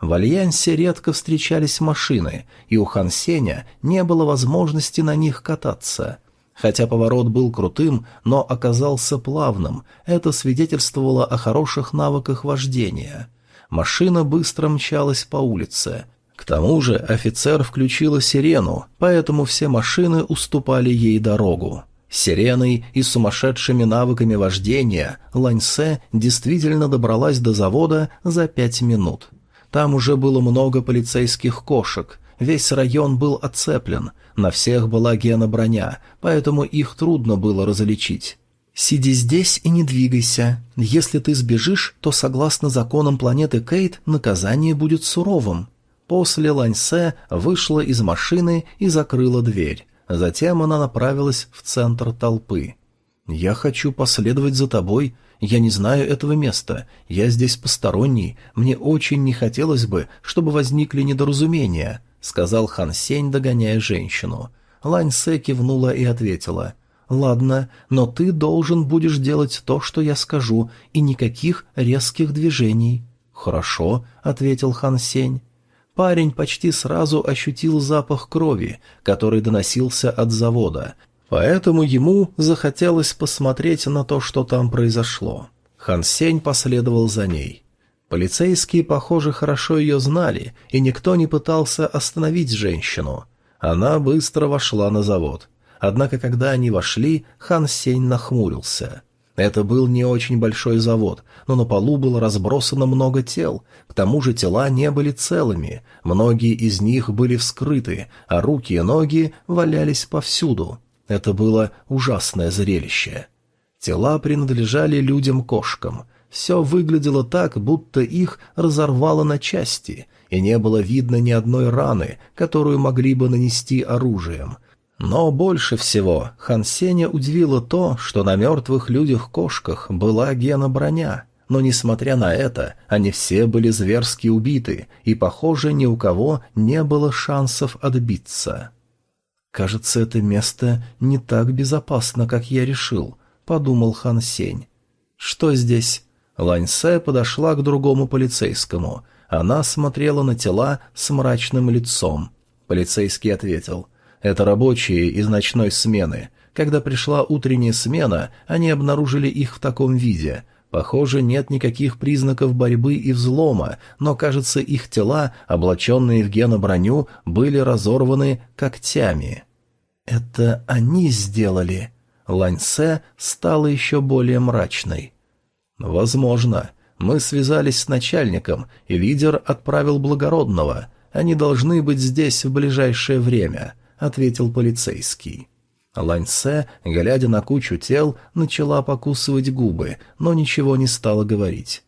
В Альянсе редко встречались машины, и у Хансеня не было возможности на них кататься. Хотя поворот был крутым, но оказался плавным, это свидетельствовало о хороших навыках вождения. Машина быстро мчалась по улице. К тому же офицер включила сирену, поэтому все машины уступали ей дорогу. Сиреной и сумасшедшими навыками вождения Ланьсе действительно добралась до завода за пять минут. Там уже было много полицейских кошек, весь район был оцеплен, на всех была гена-броня, поэтому их трудно было различить. «Сиди здесь и не двигайся. Если ты сбежишь, то, согласно законам планеты Кейт, наказание будет суровым». После Ланьсе вышла из машины и закрыла дверь. Затем она направилась в центр толпы. «Я хочу последовать за тобой. Я не знаю этого места. Я здесь посторонний. Мне очень не хотелось бы, чтобы возникли недоразумения», — сказал Хан Сень, догоняя женщину. Лань Сэ кивнула и ответила. «Ладно, но ты должен будешь делать то, что я скажу, и никаких резких движений». «Хорошо», — ответил Хан Сень парень почти сразу ощутил запах крови, который доносился от завода, поэтому ему захотелось посмотреть на то, что там произошло. Хан Сень последовал за ней. Полицейские, похоже, хорошо ее знали, и никто не пытался остановить женщину. Она быстро вошла на завод. Однако, когда они вошли, Хан Сень нахмурился — это был не очень большой завод, но на полу было разбросано много тел, к тому же тела не были целыми, многие из них были вскрыты, а руки и ноги валялись повсюду. Это было ужасное зрелище. Тела принадлежали людям-кошкам. Все выглядело так, будто их разорвало на части, и не было видно ни одной раны, которую могли бы нанести оружием — но больше всего Хансеня удивило то, что на мертвых людях-кошках была гена-броня. Но, несмотря на это, они все были зверски убиты, и, похоже, ни у кого не было шансов отбиться. «Кажется, это место не так безопасно, как я решил», — подумал Хан Сень. «Что здесь?» Ланьсе подошла к другому полицейскому. Она смотрела на тела с мрачным лицом. Полицейский ответил. Это рабочие из ночной смены. Когда пришла утренняя смена, они обнаружили их в таком виде. Похоже, нет никаких признаков борьбы и взлома, но, кажется, их тела, облаченные в геноброню, были разорваны когтями. «Это они сделали?» Ланьсе стала еще более мрачной. «Возможно. Мы связались с начальником, и лидер отправил благородного. Они должны быть здесь в ближайшее время ответил полицейский. Ланьсе, глядя на кучу тел, начала покусывать губы, но ничего не стала говорить.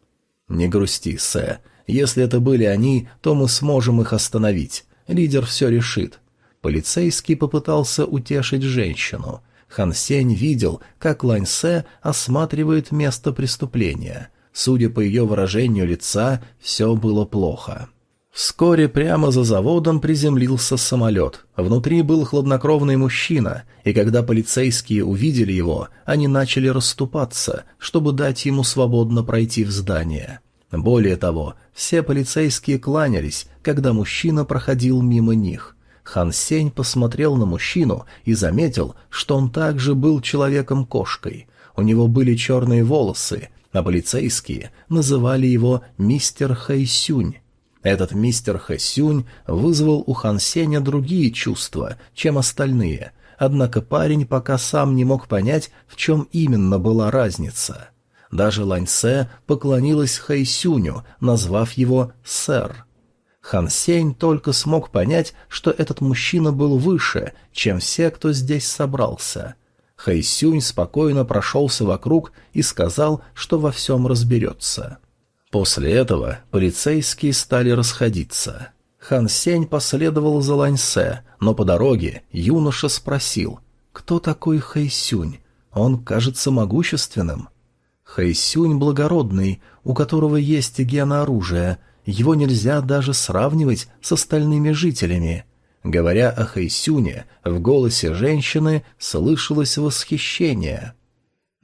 «Не грусти, Сэ. Если это были они, то мы сможем их остановить. Лидер все решит». Полицейский попытался утешить женщину. Хан Сень видел, как Ланьсе осматривает место преступления. Судя по ее выражению лица, все было плохо. Вскоре прямо за заводом приземлился самолет. Внутри был хладнокровный мужчина, и когда полицейские увидели его, они начали расступаться, чтобы дать ему свободно пройти в здание. Более того, все полицейские кланялись, когда мужчина проходил мимо них. Хан Сень посмотрел на мужчину и заметил, что он также был человеком-кошкой. У него были черные волосы, а полицейские называли его «мистер Хэйсюнь», этот мистер Хэсюнь вызвал у Хан Сеня другие чувства, чем остальные, однако парень пока сам не мог понять, в чем именно была разница. Даже Ланьсе поклонилась Хэйсюню, назвав его «сэр». Хан Сень только смог понять, что этот мужчина был выше, чем все, кто здесь собрался. Хэйсюнь спокойно прошелся вокруг и сказал, что во всем разберется. — После этого полицейские стали расходиться. Хан Сень последовал за Ланьсе, но по дороге юноша спросил, кто такой Хэйсюнь? Он кажется могущественным. Хэйсюнь благородный, у которого есть гена оружия, его нельзя даже сравнивать с остальными жителями. Говоря о Хэйсюне, в голосе женщины слышалось восхищение —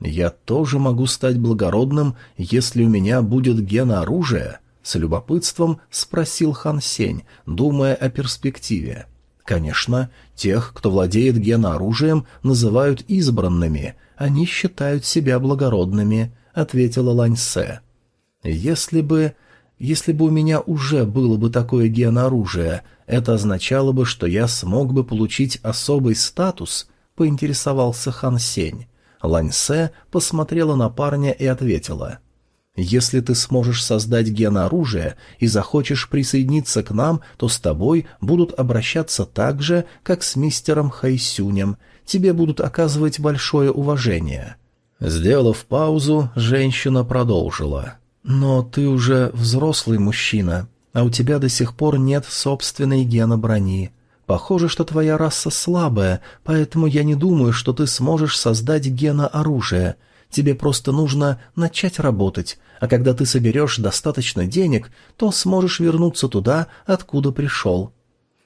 «Я тоже могу стать благородным, если у меня будет генооружие. с любопытством спросил Хан Сень, думая о перспективе. Конечно, тех, кто владеет генооружием, называют избранными, они считают себя благородными, ответила Лань Се. Если бы если бы у меня уже было бы такое генооружие, это означало бы, что я смог бы получить особый статус, поинтересовался Хан Сень. Ланьсе посмотрела на парня и ответила. «Если ты сможешь создать ген и захочешь присоединиться к нам, то с тобой будут обращаться так же, как с мистером Хайсюнем. Тебе будут оказывать большое уважение». Сделав паузу, женщина продолжила. «Но ты уже взрослый мужчина, а у тебя до сих пор нет собственной геноброни." брони. Похоже, что твоя раса слабая, поэтому я не думаю, что ты сможешь создать гена оружия. Тебе просто нужно начать работать, а когда ты соберешь достаточно денег, то сможешь вернуться туда, откуда пришел.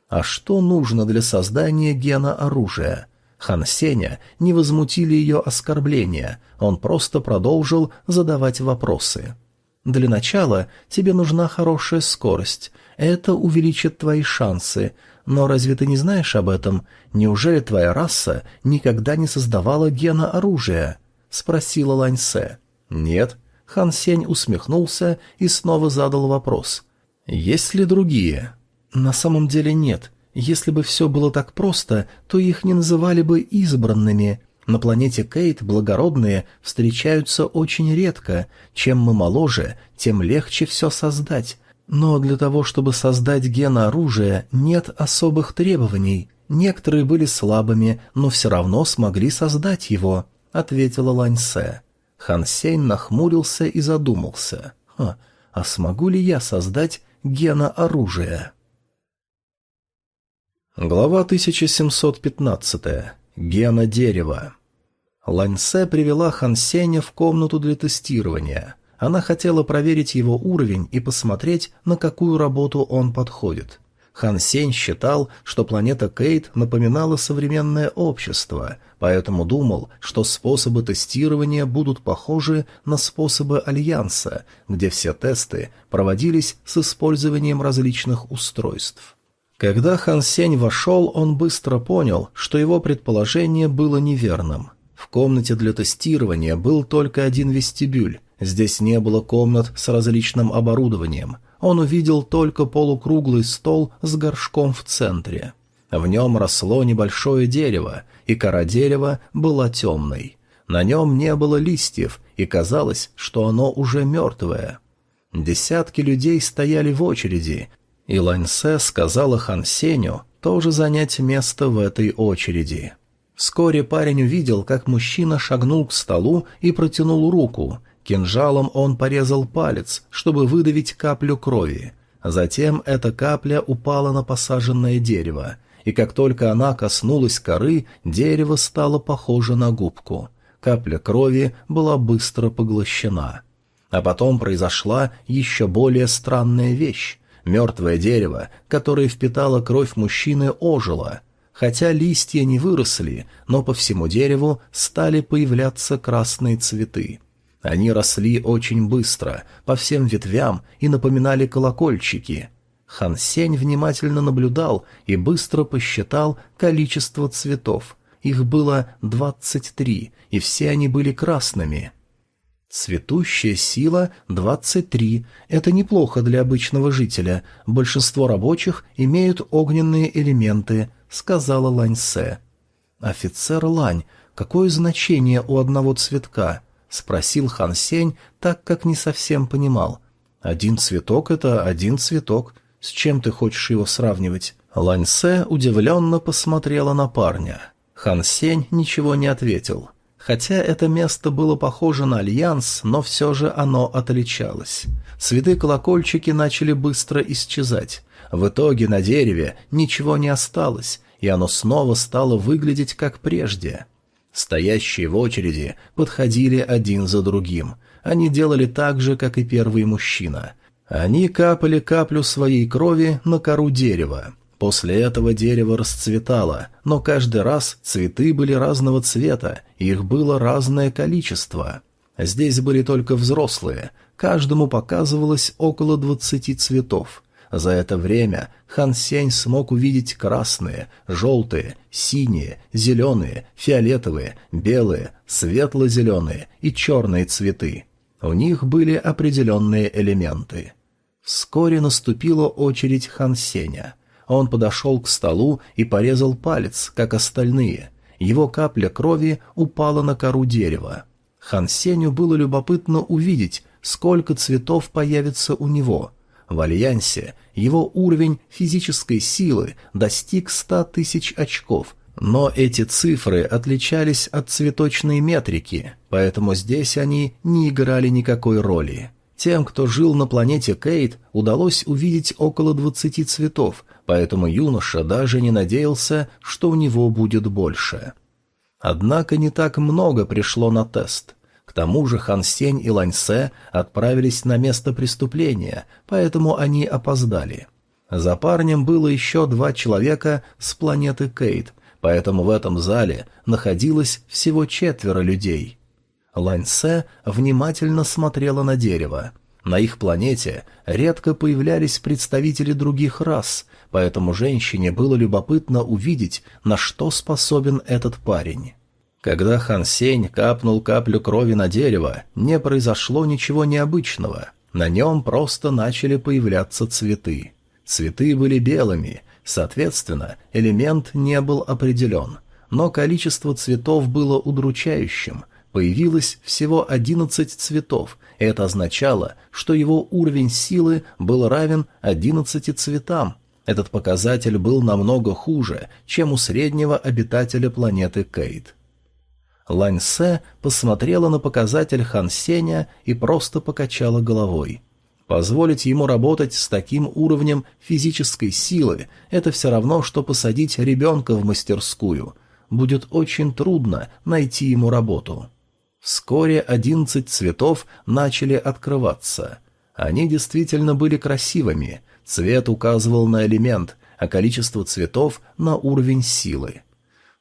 А что нужно для создания гена оружия? Хан Сеня не возмутили ее оскорбления, он просто продолжил задавать вопросы. Для начала тебе нужна хорошая скорость. Это увеличит твои шансы, но разве ты не знаешь об этом? Неужели твоя раса никогда не создавала гена оружия?» — спросила Ланьсе. «Нет». Хан Сень усмехнулся и снова задал вопрос. «Есть ли другие?» «На самом деле нет. Если бы все было так просто, то их не называли бы избранными. На планете Кейт благородные встречаются очень редко. Чем мы моложе, тем легче все создать. Но для того, чтобы создать ген оружия, нет особых требований. Некоторые были слабыми, но все равно смогли создать его, ответила Ланьсе. Хансейн нахмурился и задумался. Ха, а смогу ли я создать гена оружия? Глава 1715. Гена дерева. Ланьсе привела Хансеня в комнату для тестирования. Она хотела проверить его уровень и посмотреть, на какую работу он подходит. Хан Сень считал, что планета Кейт напоминала современное общество, поэтому думал, что способы тестирования будут похожи на способы Альянса, где все тесты проводились с использованием различных устройств. Когда Хан Сень вошел, он быстро понял, что его предположение было неверным. В комнате для тестирования был только один вестибюль, Здесь не было комнат с различным оборудованием. Он увидел только полукруглый стол с горшком в центре. В нем росло небольшое дерево, и кора дерева была темной. На нем не было листьев, и казалось, что оно уже мертвое. Десятки людей стояли в очереди, и Ланьсе сказала Хансеню тоже занять место в этой очереди. Вскоре парень увидел, как мужчина шагнул к столу и протянул руку — Кинжалом он порезал палец, чтобы выдавить каплю крови. Затем эта капля упала на посаженное дерево, и как только она коснулась коры, дерево стало похоже на губку. Капля крови была быстро поглощена. А потом произошла еще более странная вещь. Мертвое дерево, которое впитало кровь мужчины, ожило. Хотя листья не выросли, но по всему дереву стали появляться красные цветы. Они росли очень быстро, по всем ветвям и напоминали колокольчики. Хан Сень внимательно наблюдал и быстро посчитал количество цветов. Их было двадцать три, и все они были красными. Цветущая сила 23. Это неплохо для обычного жителя. Большинство рабочих имеют огненные элементы, сказала Ланьсе. Офицер Лань, какое значение у одного цветка? — спросил Хан Сень, так как не совсем понимал. «Один цветок — это один цветок. С чем ты хочешь его сравнивать?» Лань Се удивленно посмотрела на парня. Хан Сень ничего не ответил. Хотя это место было похоже на альянс, но все же оно отличалось. Цветы-колокольчики начали быстро исчезать. В итоге на дереве ничего не осталось, и оно снова стало выглядеть как прежде — Стоящие в очереди подходили один за другим. Они делали так же, как и первый мужчина. Они капали каплю своей крови на кору дерева. После этого дерево расцветало, но каждый раз цветы были разного цвета, их было разное количество. Здесь были только взрослые, каждому показывалось около двадцати цветов. За это время Хан Сень смог увидеть красные, желтые, синие, зеленые, фиолетовые, белые, светло-зеленые и черные цветы. У них были определенные элементы. Вскоре наступила очередь Хан Сеня. Он подошел к столу и порезал палец, как остальные. Его капля крови упала на кору дерева. Хан Сеню было любопытно увидеть, сколько цветов появится у него, в Альянсе его уровень физической силы достиг ста тысяч очков, но эти цифры отличались от цветочной метрики, поэтому здесь они не играли никакой роли. Тем, кто жил на планете Кейт, удалось увидеть около 20 цветов, поэтому юноша даже не надеялся, что у него будет больше. Однако не так много пришло на тест – Тому же Хансень и Ланьсе отправились на место преступления, поэтому они опоздали. За парнем было еще два человека с планеты Кейт, поэтому в этом зале находилось всего четверо людей. Ланьсе внимательно смотрела на дерево. На их планете редко появлялись представители других рас, поэтому женщине было любопытно увидеть, на что способен этот парень. Когда Хан Сень капнул каплю крови на дерево, не произошло ничего необычного. На нем просто начали появляться цветы. Цветы были белыми, соответственно, элемент не был определен. Но количество цветов было удручающим. Появилось всего 11 цветов, и это означало, что его уровень силы был равен 11 цветам. Этот показатель был намного хуже, чем у среднего обитателя планеты Кейт. Лань Се посмотрела на показатель Хан Сеня и просто покачала головой. Позволить ему работать с таким уровнем физической силы – это все равно, что посадить ребенка в мастерскую. Будет очень трудно найти ему работу. Вскоре одиннадцать цветов начали открываться. Они действительно были красивыми. Цвет указывал на элемент, а количество цветов – на уровень силы.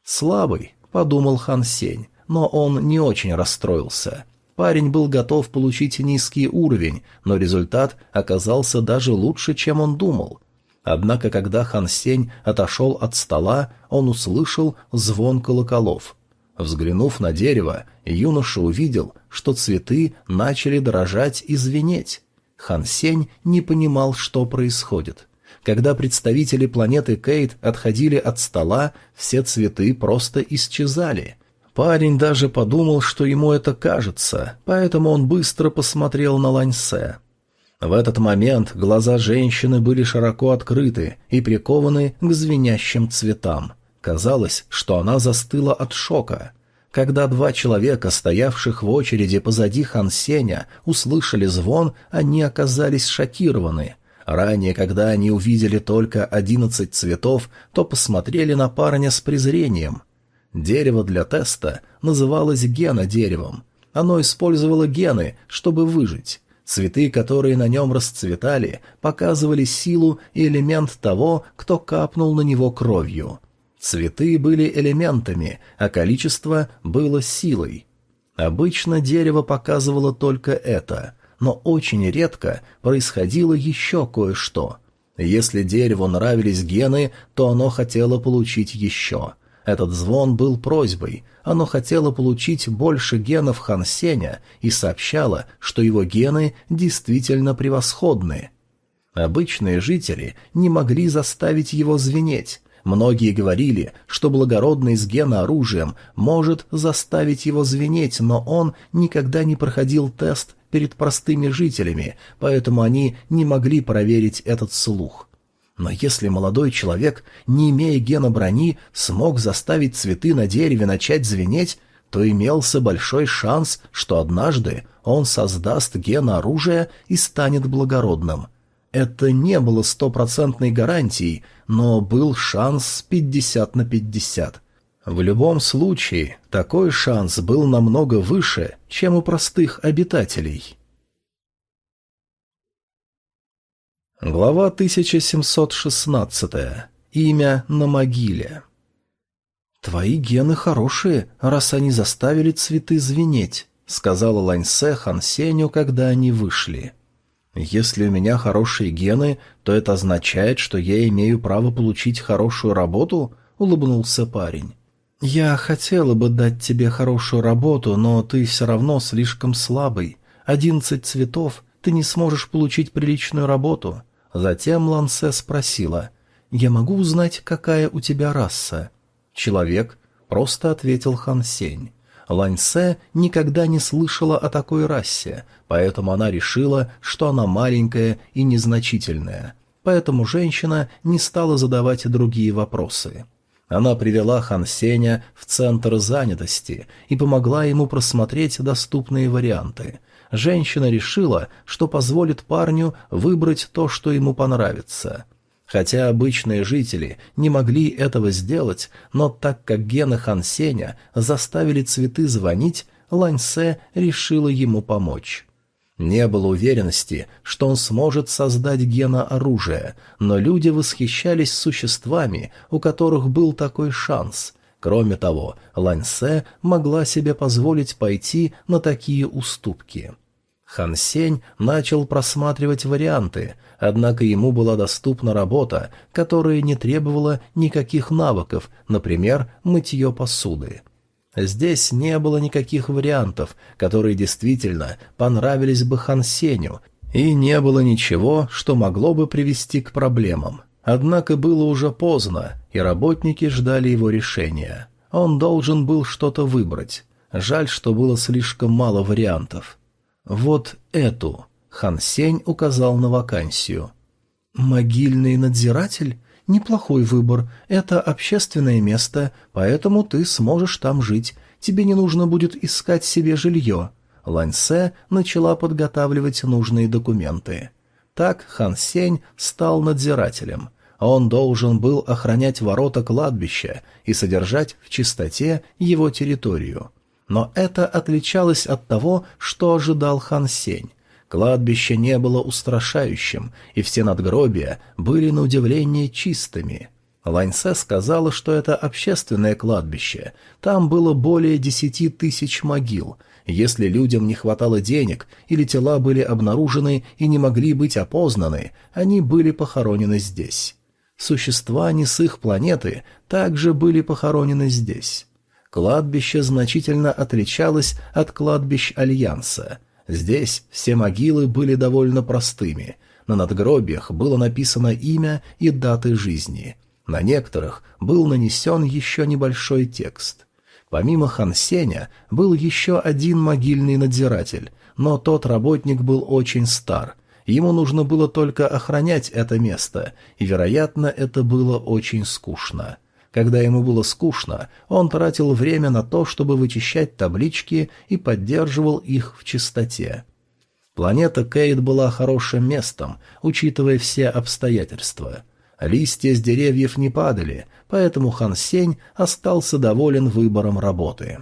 «Слабый», — подумал Хан Сень но он не очень расстроился. Парень был готов получить низкий уровень, но результат оказался даже лучше, чем он думал. Однако, когда Хан Сень отошел от стола, он услышал звон колоколов. Взглянув на дерево, юноша увидел, что цветы начали дрожать и звенеть. Хан Сень не понимал, что происходит. Когда представители планеты Кейт отходили от стола, все цветы просто исчезали — Парень даже подумал, что ему это кажется, поэтому он быстро посмотрел на Ланьсе. В этот момент глаза женщины были широко открыты и прикованы к звенящим цветам. Казалось, что она застыла от шока. Когда два человека, стоявших в очереди позади Хан Сеня, услышали звон, они оказались шокированы. Ранее, когда они увидели только одиннадцать цветов, то посмотрели на парня с презрением. Дерево для теста называлось гена-деревом. Оно использовало гены, чтобы выжить. Цветы, которые на нем расцветали, показывали силу и элемент того, кто капнул на него кровью. Цветы были элементами, а количество было силой. Обычно дерево показывало только это, но очень редко происходило еще кое-что. Если дереву нравились гены, то оно хотело получить еще – этот звон был просьбой. Оно хотело получить больше генов Хан Сеня и сообщало, что его гены действительно превосходны. Обычные жители не могли заставить его звенеть. Многие говорили, что благородный с гена оружием может заставить его звенеть, но он никогда не проходил тест перед простыми жителями, поэтому они не могли проверить этот слух. Но если молодой человек, не имея гена брони, смог заставить цветы на дереве начать звенеть, то имелся большой шанс, что однажды он создаст ген оружия и станет благородным. Это не было стопроцентной гарантией, но был шанс 50 на 50. В любом случае, такой шанс был намного выше, чем у простых обитателей. Глава 1716. Имя на могиле. «Твои гены хорошие, раз они заставили цветы звенеть», — сказала Ланьсе Хансеню, когда они вышли. «Если у меня хорошие гены, то это означает, что я имею право получить хорошую работу?» — улыбнулся парень. «Я хотела бы дать тебе хорошую работу, но ты все равно слишком слабый. Одиннадцать цветов, ты не сможешь получить приличную работу. Затем Лансе спросила, «Я могу узнать, какая у тебя раса?» Человек просто ответил Хан Сень. Ланьсе никогда не слышала о такой расе, поэтому она решила, что она маленькая и незначительная. Поэтому женщина не стала задавать другие вопросы. Она привела Хан Сеня в центр занятости и помогла ему просмотреть доступные варианты – женщина решила, что позволит парню выбрать то, что ему понравится. Хотя обычные жители не могли этого сделать, но так как гены Хансеня заставили цветы звонить, Ланьсе решила ему помочь. Не было уверенности, что он сможет создать гена оружия, но люди восхищались существами, у которых был такой шанс. Кроме того, Ланьсе могла себе позволить пойти на такие уступки. Хан Сень начал просматривать варианты, однако ему была доступна работа, которая не требовала никаких навыков, например, мытье посуды. Здесь не было никаких вариантов, которые действительно понравились бы Хан Сеню, и не было ничего, что могло бы привести к проблемам. Однако было уже поздно, и работники ждали его решения. Он должен был что-то выбрать. Жаль, что было слишком мало вариантов. «Вот эту», — Хансень указал на вакансию. «Могильный надзиратель? Неплохой выбор. Это общественное место, поэтому ты сможешь там жить. Тебе не нужно будет искать себе жилье». Лансе начала подготавливать нужные документы. Так Хан Сень стал надзирателем. Он должен был охранять ворота кладбища и содержать в чистоте его территорию но это отличалось от того, что ожидал Хан Сень. Кладбище не было устрашающим, и все надгробия были на удивление чистыми. Ланьсе сказала, что это общественное кладбище, там было более десяти тысяч могил. Если людям не хватало денег или тела были обнаружены и не могли быть опознаны, они были похоронены здесь. Существа не с их планеты также были похоронены здесь. Кладбище значительно отличалось от кладбищ Альянса. Здесь все могилы были довольно простыми. На надгробиях было написано имя и даты жизни. На некоторых был нанесен еще небольшой текст. Помимо Хансеня был еще один могильный надзиратель, но тот работник был очень стар. Ему нужно было только охранять это место, и, вероятно, это было очень скучно. Когда ему было скучно, он тратил время на то, чтобы вычищать таблички и поддерживал их в чистоте. Планета Кейт была хорошим местом, учитывая все обстоятельства. Листья с деревьев не падали, поэтому Хан Сень остался доволен выбором работы.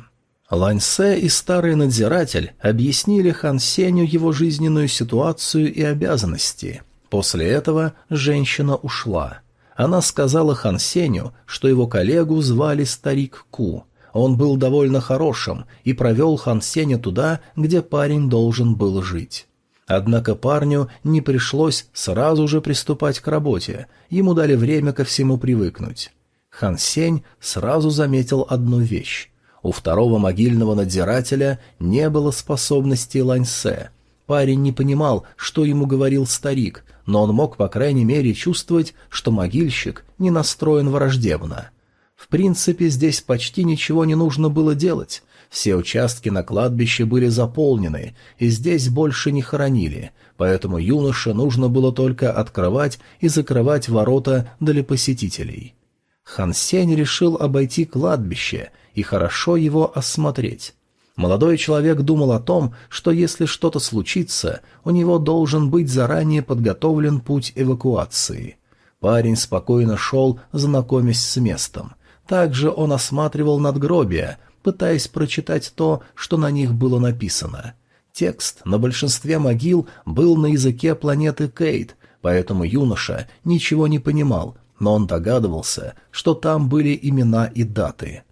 Ланьсе и старый надзиратель объяснили Хан Сенью его жизненную ситуацию и обязанности. После этого женщина ушла – она сказала Хан Сеню, что его коллегу звали Старик Ку. Он был довольно хорошим и провел Хан Сеня туда, где парень должен был жить. Однако парню не пришлось сразу же приступать к работе, ему дали время ко всему привыкнуть. Хан Сень сразу заметил одну вещь. У второго могильного надзирателя не было способности Ланьсе — Парень не понимал, что ему говорил старик, но он мог, по крайней мере, чувствовать, что могильщик не настроен враждебно. В принципе, здесь почти ничего не нужно было делать. Все участки на кладбище были заполнены, и здесь больше не хоронили, поэтому юноше нужно было только открывать и закрывать ворота для посетителей. Хансень решил обойти кладбище и хорошо его осмотреть. Молодой человек думал о том, что если что-то случится, у него должен быть заранее подготовлен путь эвакуации. Парень спокойно шел, знакомясь с местом. Также он осматривал надгробия, пытаясь прочитать то, что на них было написано. Текст на большинстве могил был на языке планеты Кейт, поэтому юноша ничего не понимал, но он догадывался, что там были имена и даты.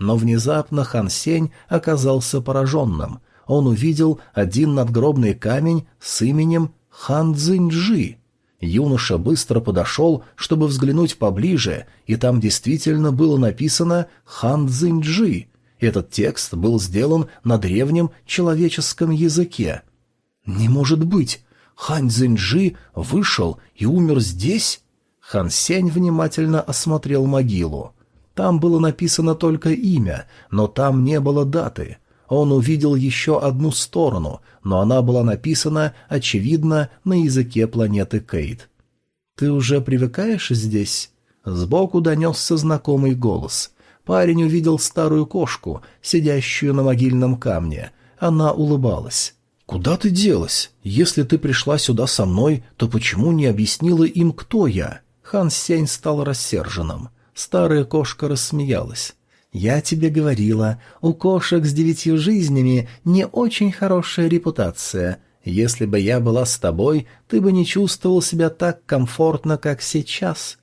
Но внезапно Хан Сень оказался пораженным. Он увидел один надгробный камень с именем Хан Цзиньджи. Юноша быстро подошел, чтобы взглянуть поближе, и там действительно было написано «Хан Цзиньджи». Этот текст был сделан на древнем человеческом языке. «Не может быть! Хан Цзиньджи вышел и умер здесь?» Хан Сень внимательно осмотрел могилу. Там было написано только имя, но там не было даты. Он увидел еще одну сторону, но она была написана, очевидно, на языке планеты Кейт. «Ты уже привыкаешь здесь?» Сбоку донесся знакомый голос. Парень увидел старую кошку, сидящую на могильном камне. Она улыбалась. «Куда ты делась? Если ты пришла сюда со мной, то почему не объяснила им, кто я?» Хан Сень стал рассерженным. Старая кошка рассмеялась. «Я тебе говорила, у кошек с девятью жизнями не очень хорошая репутация. Если бы я была с тобой, ты бы не чувствовал себя так комфортно, как сейчас».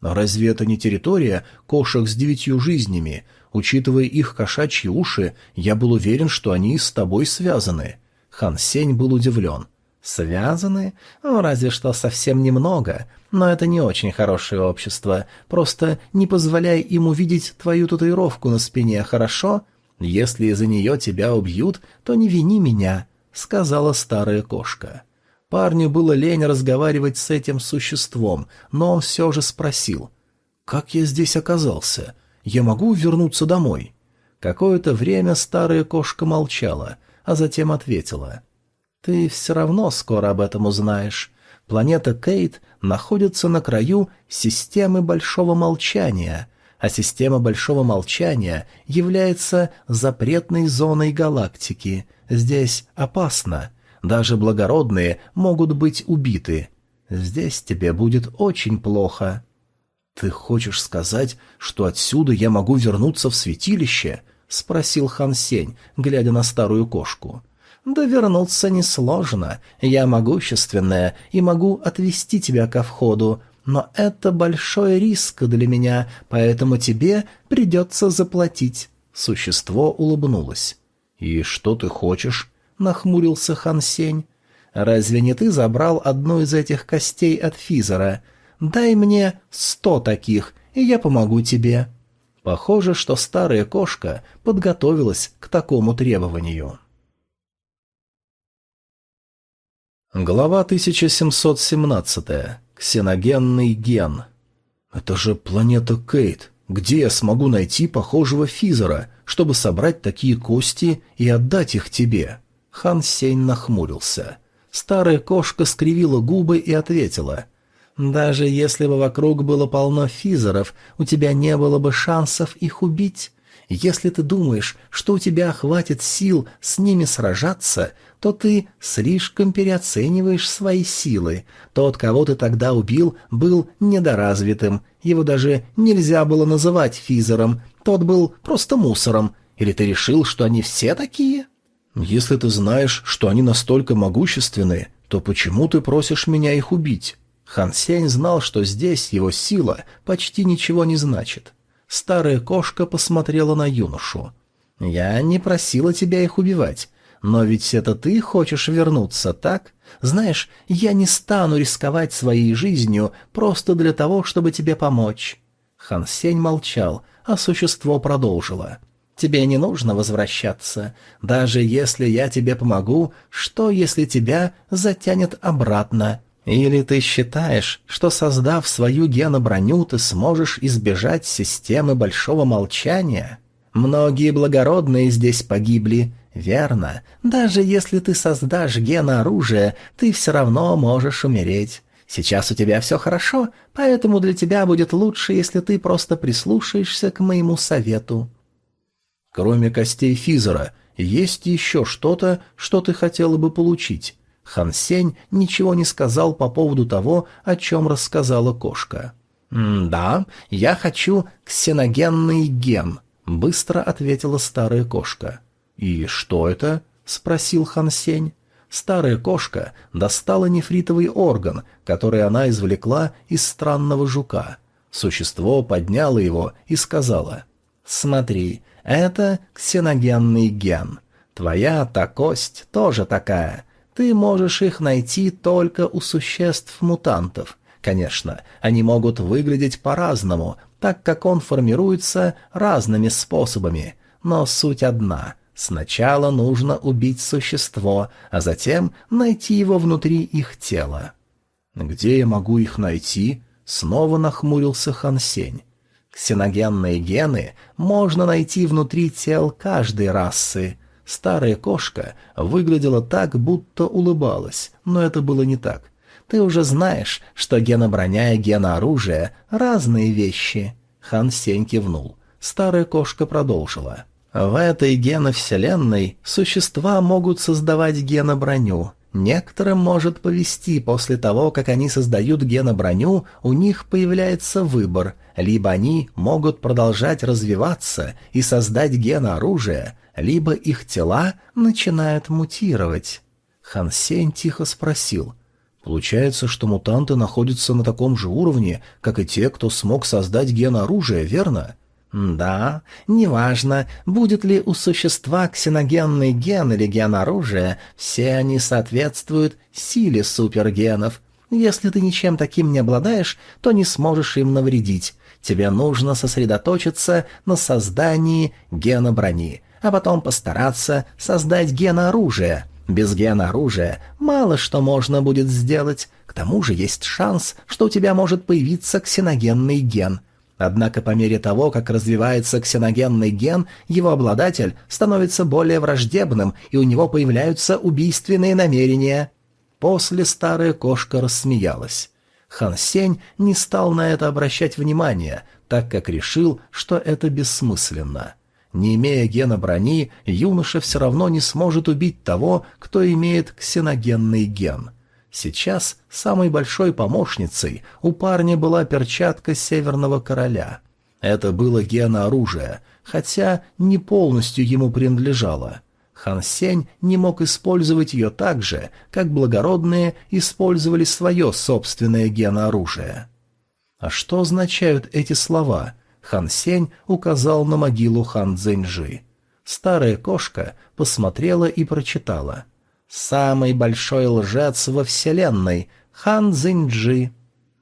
«Но разве это не территория кошек с девятью жизнями? Учитывая их кошачьи уши, я был уверен, что они с тобой связаны». Хан Сень был удивлен. «Связаны? Ну, разве что совсем немного но это не очень хорошее общество. Просто не позволяй им увидеть твою татуировку на спине, хорошо? Если из-за нее тебя убьют, то не вини меня», — сказала старая кошка. Парню было лень разговаривать с этим существом, но он все же спросил. «Как я здесь оказался? Я могу вернуться домой?» Какое-то время старая кошка молчала, а затем ответила. «Ты все равно скоро об этом узнаешь планета Кейт находится на краю системы Большого Молчания, а система Большого Молчания является запретной зоной галактики. Здесь опасно. Даже благородные могут быть убиты. Здесь тебе будет очень плохо. «Ты хочешь сказать, что отсюда я могу вернуться в святилище?» — спросил Хан Сень, глядя на старую кошку. — да вернуться несложно. Я могущественная и могу отвести тебя ко входу, но это большой риск для меня, поэтому тебе придется заплатить». Существо улыбнулось. «И что ты хочешь?» — нахмурился Хансень. «Разве не ты забрал одну из этих костей от Физера? Дай мне сто таких, и я помогу тебе». Похоже, что старая кошка подготовилась к такому требованию. Глава 1717. Ксеногенный ген. «Это же планета Кейт. Где я смогу найти похожего физера, чтобы собрать такие кости и отдать их тебе?» Хан Сень нахмурился. Старая кошка скривила губы и ответила. «Даже если бы вокруг было полно физеров, у тебя не было бы шансов их убить. Если ты думаешь, что у тебя хватит сил с ними сражаться, то ты слишком переоцениваешь свои силы. Тот, кого ты тогда убил, был недоразвитым. Его даже нельзя было называть физером. Тот был просто мусором. Или ты решил, что они все такие? Если ты знаешь, что они настолько могущественные, то почему ты просишь меня их убить? Хан Сень знал, что здесь его сила почти ничего не значит. Старая кошка посмотрела на юношу. «Я не просила тебя их убивать, но ведь это ты хочешь вернуться, так? Знаешь, я не стану рисковать своей жизнью просто для того, чтобы тебе помочь». Хансень молчал, а существо продолжило. «Тебе не нужно возвращаться. Даже если я тебе помогу, что если тебя затянет обратно? Или ты считаешь, что создав свою геноброню, ты сможешь избежать системы большого молчания? Многие благородные здесь погибли, верно? Даже если ты создашь генооружие, ты все равно можешь умереть. Сейчас у тебя все хорошо, поэтому для тебя будет лучше, если ты просто прислушаешься к моему совету. Кроме костей Физера, есть еще что-то, что ты хотела бы получить? Хан Сень ничего не сказал по поводу того, о чем рассказала кошка. «Да, я хочу ксеногенный ген», — быстро ответила старая кошка. «И что это?» — спросил Хан Сень. Старая кошка достала нефритовый орган, который она извлекла из странного жука. Существо подняло его и сказала, «Смотри, это ксеногенный ген. Твоя та кость тоже такая, ты можешь их найти только у существ-мутантов. Конечно, они могут выглядеть по-разному, так как он формируется разными способами, но суть одна. Сначала нужно убить существо, а затем найти его внутри их тела. «Где я могу их найти?» — снова нахмурился Хансень. Ксеногенные гены можно найти внутри тел каждой расы. Старая кошка выглядела так, будто улыбалась, но это было не так. Ты уже знаешь, что геноброня и генооружие — разные вещи. Хан Сень кивнул. Старая кошка продолжила. В этой геновселенной существа могут создавать геноброню. Некоторым может повести после того, как они создают геноброню, у них появляется выбор. Либо они могут продолжать развиваться и создать генооружие, либо их тела начинают мутировать. Хан Сень тихо спросил. «Получается, что мутанты находятся на таком же уровне, как и те, кто смог создать ген оружия, верно?» «Да, неважно, будет ли у существа ксеногенный ген или ген оружия, все они соответствуют силе супергенов. Если ты ничем таким не обладаешь, то не сможешь им навредить. Тебе нужно сосредоточиться на создании гена брони а потом постараться создать гена оружия. Без гена оружия мало что можно будет сделать, к тому же есть шанс, что у тебя может появиться ксеногенный ген. Однако по мере того, как развивается ксеногенный ген, его обладатель становится более враждебным, и у него появляются убийственные намерения. После старая кошка рассмеялась. Хан Сень не стал на это обращать внимания, так как решил, что это бессмысленно. — не имея гена брони, юноша все равно не сможет убить того, кто имеет ксеногенный ген. Сейчас самой большой помощницей у парня была перчатка Северного Короля. Это было генооружие, хотя не полностью ему принадлежало. Хан Сень не мог использовать ее так же, как благородные использовали свое собственное генооружие. А что означают эти слова – Хан Сень указал на могилу Хан Цзэньжи. Старая кошка посмотрела и прочитала. «Самый большой лжец во Вселенной — Хан Цзэньджи».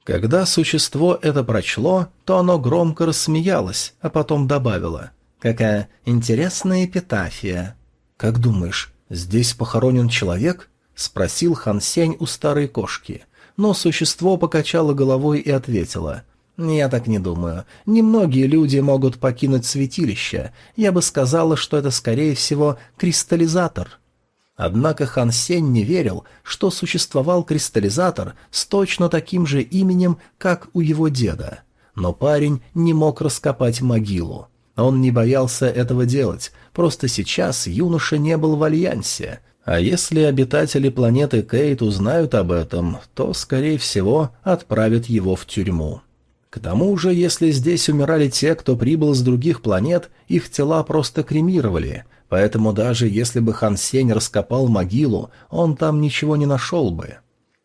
Когда существо это прочло, то оно громко рассмеялось, а потом добавило. «Какая интересная эпитафия!» «Как думаешь, здесь похоронен человек?» — спросил Хан Сень у старой кошки. Но существо покачало головой и ответило. «Я так не думаю. Немногие люди могут покинуть святилище. Я бы сказала, что это, скорее всего, кристаллизатор». Однако Хан Сень не верил, что существовал кристаллизатор с точно таким же именем, как у его деда. Но парень не мог раскопать могилу. Он не боялся этого делать, просто сейчас юноша не был в Альянсе. А если обитатели планеты Кейт узнают об этом, то, скорее всего, отправят его в тюрьму. К тому же, если здесь умирали те, кто прибыл с других планет, их тела просто кремировали, поэтому даже если бы Хан Сень раскопал могилу, он там ничего не нашел бы.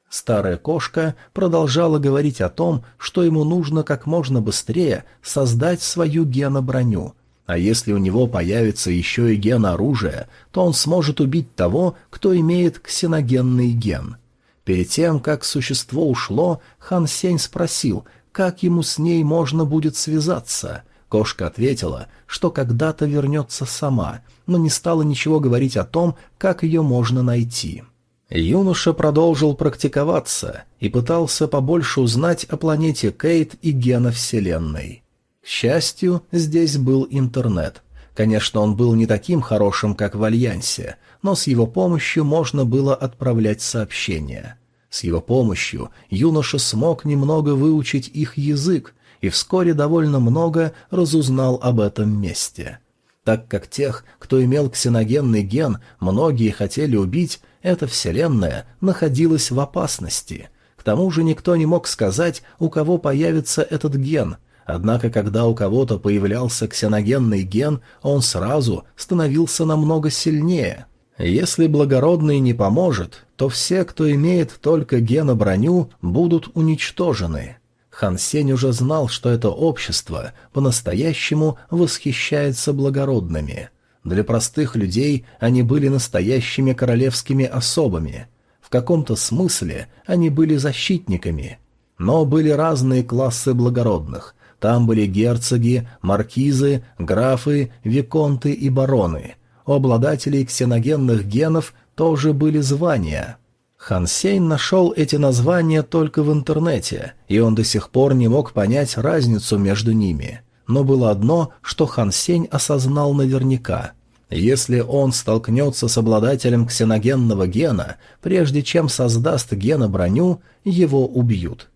Старая кошка продолжала говорить о том, что ему нужно как можно быстрее создать свою геноброню. А если у него появится еще и ген то он сможет убить того, кто имеет ксеногенный ген. Перед тем, как существо ушло, Хан Сень спросил, как ему с ней можно будет связаться. Кошка ответила, что когда-то вернется сама, но не стала ничего говорить о том, как ее можно найти. Юноша продолжил практиковаться и пытался побольше узнать о планете Кейт и гена Вселенной. К счастью, здесь был интернет. Конечно, он был не таким хорошим, как в Альянсе, но с его помощью можно было отправлять сообщения. С его помощью юноша смог немного выучить их язык и вскоре довольно много разузнал об этом месте. Так как тех, кто имел ксеногенный ген, многие хотели убить, эта вселенная находилась в опасности. К тому же никто не мог сказать, у кого появится этот ген, однако когда у кого-то появлялся ксеногенный ген, он сразу становился намного сильнее. Если благородный не поможет, то все, кто имеет только гена броню, будут уничтожены. Хан Сень уже знал, что это общество по-настоящему восхищается благородными. Для простых людей они были настоящими королевскими особами. В каком-то смысле они были защитниками. Но были разные классы благородных. Там были герцоги, маркизы, графы, виконты и бароны. У обладателей ксеногенных генов – тоже были звания. Хан нашел эти названия только в интернете, и он до сих пор не мог понять разницу между ними. Но было одно, что Хансень осознал наверняка. Если он столкнется с обладателем ксеногенного гена, прежде чем создаст гена броню, его убьют.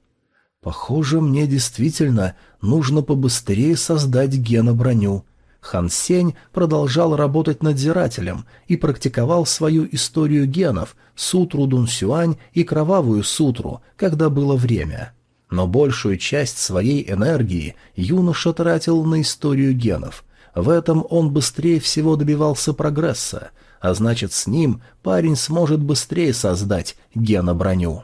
Похоже, мне действительно нужно побыстрее создать геноброню, Хан Сень продолжал работать надзирателем и практиковал свою историю генов, сутру Дун Сюань и кровавую сутру, когда было время. Но большую часть своей энергии юноша тратил на историю генов. В этом он быстрее всего добивался прогресса, а значит с ним парень сможет быстрее создать геноброню.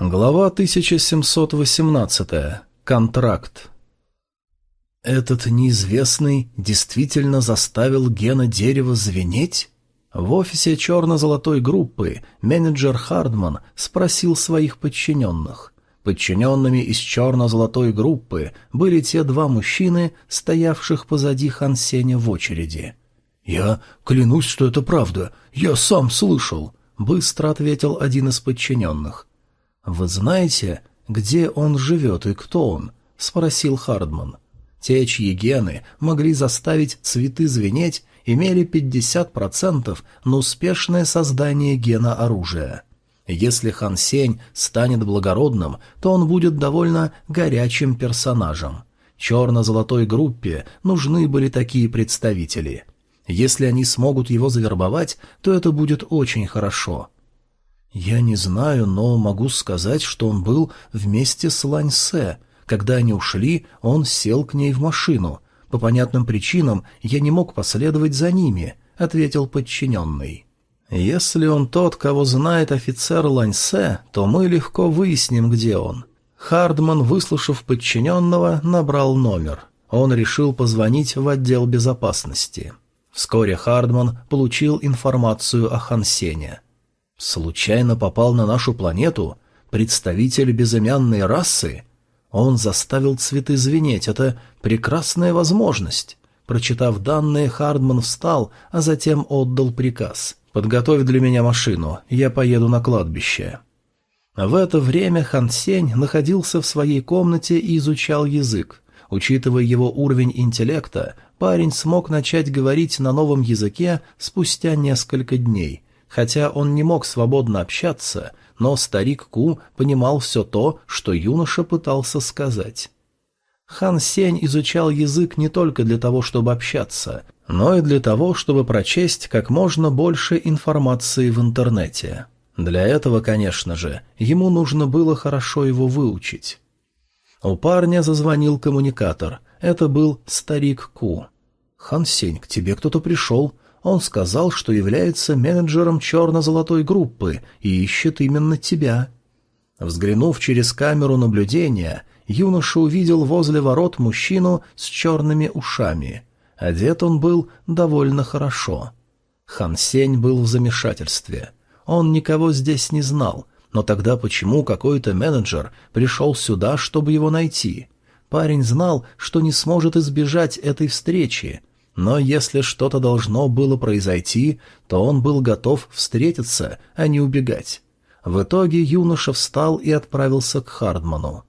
Глава 1718. Контракт. Этот неизвестный действительно заставил Гена Дерева звенеть? В офисе черно-золотой группы менеджер Хардман спросил своих подчиненных. Подчиненными из черно-золотой группы были те два мужчины, стоявших позади Хансеня в очереди. «Я клянусь, что это правда. Я сам слышал», — быстро ответил один из подчиненных. «Вы знаете, где он живет и кто он?» — спросил Хардман. Те, чьи гены могли заставить цветы звенеть, имели 50% на успешное создание гена оружия. Если Хан Сень станет благородным, то он будет довольно горячим персонажем. Черно-золотой группе нужны были такие представители. Если они смогут его завербовать, то это будет очень хорошо. Я не знаю, но могу сказать, что он был вместе с Ланьсе. Когда они ушли, он сел к ней в машину. По понятным причинам я не мог последовать за ними, ответил подчиненный. Если он тот, кого знает офицер Ланьсе, то мы легко выясним, где он. Хардман, выслушав подчиненного, набрал номер. Он решил позвонить в отдел безопасности. Вскоре Хардман получил информацию о Хансене. Случайно попал на нашу планету представитель безымянной расы? Он заставил цветы звенеть, это прекрасная возможность. Прочитав данные, Хардман встал, а затем отдал приказ. «Подготовь для меня машину, я поеду на кладбище». В это время Хан Сень находился в своей комнате и изучал язык. Учитывая его уровень интеллекта, парень смог начать говорить на новом языке спустя несколько дней. Хотя он не мог свободно общаться, но старик Ку понимал все то, что юноша пытался сказать. Хан Сень изучал язык не только для того, чтобы общаться, но и для того, чтобы прочесть как можно больше информации в интернете. Для этого, конечно же, ему нужно было хорошо его выучить. У парня зазвонил коммуникатор. Это был старик Ку. «Хан Сень, к тебе кто-то пришел. Он сказал, что является менеджером черно-золотой группы и ищет именно тебя. Взглянув через камеру наблюдения, юноша увидел возле ворот мужчину с черными ушами. Одет он был довольно хорошо. Хан Сень был в замешательстве. Он никого здесь не знал, но тогда почему какой-то менеджер пришел сюда, чтобы его найти? Парень знал, что не сможет избежать этой встречи, но если что-то должно было произойти, то он был готов встретиться, а не убегать. В итоге юноша встал и отправился к Хардману.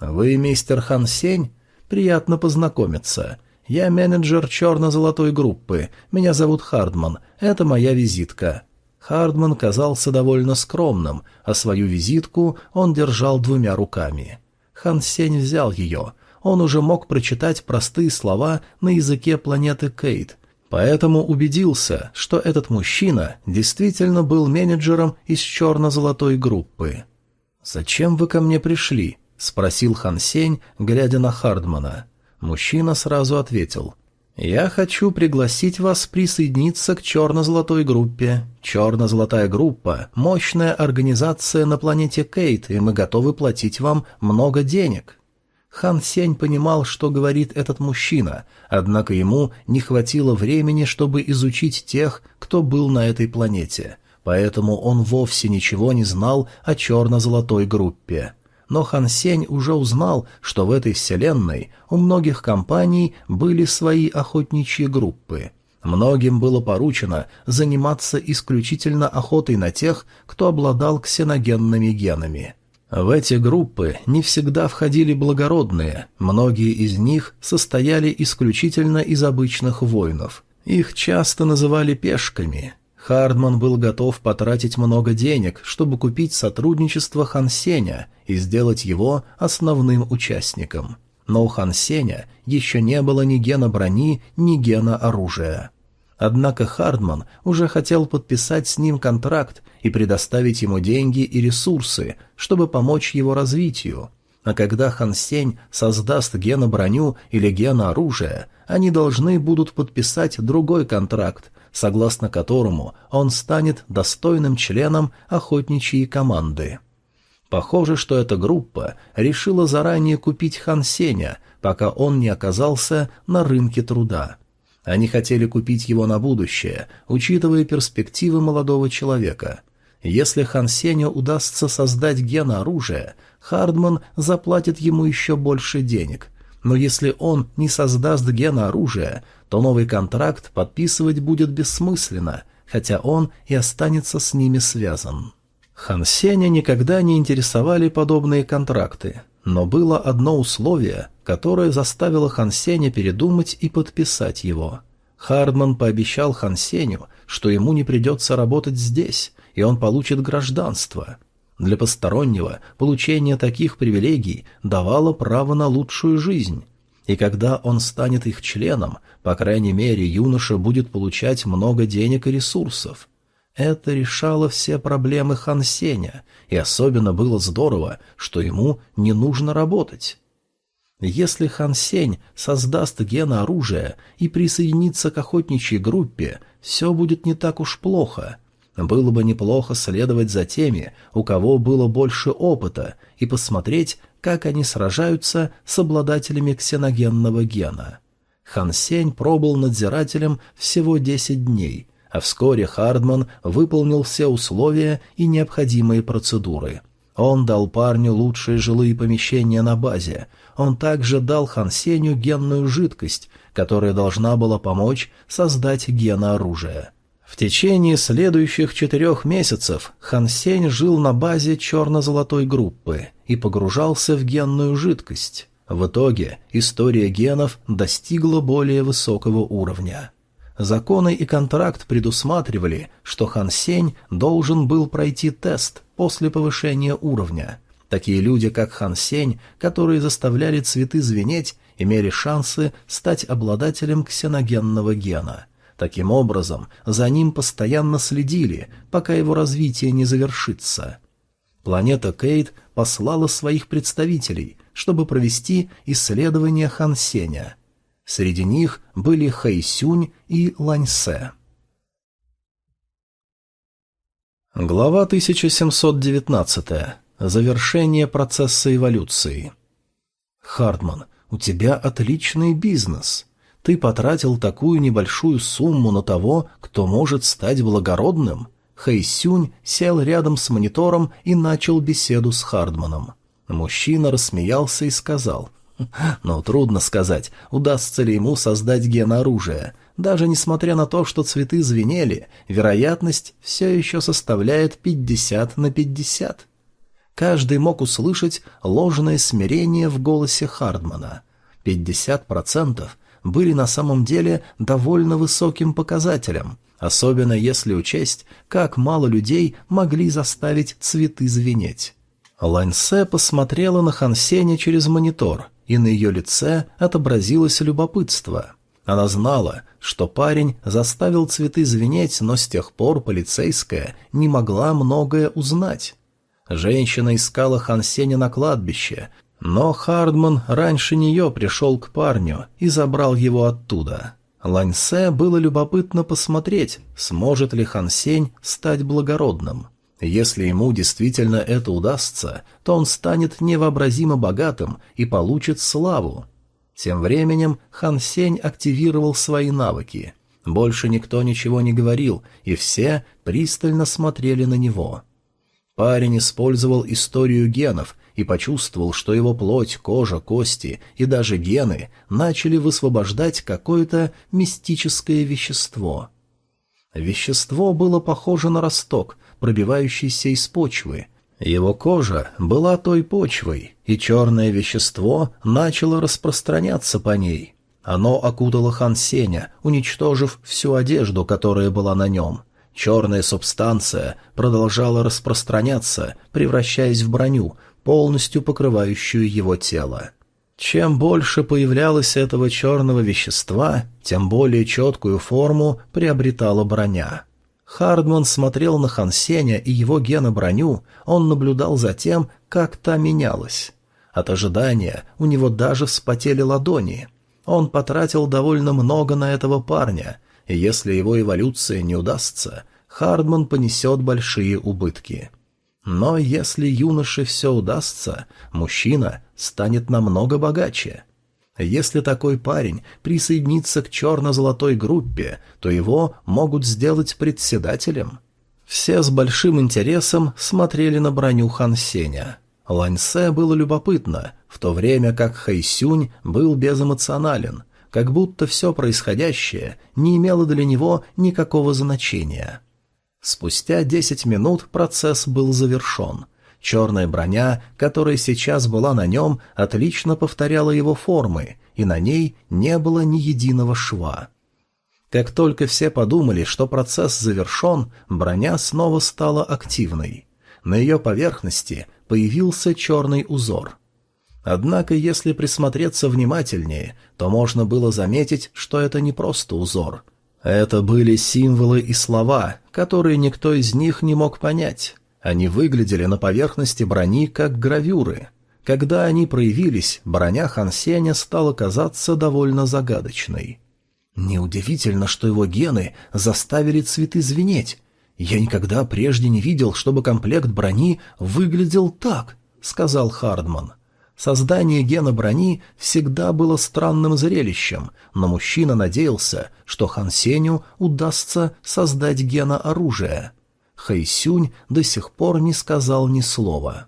«Вы мистер Хансень? Приятно познакомиться. Я менеджер черно-золотой группы. Меня зовут Хардман. Это моя визитка». Хардман казался довольно скромным, а свою визитку он держал двумя руками. Хансень взял ее, он уже мог прочитать простые слова на языке планеты Кейт, поэтому убедился, что этот мужчина действительно был менеджером из черно-золотой группы. «Зачем вы ко мне пришли?» — спросил Хан Сень, глядя на Хардмана. Мужчина сразу ответил. «Я хочу пригласить вас присоединиться к черно-золотой группе. Черно-золотая группа — мощная организация на планете Кейт, и мы готовы платить вам много денег». Хан Сень понимал, что говорит этот мужчина, однако ему не хватило времени, чтобы изучить тех, кто был на этой планете, поэтому он вовсе ничего не знал о черно-золотой группе. Но Хан Сень уже узнал, что в этой вселенной у многих компаний были свои охотничьи группы. Многим было поручено заниматься исключительно охотой на тех, кто обладал ксеногенными генами – а в эти группы не всегда входили благородные, многие из них состояли исключительно из обычных воинов. Их часто называли пешками. Хардман был готов потратить много денег, чтобы купить сотрудничество Хансеня и сделать его основным участником. Но у Хансеня еще не было ни гена брони, ни гена оружия. Однако Хардман уже хотел подписать с ним контракт и предоставить ему деньги и ресурсы, чтобы помочь его развитию. А когда Хан Сень создаст гена броню или гена оружия, они должны будут подписать другой контракт, согласно которому он станет достойным членом охотничьей команды. Похоже, что эта группа решила заранее купить Хан Сеня, пока он не оказался на рынке труда. Они хотели купить его на будущее, учитывая перспективы молодого человека. Если Хан Сеню удастся создать гена оружия, Хардман заплатит ему еще больше денег. Но если он не создаст гена оружия, то новый контракт подписывать будет бессмысленно, хотя он и останется с ними связан. Хан Сеня никогда не интересовали подобные контракты. Но было одно условие, которое заставило Хансеня передумать и подписать его. Хардман пообещал Хансеню, что ему не придется работать здесь, и он получит гражданство. Для постороннего получение таких привилегий давало право на лучшую жизнь. И когда он станет их членом, по крайней мере, юноша будет получать много денег и ресурсов – это решало все проблемы Хан Сеня, и особенно было здорово, что ему не нужно работать. Если Хан Сень создаст гена оружия и присоединится к охотничьей группе, все будет не так уж плохо. Было бы неплохо следовать за теми, у кого было больше опыта, и посмотреть, как они сражаются с обладателями ксеногенного гена. Хан Сень пробыл надзирателем всего 10 дней – а вскоре Хардман выполнил все условия и необходимые процедуры. Он дал парню лучшие жилые помещения на базе. Он также дал Хансеню генную жидкость, которая должна была помочь создать генооружие. В течение следующих четырех месяцев Хансень жил на базе черно-золотой группы и погружался в генную жидкость. В итоге история генов достигла более высокого уровня. Законы и контракт предусматривали, что Хан Сень должен был пройти тест после повышения уровня. Такие люди, как Хан Сень, которые заставляли цветы звенеть, имели шансы стать обладателем ксеногенного гена. Таким образом, за ним постоянно следили, пока его развитие не завершится. Планета Кейт послала своих представителей, чтобы провести исследование Хан Сеня – Среди них были Хэйсюнь и Ланьсе. Глава 1719. Завершение процесса эволюции. Хартман, у тебя отличный бизнес. Ты потратил такую небольшую сумму на того, кто может стать благородным. Хэйсюнь сел рядом с монитором и начал беседу с Хардманом. Мужчина рассмеялся и сказал — но трудно сказать, удастся ли ему создать ген оружия. Даже несмотря на то, что цветы звенели, вероятность все еще составляет 50 на 50. Каждый мог услышать ложное смирение в голосе Хардмана. 50% были на самом деле довольно высоким показателем, особенно если учесть, как мало людей могли заставить цветы звенеть. Ланьсе посмотрела на Хансеня через монитор – и на ее лице отобразилось любопытство. Она знала, что парень заставил цветы звенеть, но с тех пор полицейская не могла многое узнать. Женщина искала Хансеня на кладбище, но Хардман раньше нее пришел к парню и забрал его оттуда. Ланьсе было любопытно посмотреть, сможет ли Хансень стать благородным. Если ему действительно это удастся, то он станет невообразимо богатым и получит славу. Тем временем Хан Сень активировал свои навыки. Больше никто ничего не говорил, и все пристально смотрели на него. Парень использовал историю генов и почувствовал, что его плоть, кожа, кости и даже гены начали высвобождать какое-то мистическое вещество. Вещество было похоже на росток, пробивающийся из почвы. Его кожа была той почвой, и черное вещество начало распространяться по ней. Оно окутало Хан Сеня, уничтожив всю одежду, которая была на нем. Черная субстанция продолжала распространяться, превращаясь в броню, полностью покрывающую его тело. Чем больше появлялось этого черного вещества, тем более четкую форму приобретала броня. Хардман смотрел на Хансеня и его гена-броню, он наблюдал за тем, как та менялась. От ожидания у него даже вспотели ладони. Он потратил довольно много на этого парня, и если его эволюция не удастся, Хардман понесет большие убытки. Но если юноше все удастся, мужчина станет намного богаче. Если такой парень присоединится к черно-золотой группе, то его могут сделать председателем. Все с большим интересом смотрели на броню Хан Сеня. Ланьсе было любопытно, в то время как Хайсюнь был безэмоционален, как будто все происходящее не имело для него никакого значения. Спустя 10 минут процесс был завершен. Черная броня, которая сейчас была на нем, отлично повторяла его формы, и на ней не было ни единого шва. Как только все подумали, что процесс завершен, броня снова стала активной. На ее поверхности появился черный узор. Однако, если присмотреться внимательнее, то можно было заметить, что это не просто узор. Это были символы и слова, которые никто из них не мог понять. Они выглядели на поверхности брони как гравюры. Когда они проявились, броня Хансеня стала казаться довольно загадочной. Неудивительно, что его гены заставили цветы звенеть. Я никогда прежде не видел, чтобы комплект брони выглядел так, сказал Хардман. Создание гена брони всегда было странным зрелищем, но мужчина надеялся, что Хансеню удастся создать гена оружия. Хэйсюнь до сих пор не сказал ни слова.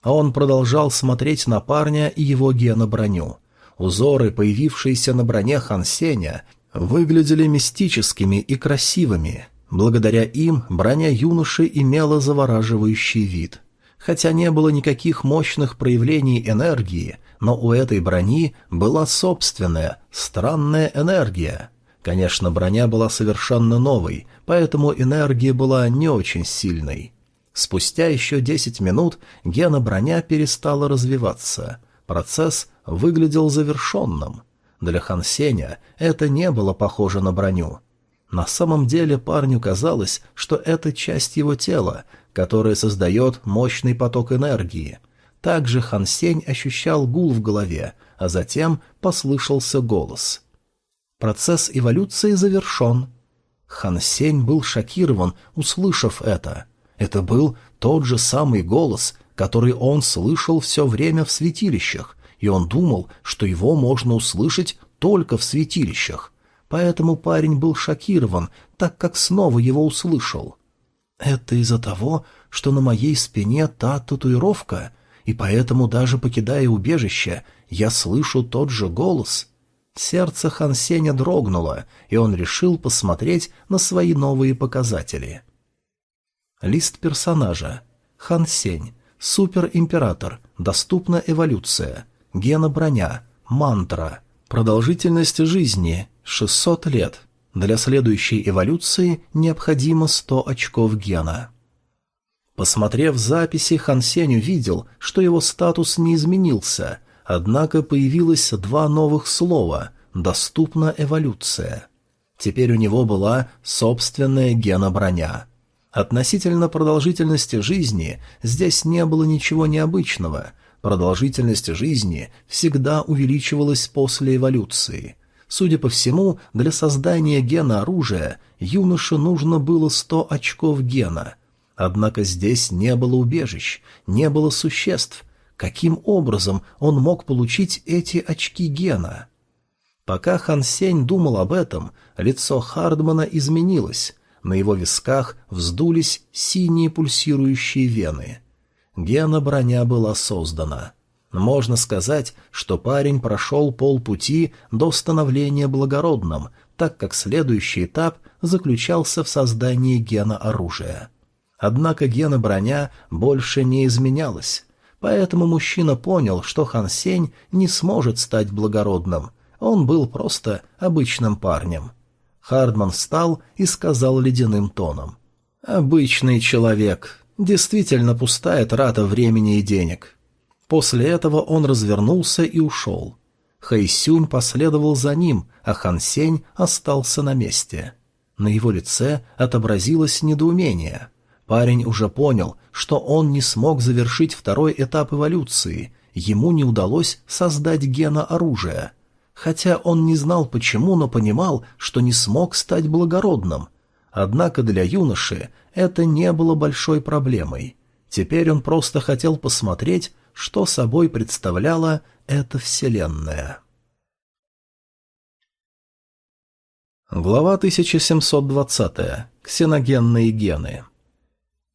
А он продолжал смотреть на парня и его геноброню. Узоры, появившиеся на броне Хансеня, выглядели мистическими и красивыми. Благодаря им броня юноши имела завораживающий вид. Хотя не было никаких мощных проявлений энергии, но у этой брони была собственная, странная энергия — Конечно, броня была совершенно новой, поэтому энергия была не очень сильной. Спустя еще 10 минут гена броня перестала развиваться. Процесс выглядел завершенным. Для Хансеня это не было похоже на броню. На самом деле парню казалось, что это часть его тела, которая создает мощный поток энергии. Также Хансень ощущал гул в голове, а затем послышался голос — Процесс эволюции завершен. Хансень был шокирован, услышав это. Это был тот же самый голос, который он слышал все время в святилищах, и он думал, что его можно услышать только в святилищах. Поэтому парень был шокирован, так как снова его услышал. «Это из-за того, что на моей спине та татуировка, и поэтому, даже покидая убежище, я слышу тот же голос», Сердце Хан Сеня дрогнуло, и он решил посмотреть на свои новые показатели. Лист персонажа. Хан Сень. Супер-император. Доступна эволюция. Гена броня. Мантра. Продолжительность жизни. 600 лет. Для следующей эволюции необходимо 100 очков гена. Посмотрев записи, Хан Сень увидел, что его статус не изменился, Однако появилось два новых слова «доступна эволюция». Теперь у него была собственная геноброня. Относительно продолжительности жизни здесь не было ничего необычного. Продолжительность жизни всегда увеличивалась после эволюции. Судя по всему, для создания гена оружия юноше нужно было 100 очков гена. Однако здесь не было убежищ, не было существ – Каким образом он мог получить эти очки гена? Пока Хан Сень думал об этом, лицо Хардмана изменилось. На его висках вздулись синие пульсирующие вены. Гена броня была создана. Можно сказать, что парень прошел полпути до становления благородным, так как следующий этап заключался в создании гена оружия. Однако гена броня больше не изменялась. Поэтому мужчина понял, что Хан Сень не сможет стать благородным. Он был просто обычным парнем. Хардман встал и сказал ледяным тоном. «Обычный человек. Действительно пустая трата времени и денег». После этого он развернулся и ушел. Хэйсюнь последовал за ним, а Хан Сень остался на месте. На его лице отобразилось недоумение. Парень уже понял, что он не смог завершить второй этап эволюции, ему не удалось создать гена оружия. Хотя он не знал почему, но понимал, что не смог стать благородным. Однако для юноши это не было большой проблемой. Теперь он просто хотел посмотреть, что собой представляла эта вселенная. Глава 1720. Ксеногенные гены.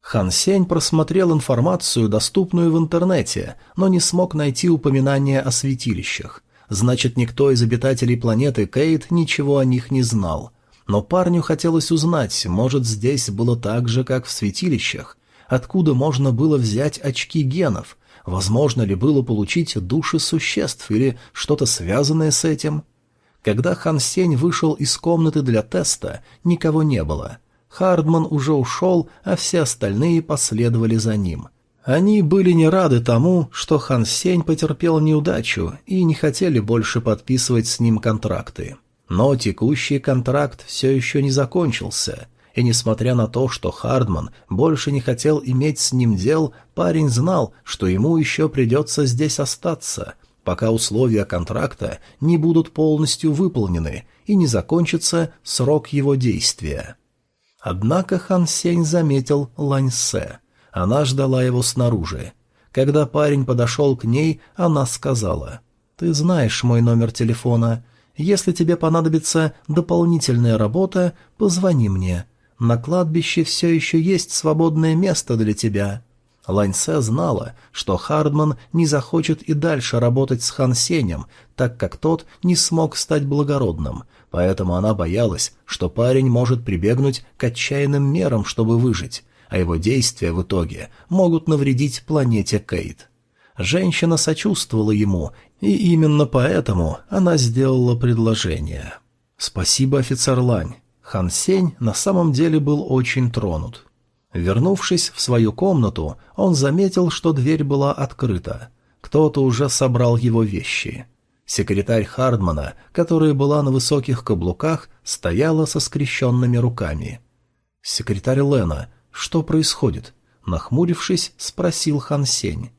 Хан Сень просмотрел информацию, доступную в интернете, но не смог найти упоминания о святилищах. Значит, никто из обитателей планеты Кейт ничего о них не знал. Но парню хотелось узнать, может, здесь было так же, как в святилищах. Откуда можно было взять очки генов? Возможно ли было получить души существ или что-то связанное с этим? Когда Хан Сень вышел из комнаты для теста, никого не было. Хардман уже ушел, а все остальные последовали за ним. Они были не рады тому, что Хан Сень потерпел неудачу и не хотели больше подписывать с ним контракты. Но текущий контракт все еще не закончился, и несмотря на то, что Хардман больше не хотел иметь с ним дел, парень знал, что ему еще придется здесь остаться, пока условия контракта не будут полностью выполнены и не закончится срок его действия. Однако Хан Сень заметил Ланьсе. Она ждала его снаружи. Когда парень подошел к ней, она сказала, «Ты знаешь мой номер телефона. Если тебе понадобится дополнительная работа, позвони мне. На кладбище все еще есть свободное место для тебя». Ланьсе знала, что Хардман не захочет и дальше работать с Хан Сенем, так как тот не смог стать благородным, поэтому она боялась, что парень может прибегнуть к отчаянным мерам, чтобы выжить, а его действия в итоге могут навредить планете Кейт. Женщина сочувствовала ему, и именно поэтому она сделала предложение. «Спасибо, офицер Лань». Хан Сень на самом деле был очень тронут. Вернувшись в свою комнату, он заметил, что дверь была открыта. Кто-то уже собрал его вещи. Секретарь Хардмана, которая была на высоких каблуках, стояла со скрещенными руками. «Секретарь Лена, что происходит?» Нахмурившись, спросил Хан Сень.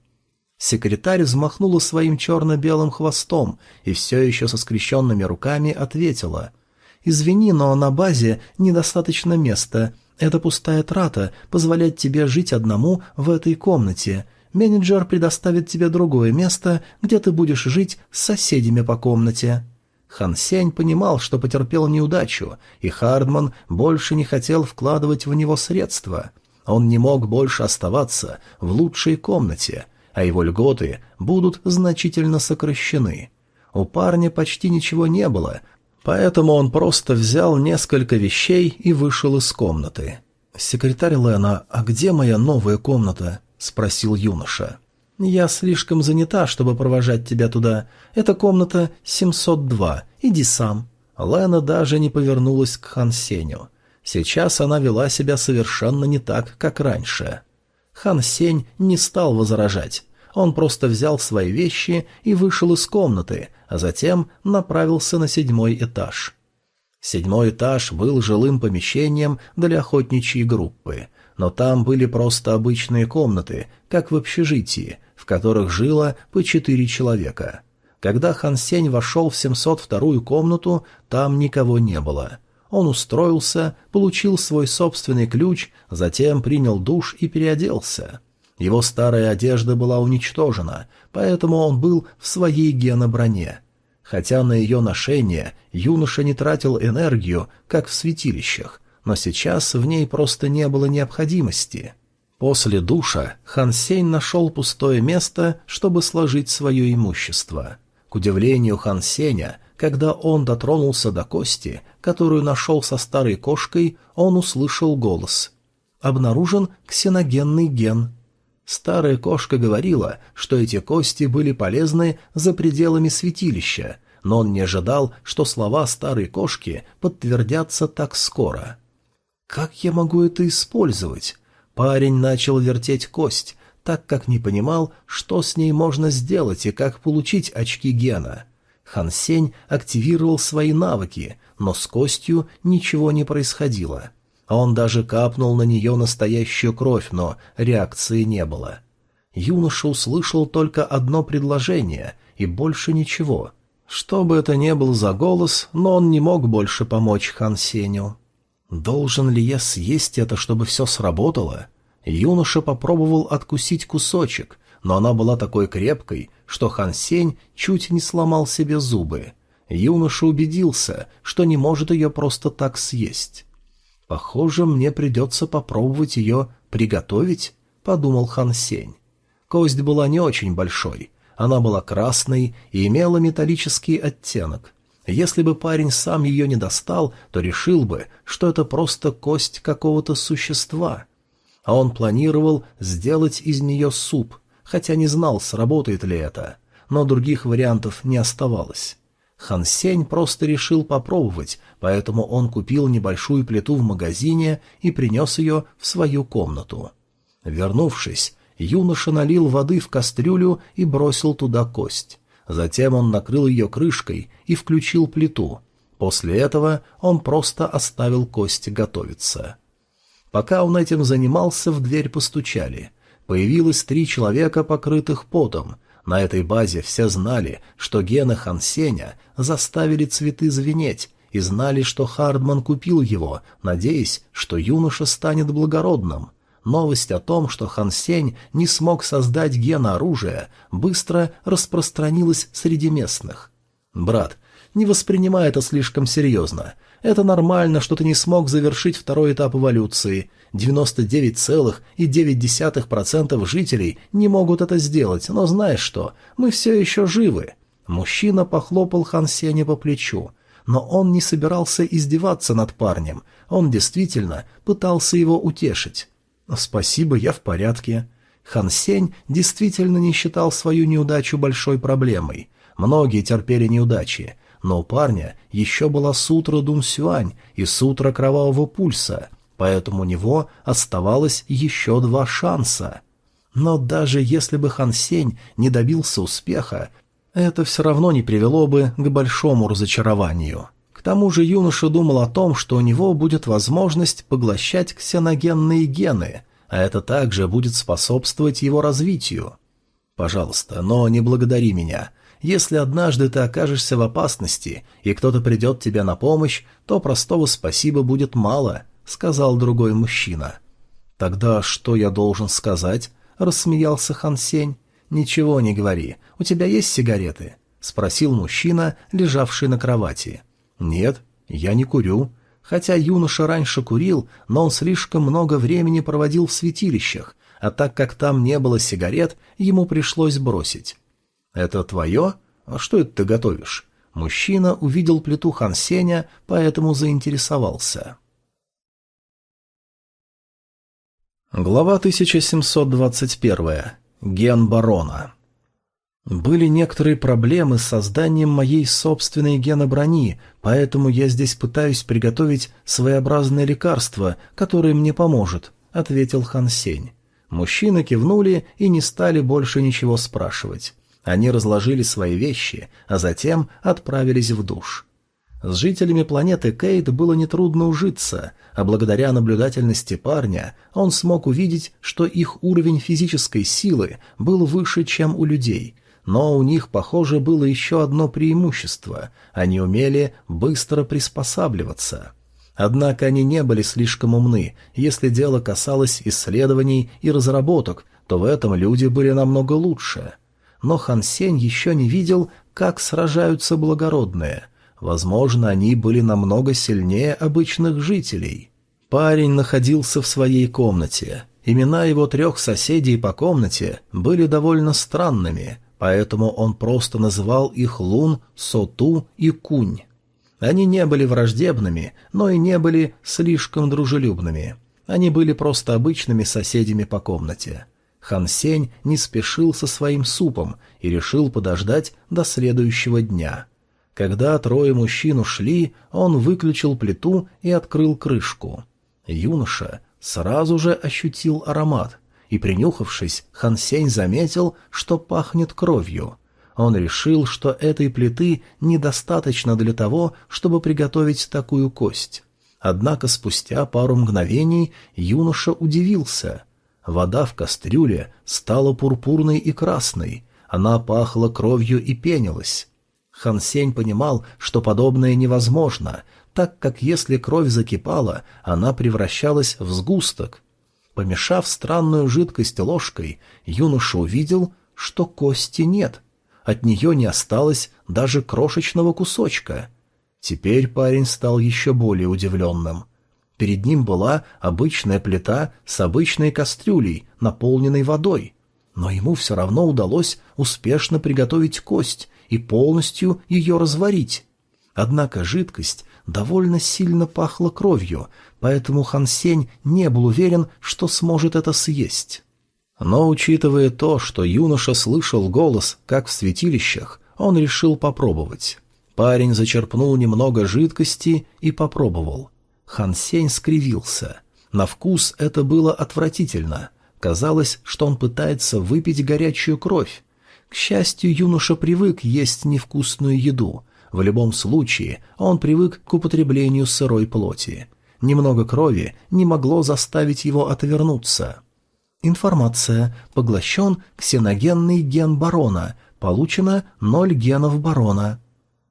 Секретарь взмахнула своим черно-белым хвостом и все еще со скрещенными руками ответила. «Извини, но на базе недостаточно места. Это пустая трата позволяет тебе жить одному в этой комнате. Менеджер предоставит тебе другое место, где ты будешь жить с соседями по комнате». Хан Сень понимал, что потерпел неудачу, и Хардман больше не хотел вкладывать в него средства. Он не мог больше оставаться в лучшей комнате, а его льготы будут значительно сокращены. У парня почти ничего не было, поэтому он просто взял несколько вещей и вышел из комнаты. «Секретарь Лена, а где моя новая комната?» — спросил юноша. «Я слишком занята, чтобы провожать тебя туда. Это комната 702. Иди сам». Лена даже не повернулась к Хансеню. Сейчас она вела себя совершенно не так, как раньше. Хансень не стал возражать. Он просто взял свои вещи и вышел из комнаты, а затем направился на седьмой этаж. Седьмой этаж был жилым помещением для охотничьей группы — но там были просто обычные комнаты, как в общежитии, в которых жило по четыре человека. Когда Хан Сень вошел в 702-ю комнату, там никого не было. Он устроился, получил свой собственный ключ, затем принял душ и переоделся. Его старая одежда была уничтожена, поэтому он был в своей геноброне. Хотя на ее ношение юноша не тратил энергию, как в святилищах, но сейчас в ней просто не было необходимости. После душа Хан Сень нашел пустое место, чтобы сложить свое имущество. К удивлению Хан Сеня, когда он дотронулся до кости, которую нашел со старой кошкой, он услышал голос. «Обнаружен ксеногенный ген». Старая кошка говорила, что эти кости были полезны за пределами святилища, но он не ожидал, что слова старой кошки подтвердятся так скоро. Как я могу это использовать? Парень начал вертеть кость, так как не понимал, что с ней можно сделать и как получить очки гена. Хансень активировал свои навыки, но с костью ничего не происходило. Он даже капнул на нее настоящую кровь, но реакции не было. Юноша услышал только одно предложение и больше ничего. Что бы это ни был за голос, но он не мог больше помочь Хансеню. Должен ли я съесть это, чтобы все сработало? Юноша попробовал откусить кусочек, но она была такой крепкой, что Хан Сень чуть не сломал себе зубы. Юноша убедился, что не может ее просто так съесть. «Похоже, мне придется попробовать ее приготовить», — подумал Хан Сень. Кость была не очень большой, она была красной и имела металлический оттенок. Если бы парень сам ее не достал, то решил бы, что это просто кость какого-то существа. А он планировал сделать из нее суп, хотя не знал, сработает ли это. Но других вариантов не оставалось. Хан Сень просто решил попробовать, поэтому он купил небольшую плиту в магазине и принес ее в свою комнату. Вернувшись, юноша налил воды в кастрюлю и бросил туда кость. Затем он накрыл ее крышкой и включил плиту. После этого он просто оставил кости готовиться. Пока он этим занимался, в дверь постучали. Появилось три человека, покрытых потом. На этой базе все знали, что Гена Хансеня заставили цветы звенеть, и знали, что Хардман купил его, надеясь, что юноша станет благородным. Новость о том, что Хан Сень не смог создать гена оружия, быстро распространилась среди местных. «Брат, не воспринимай это слишком серьезно. Это нормально, что ты не смог завершить второй этап эволюции. 99,9% жителей не могут это сделать, но знаешь что, мы все еще живы». Мужчина похлопал Хан Сеня по плечу, но он не собирался издеваться над парнем, он действительно пытался его утешить. «Спасибо, я в порядке». Хан Сень действительно не считал свою неудачу большой проблемой. Многие терпели неудачи, но у парня еще была сутра Дун Сюань и сутра Кровавого Пульса, поэтому у него оставалось еще два шанса. Но даже если бы Хан Сень не добился успеха, это все равно не привело бы к большому разочарованию. К тому же юноша думал о том, что у него будет возможность поглощать ксеногенные гены, а это также будет способствовать его развитию. «Пожалуйста, но не благодари меня. Если однажды ты окажешься в опасности, и кто-то придет тебе на помощь, то простого спасибо будет мало», — сказал другой мужчина. «Тогда что я должен сказать?» — рассмеялся Хансень. «Ничего не говори. У тебя есть сигареты?» — спросил мужчина, лежавший на кровати. — «Нет, я не курю». Хотя юноша раньше курил, но он слишком много времени проводил в святилищах, а так как там не было сигарет, ему пришлось бросить. «Это твое? А что это ты готовишь?» Мужчина увидел плиту Хансеня, поэтому заинтересовался. Глава 1721. Ген барона. Были некоторые проблемы с созданием моей собственной геноброни, поэтому я здесь пытаюсь приготовить своеобразное лекарство, которое мне поможет», — ответил Хан Сень. Мужчины кивнули и не стали больше ничего спрашивать. Они разложили свои вещи, а затем отправились в душ. С жителями планеты Кейт было нетрудно ужиться, а благодаря наблюдательности парня он смог увидеть, что их уровень физической силы был выше, чем у людей, но у них, похоже, было еще одно преимущество – они умели быстро приспосабливаться. Однако они не были слишком умны. Если дело касалось исследований и разработок, то в этом люди были намного лучше. Но Хан Сень еще не видел, как сражаются благородные. Возможно, они были намного сильнее обычных жителей. Парень находился в своей комнате – Имена его трех соседей по комнате были довольно странными, поэтому он просто называл их Лун, Соту и Кунь. Они не были враждебными, но и не были слишком дружелюбными. Они были просто обычными соседями по комнате. Хан Сень не спешил со своим супом и решил подождать до следующего дня. Когда трое мужчин ушли, он выключил плиту и открыл крышку. Юноша сразу же ощутил аромат, и, принюхавшись, Хансень заметил, что пахнет кровью. Он решил, что этой плиты недостаточно для того, чтобы приготовить такую кость. Однако спустя пару мгновений юноша удивился. Вода в кастрюле стала пурпурной и красной, она пахла кровью и пенилась. Хансень понимал, что подобное невозможно, так как если кровь закипала, она превращалась в сгусток — Помешав странную жидкость ложкой, юноша увидел, что кости нет. От нее не осталось даже крошечного кусочка. Теперь парень стал еще более удивленным. Перед ним была обычная плита с обычной кастрюлей, наполненной водой. Но ему все равно удалось успешно приготовить кость и полностью ее разварить. Однако жидкость довольно сильно пахло кровью, поэтому Хансень не был уверен, что сможет это съесть. Но, учитывая то, что юноша слышал голос, как в святилищах, он решил попробовать. Парень зачерпнул немного жидкости и попробовал. Хансень скривился. На вкус это было отвратительно. Казалось, что он пытается выпить горячую кровь. К счастью, юноша привык есть невкусную еду, в любом случае, он привык к употреблению сырой плоти. Немного крови не могло заставить его отвернуться. Информация. Поглощен ксеногенный ген барона. Получено ноль генов барона.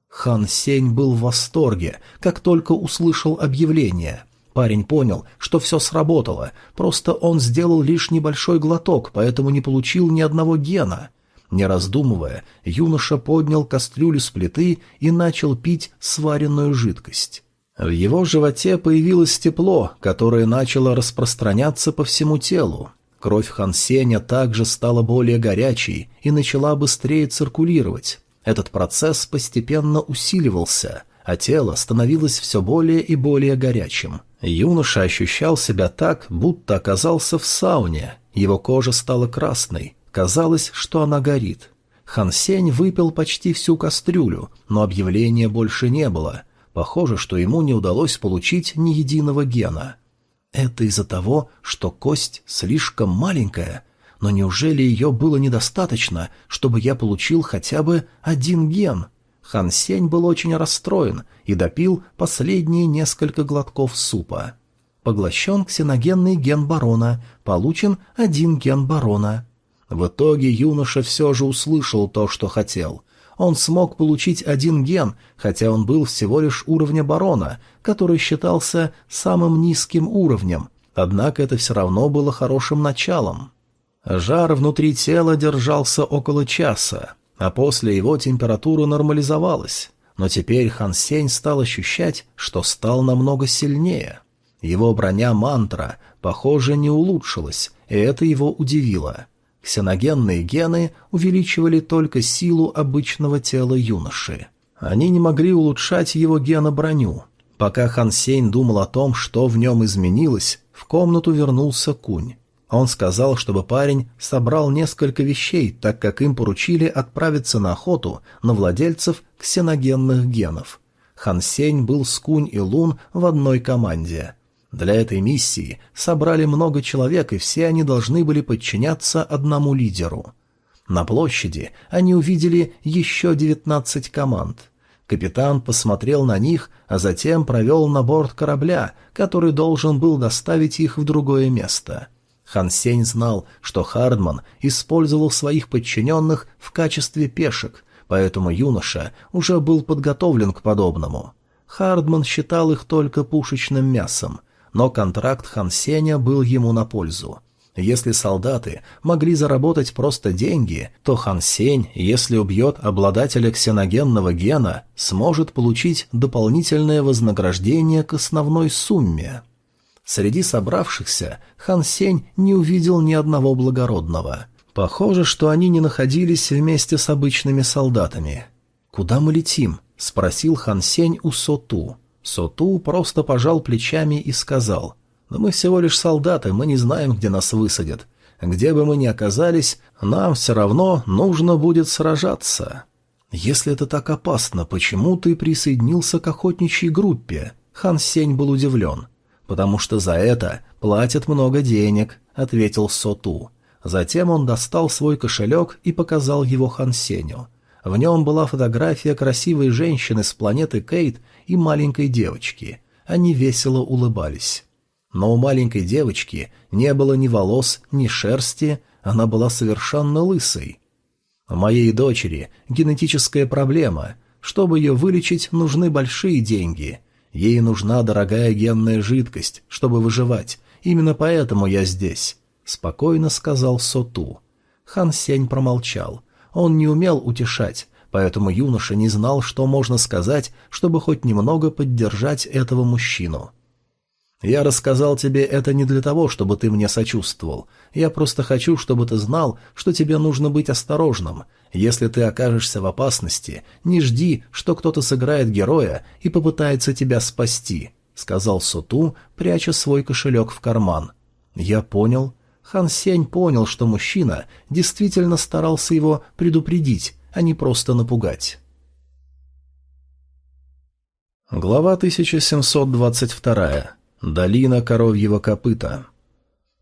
Хан Сень был в восторге, как только услышал объявление. Парень понял, что все сработало, просто он сделал лишь небольшой глоток, поэтому не получил ни одного гена. Не раздумывая, юноша поднял кастрюлю с плиты и начал пить сваренную жидкость. В его животе появилось тепло, которое начало распространяться по всему телу. Кровь Хансеня также стала более горячей и начала быстрее циркулировать. Этот процесс постепенно усиливался, а тело становилось все более и более горячим. Юноша ощущал себя так, будто оказался в сауне. Его кожа стала красной, Казалось, что она горит. Хан Сень выпил почти всю кастрюлю, но объявления больше не было. Похоже, что ему не удалось получить ни единого гена. Это из-за того, что кость слишком маленькая. Но неужели ее было недостаточно, чтобы я получил хотя бы один ген? Хан Сень был очень расстроен и допил последние несколько глотков супа. Поглощен ксеногенный ген барона, получен один ген барона. В итоге юноша все же услышал то, что хотел. Он смог получить один ген, хотя он был всего лишь уровня барона, который считался самым низким уровнем, однако это все равно было хорошим началом. Жар внутри тела держался около часа, а после его температура нормализовалась. Но теперь Хан Сень стал ощущать, что стал намного сильнее. Его броня мантра, похоже, не улучшилась, и это его удивило. Ксеногенные гены увеличивали только силу обычного тела юноши. Они не могли улучшать его геноброню. Пока Хан Сень думал о том, что в нем изменилось, в комнату вернулся Кунь. Он сказал, чтобы парень собрал несколько вещей, так как им поручили отправиться на охоту на владельцев ксеногенных генов. Хан Сень был с Кунь и Лун в одной команде. Для этой миссии собрали много человек, и все они должны были подчиняться одному лидеру. На площади они увидели еще 19 команд. Капитан посмотрел на них, а затем провел на борт корабля, который должен был доставить их в другое место. Хансень знал, что Хардман использовал своих подчиненных в качестве пешек, поэтому юноша уже был подготовлен к подобному. Хардман считал их только пушечным мясом, но контракт Хансеня был ему на пользу. Если солдаты могли заработать просто деньги, то Хансень, если убьет обладателя ксеногенного гена, сможет получить дополнительное вознаграждение к основной сумме. Среди собравшихся Хансень не увидел ни одного благородного. Похоже, что они не находились вместе с обычными солдатами. «Куда мы летим?» — спросил Хансень у Соту. Соту просто пожал плечами и сказал, «Но мы всего лишь солдаты, мы не знаем, где нас высадят. Где бы мы ни оказались, нам все равно нужно будет сражаться». «Если это так опасно, почему ты присоединился к охотничьей группе?» Хан Сень был удивлен. «Потому что за это платят много денег», — ответил Соту. Затем он достал свой кошелек и показал его Хан Сеню. В нем была фотография красивой женщины с планеты Кейт и маленькой девочки. Они весело улыбались. Но у маленькой девочки не было ни волос, ни шерсти, она была совершенно лысой. У моей дочери генетическая проблема. Чтобы ее вылечить, нужны большие деньги. Ей нужна дорогая генная жидкость, чтобы выживать. Именно поэтому я здесь», — спокойно сказал Соту. Хан Сень промолчал. Он не умел утешать, поэтому юноша не знал, что можно сказать, чтобы хоть немного поддержать этого мужчину. «Я рассказал тебе это не для того, чтобы ты мне сочувствовал. Я просто хочу, чтобы ты знал, что тебе нужно быть осторожным. Если ты окажешься в опасности, не жди, что кто-то сыграет героя и попытается тебя спасти», — сказал Соту, пряча свой кошелек в карман. «Я понял», Хан Сень понял, что мужчина действительно старался его предупредить, а не просто напугать. Глава 1722. Долина коровьего копыта.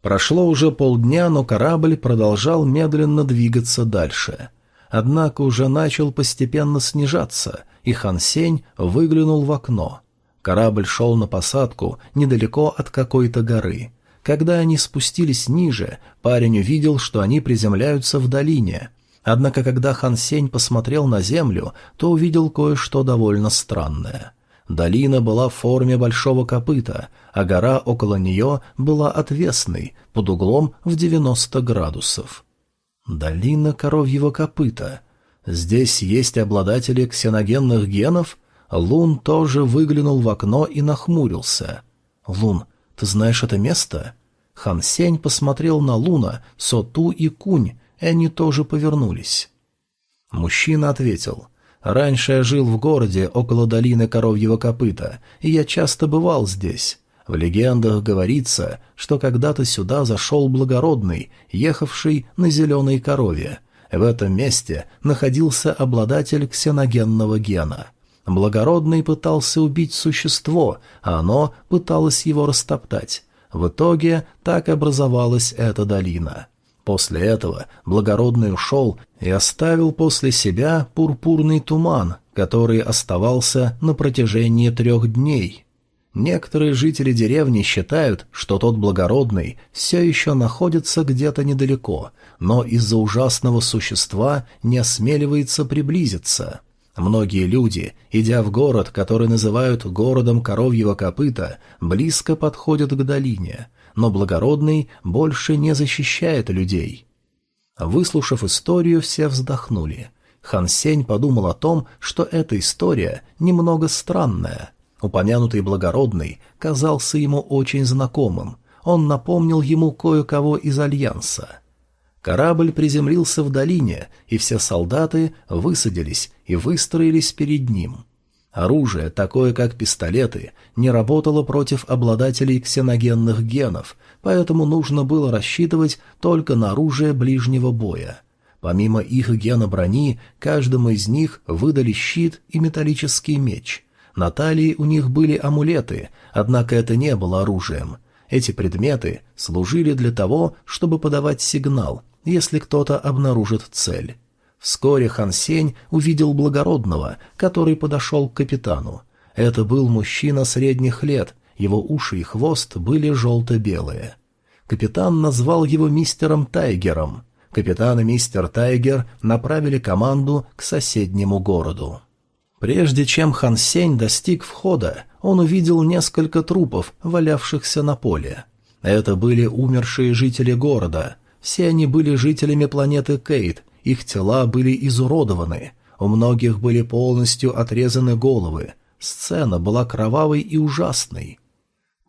Прошло уже полдня, но корабль продолжал медленно двигаться дальше. Однако уже начал постепенно снижаться, и Хан Сень выглянул в окно. Корабль шел на посадку недалеко от какой-то горы. Когда они спустились ниже, парень увидел, что они приземляются в долине. Однако, когда Хан Сень посмотрел на землю, то увидел кое-что довольно странное. Долина была в форме большого копыта, а гора около нее была отвесной, под углом в 90 градусов. Долина коровьего копыта. Здесь есть обладатели ксеногенных генов? Лун тоже выглянул в окно и нахмурился. «Лун, ты знаешь это место?» Хан Сень посмотрел на Луна, Соту и Кунь, и они тоже повернулись. Мужчина ответил. «Раньше я жил в городе, около долины Коровьего Копыта, и я часто бывал здесь. В легендах говорится, что когда-то сюда зашел благородный, ехавший на зеленой корове. В этом месте находился обладатель ксеногенного гена. Благородный пытался убить существо, а оно пыталось его растоптать. В итоге так образовалась эта долина. После этого благородный ушел и оставил после себя пурпурный туман, который оставался на протяжении трех дней. Некоторые жители деревни считают, что тот благородный все еще находится где-то недалеко, но из-за ужасного существа не осмеливается приблизиться. Многие люди, идя в город, который называют городом коровьего копыта, близко подходят к долине, но благородный больше не защищает людей. Выслушав историю, все вздохнули. Хансень подумал о том, что эта история немного странная. Упомянутый благородный казался ему очень знакомым. Он напомнил ему кое-кого из Альянса. Корабль приземлился в долине, и все солдаты высадились и выстроились перед ним. Оружие, такое как пистолеты, не работало против обладателей ксеногенных генов, поэтому нужно было рассчитывать только на оружие ближнего боя. Помимо их гена брони, каждому из них выдали щит и металлический меч. На талии у них были амулеты, однако это не было оружием. Эти предметы служили для того, чтобы подавать сигнал, если кто-то обнаружит цель. Вскоре Хансень увидел благородного, который подошел к капитану. Это был мужчина средних лет, его уши и хвост были желто-белые. Капитан назвал его мистером Тайгером. Капитан и мистер Тайгер направили команду к соседнему городу. Прежде чем Хансень достиг входа, он увидел несколько трупов, валявшихся на поле. Это были умершие жители города. Все они были жителями планеты Кейт их тела были изуродованы, у многих были полностью отрезаны головы. Сцена была кровавой и ужасной.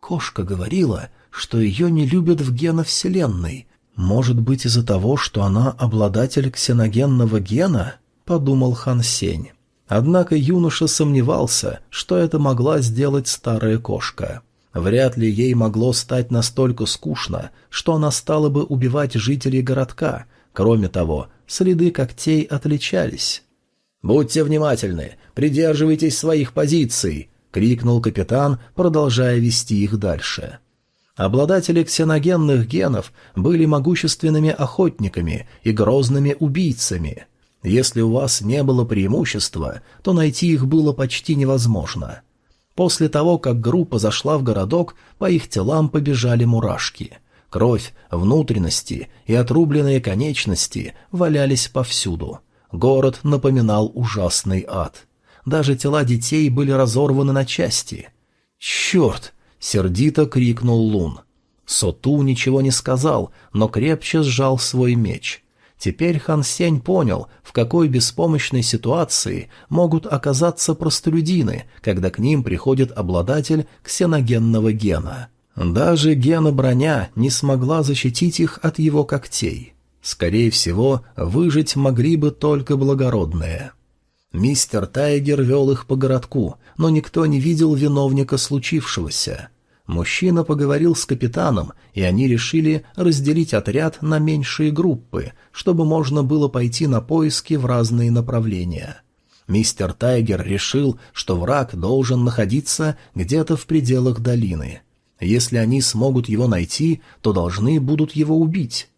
Кошка говорила, что ее не любят в гена Вселенной. Может быть, из-за того, что она обладатель ксеногенного гена? Подумал Хан Сень. Однако юноша сомневался, что это могла сделать старая кошка. Вряд ли ей могло стать настолько скучно, что она стала бы убивать жителей городка – Кроме того, следы когтей отличались. «Будьте внимательны! Придерживайтесь своих позиций!» — крикнул капитан, продолжая вести их дальше. Обладатели ксеногенных генов были могущественными охотниками и грозными убийцами. Если у вас не было преимущества, то найти их было почти невозможно. После того, как группа зашла в городок, по их телам побежали мурашки — Кровь, внутренности и отрубленные конечности валялись повсюду. Город напоминал ужасный ад. Даже тела детей были разорваны на части. «Черт!» — сердито крикнул Лун. Соту ничего не сказал, но крепче сжал свой меч. Теперь Хан Сень понял, в какой беспомощной ситуации могут оказаться простолюдины, когда к ним приходит обладатель ксеногенного гена. Даже Гена броня не смогла защитить их от его когтей. Скорее всего, выжить могли бы только благородные. Мистер Тайгер вел их по городку, но никто не видел виновника случившегося. Мужчина поговорил с капитаном, и они решили разделить отряд на меньшие группы, чтобы можно было пойти на поиски в разные направления. Мистер Тайгер решил, что враг должен находиться где-то в пределах долины — если они смогут его найти, то должны будут его убить.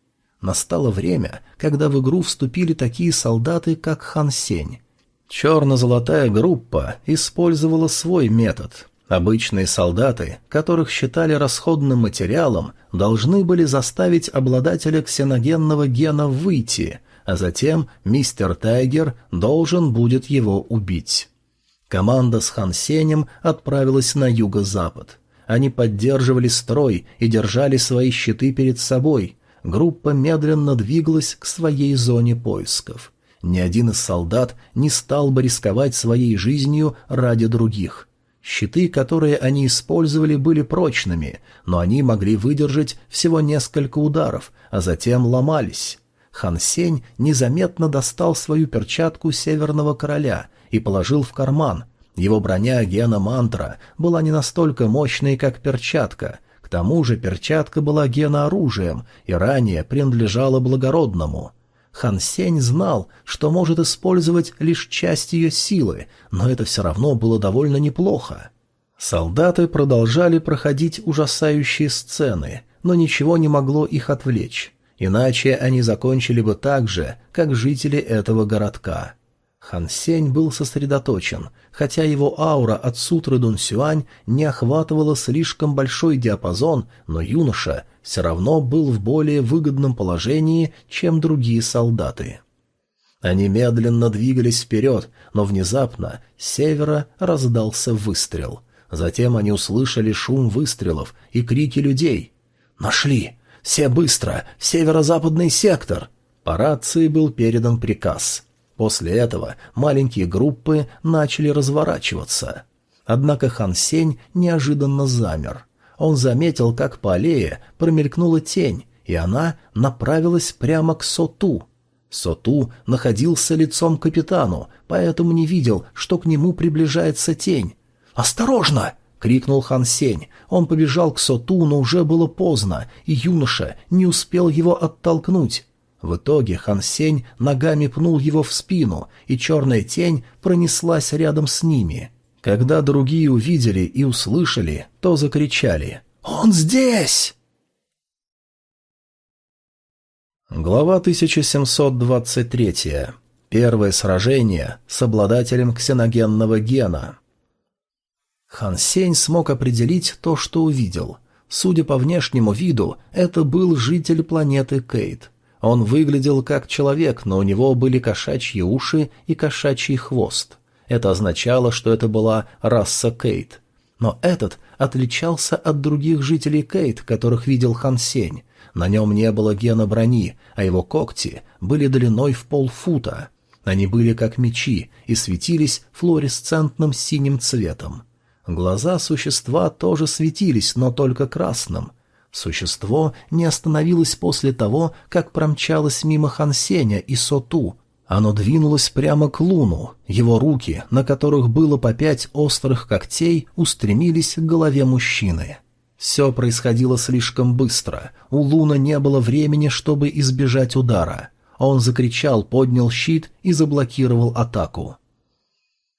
Настало время, когда в игру вступили такие солдаты, как Хан Сень. Черно-золотая группа использовала свой метод. Обычные солдаты, которых считали расходным материалом, должны были заставить обладателя ксеногенного гена выйти, а затем мистер Тайгер должен будет его убить. Команда с Хан Сенем отправилась на юго-запад. Они поддерживали строй и держали свои щиты перед собой. Группа медленно двигалась к своей зоне поисков. Ни один из солдат не стал бы рисковать своей жизнью ради других. Щиты, которые они использовали, были прочными, но они могли выдержать всего несколько ударов, а затем ломались. Хан Сень незаметно достал свою перчатку Северного Короля и положил в карман, его броня Гена Мантра была не настолько мощной, как перчатка. К тому же перчатка была Гена оружием и ранее принадлежала благородному. Хан Сень знал, что может использовать лишь часть ее силы, но это все равно было довольно неплохо. Солдаты продолжали проходить ужасающие сцены, но ничего не могло их отвлечь, иначе они закончили бы так же, как жители этого городка. Хан Сень был сосредоточен, хотя его аура от сутры Дун Сюань не охватывала слишком большой диапазон, но юноша все равно был в более выгодном положении, чем другие солдаты. Они медленно двигались вперед, но внезапно с севера раздался выстрел. Затем они услышали шум выстрелов и крики людей. «Нашли! Все быстро! Северо-западный сектор!» По рации был передан приказ — После этого маленькие группы начали разворачиваться. Однако Хан Сень неожиданно замер. Он заметил, как по аллее промелькнула тень, и она направилась прямо к Соту. Соту находился лицом к капитану, поэтому не видел, что к нему приближается тень. «Осторожно!» — крикнул Хан Сень. Он побежал к Соту, но уже было поздно, и юноша не успел его оттолкнуть. В итоге Хан Сень ногами пнул его в спину, и черная тень пронеслась рядом с ними. Когда другие увидели и услышали, то закричали «Он здесь!». Глава 1723. Первое сражение с обладателем ксеногенного гена. Хан Сень смог определить то, что увидел. Судя по внешнему виду, это был житель планеты Кейт. Он выглядел как человек, но у него были кошачьи уши и кошачий хвост. Это означало, что это была раса Кейт. Но этот отличался от других жителей Кейт, которых видел Хан Сень. На нем не было гена брони, а его когти были длиной в полфута. Они были как мечи и светились флуоресцентным синим цветом. Глаза существа тоже светились, но только красным. Существо не остановилось после того, как промчалось мимо Хансеня и Соту. Оно двинулось прямо к луну. Его руки, на которых было по пять острых когтей, устремились к голове мужчины. Все происходило слишком быстро. У Луна не было времени, чтобы избежать удара. Он закричал, поднял щит и заблокировал атаку.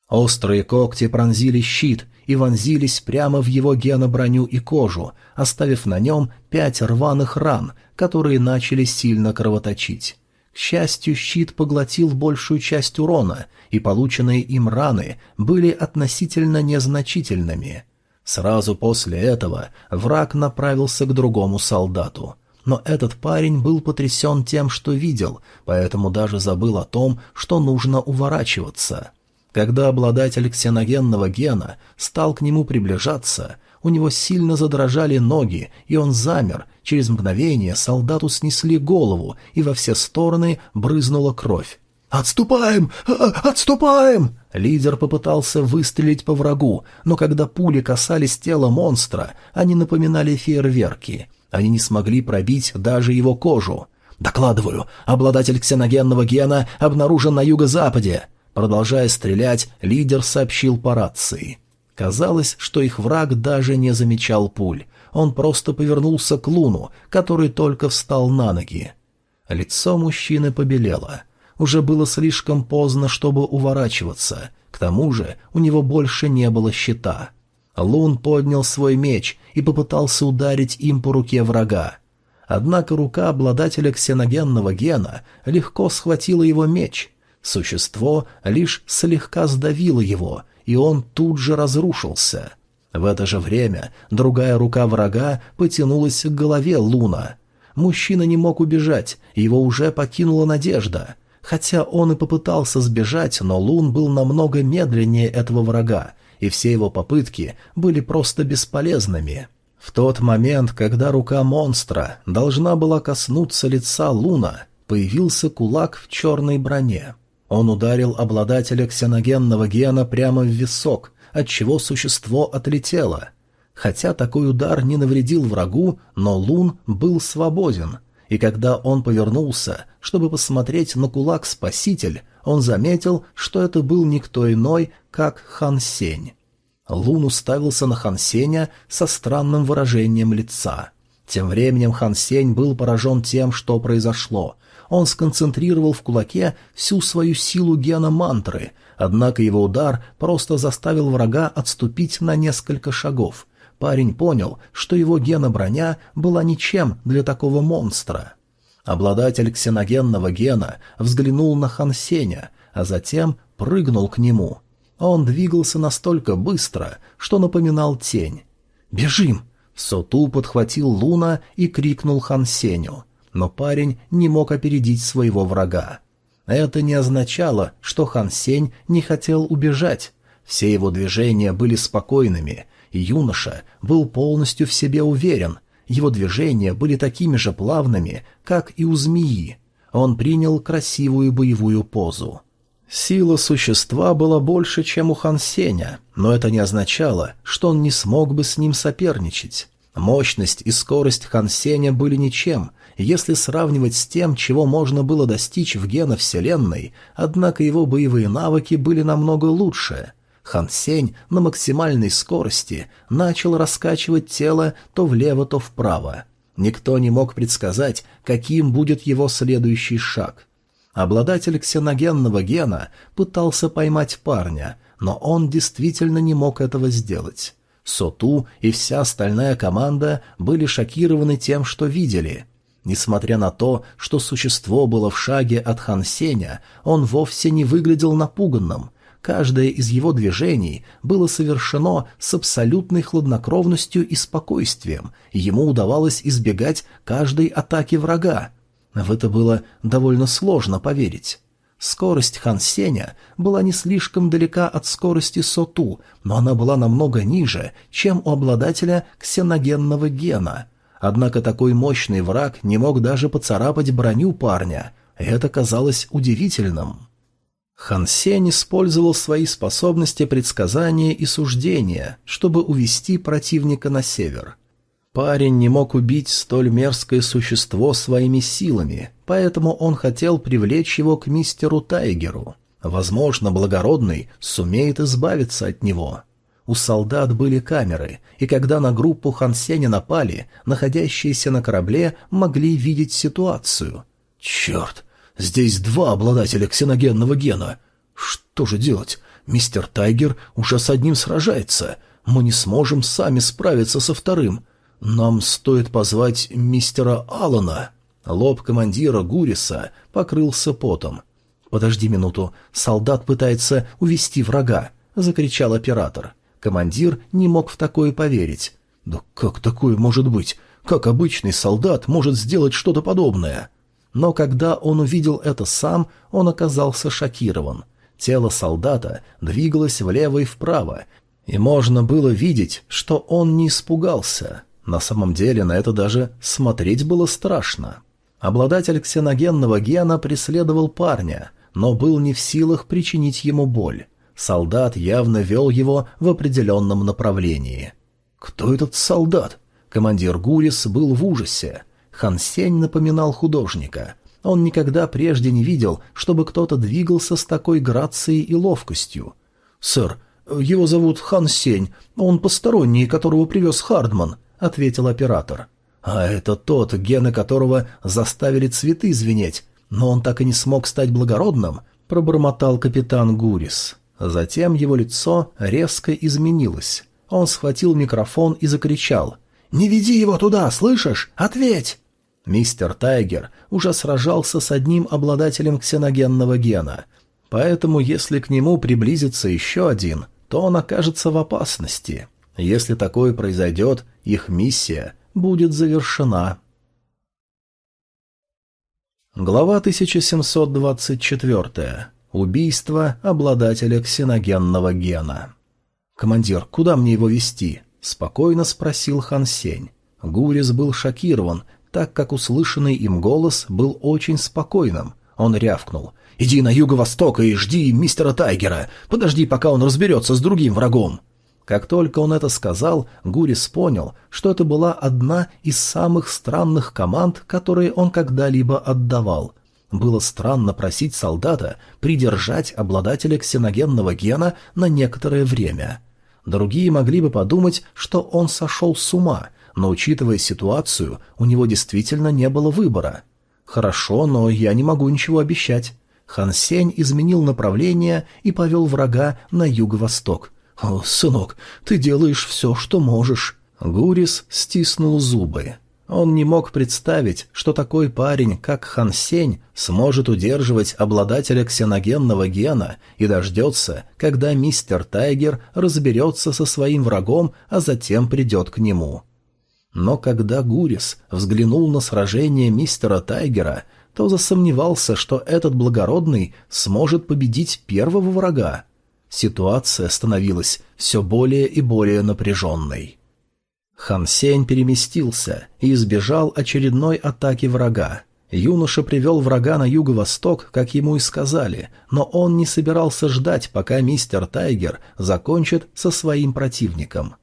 Острые когти пронзили щит, и вонзились прямо в его геноброню и кожу, оставив на нем пять рваных ран, которые начали сильно кровоточить. К счастью, щит поглотил большую часть урона, и полученные им раны были относительно незначительными. Сразу после этого враг направился к другому солдату. Но этот парень был потрясен тем, что видел, поэтому даже забыл о том, что нужно уворачиваться. Когда обладатель ксеногенного гена стал к нему приближаться, у него сильно задрожали ноги, и он замер. Через мгновение солдату снесли голову, и во все стороны брызнула кровь. «Отступаем! А, отступаем!» Лидер попытался выстрелить по врагу, но когда пули касались тела монстра, они напоминали фейерверки. Они не смогли пробить даже его кожу. «Докладываю, обладатель ксеногенного гена обнаружен на юго-западе!» Продолжая стрелять, лидер сообщил по рации. Казалось, что их враг даже не замечал пуль. Он просто повернулся к Луну, который только встал на ноги. Лицо мужчины побелело. Уже было слишком поздно, чтобы уворачиваться. К тому же у него больше не было щита. Лун поднял свой меч и попытался ударить им по руке врага. Однако рука обладателя ксеногенного гена легко схватила его меч — Существо лишь слегка сдавило его, и он тут же разрушился. В это же время другая рука врага потянулась к голове Луна. Мужчина не мог убежать, его уже покинула надежда. Хотя он и попытался сбежать, но Лун был намного медленнее этого врага, и все его попытки были просто бесполезными. В тот момент, когда рука монстра должна была коснуться лица Луна, появился кулак в черной броне. Он ударил обладателя ксеногенного гена прямо в висок, отчего существо отлетело. Хотя такой удар не навредил врагу, но Лун был свободен, и когда он повернулся, чтобы посмотреть на кулак-спаситель, он заметил, что это был никто иной, как Хан Сень. Лун уставился на Хан Сеня со странным выражением лица. Тем временем Хан Сень был поражен тем, что произошло, он сконцентрировал в кулаке всю свою силу гена мантры, однако его удар просто заставил врага отступить на несколько шагов. Парень понял, что его гена-броня была ничем для такого монстра. Обладатель ксеногенного гена взглянул на Хансеня, а затем прыгнул к нему. Он двигался настолько быстро, что напоминал тень. «Бежим!» Соту подхватил Луна и крикнул Хансеню но парень не мог опередить своего врага. Это не означало, что Хан Сень не хотел убежать. Все его движения были спокойными, и юноша был полностью в себе уверен. Его движения были такими же плавными, как и у змеи. Он принял красивую боевую позу. Сила существа была больше, чем у Хан Сеня, но это не означало, что он не смог бы с ним соперничать. Мощность и скорость Хан Сеня были ничем, если сравнивать с тем, чего можно было достичь в гена Вселенной, однако его боевые навыки были намного лучше. Хан Сень на максимальной скорости начал раскачивать тело то влево, то вправо. Никто не мог предсказать, каким будет его следующий шаг. Обладатель ксеногенного гена пытался поймать парня, но он действительно не мог этого сделать. Соту и вся остальная команда были шокированы тем, что видели. Несмотря на то, что существо было в шаге от Хан Сеня, он вовсе не выглядел напуганным. Каждое из его движений было совершено с абсолютной хладнокровностью и спокойствием, и ему удавалось избегать каждой атаки врага. В это было довольно сложно поверить. Скорость Хан Сеня была не слишком далека от скорости Соту, но она была намного ниже, чем у обладателя ксеногенного гена. Однако такой мощный враг не мог даже поцарапать броню парня. Это казалось удивительным. Хан Сень использовал свои способности предсказания и суждения, чтобы увести противника на север. Парень не мог убить столь мерзкое существо своими силами, поэтому он хотел привлечь его к мистеру Тайгеру. Возможно, благородный сумеет избавиться от него. У солдат были камеры, и когда на группу Хансеня напали, находящиеся на корабле могли видеть ситуацию. «Черт! Здесь два обладателя ксеногенного гена! Что же делать? Мистер Тайгер уже с одним сражается. Мы не сможем сами справиться со вторым. Нам стоит позвать мистера Алана». Лоб командира Гуриса покрылся потом. «Подожди минуту, солдат пытается увести врага», — закричал оператор. Командир не мог в такое поверить. «Да как такое может быть? Как обычный солдат может сделать что-то подобное?» Но когда он увидел это сам, он оказался шокирован. Тело солдата двигалось влево и вправо, и можно было видеть, что он не испугался. На самом деле на это даже смотреть было страшно. Обладатель ксеногенного гена преследовал парня, но был не в силах причинить ему боль. Солдат явно вел его в определенном направлении. «Кто этот солдат?» Командир Гурис был в ужасе. Хансень напоминал художника. Он никогда прежде не видел, чтобы кто-то двигался с такой грацией и ловкостью. «Сэр, его зовут Хан Сень, он посторонний, которого привез Хардман», — ответил оператор. «А это тот, гены которого заставили цветы звенеть, но он так и не смог стать благородным», — пробормотал капитан Гурис. Затем его лицо резко изменилось. Он схватил микрофон и закричал. «Не веди его туда, слышишь? Ответь!» Мистер Тайгер уже сражался с одним обладателем ксеногенного гена, поэтому если к нему приблизится еще один, то он окажется в опасности. Если такое произойдет, их миссия будет завершена. Глава 1724. Убийство обладателя ксеногенного гена. «Командир, куда мне его вести?» – спокойно спросил Хан Сень. Гурис был шокирован, так как услышанный им голос был очень спокойным. Он рявкнул. «Иди на юго-восток и жди мистера Тайгера. Подожди, пока он разберется с другим врагом». Как только он это сказал, Гурис понял, что это была одна из самых странных команд, которые он когда-либо отдавал. Было странно просить солдата придержать обладателя ксеногенного гена на некоторое время. Другие могли бы подумать, что он сошел с ума, но, учитывая ситуацию, у него действительно не было выбора. «Хорошо, но я не могу ничего обещать». Хан Сень изменил направление и повел врага на юго-восток. «Сынок, ты делаешь все, что можешь». Гурис стиснул зубы. Он не мог представить, что такой парень, как Хан Сень, сможет удерживать обладателя ксеногенного гена и дождется, когда мистер Тайгер разберется со своим врагом, а затем придет к нему. Но когда Гурис взглянул на сражение мистера Тайгера, то засомневался, что этот благородный сможет победить первого врага. Ситуация становилась все более и более напряженной. Хан Сень переместился и избежал очередной атаки врага. Юноша привел врага на юго-восток, как ему и сказали, но он не собирался ждать, пока мистер Тайгер закончит со своим противником.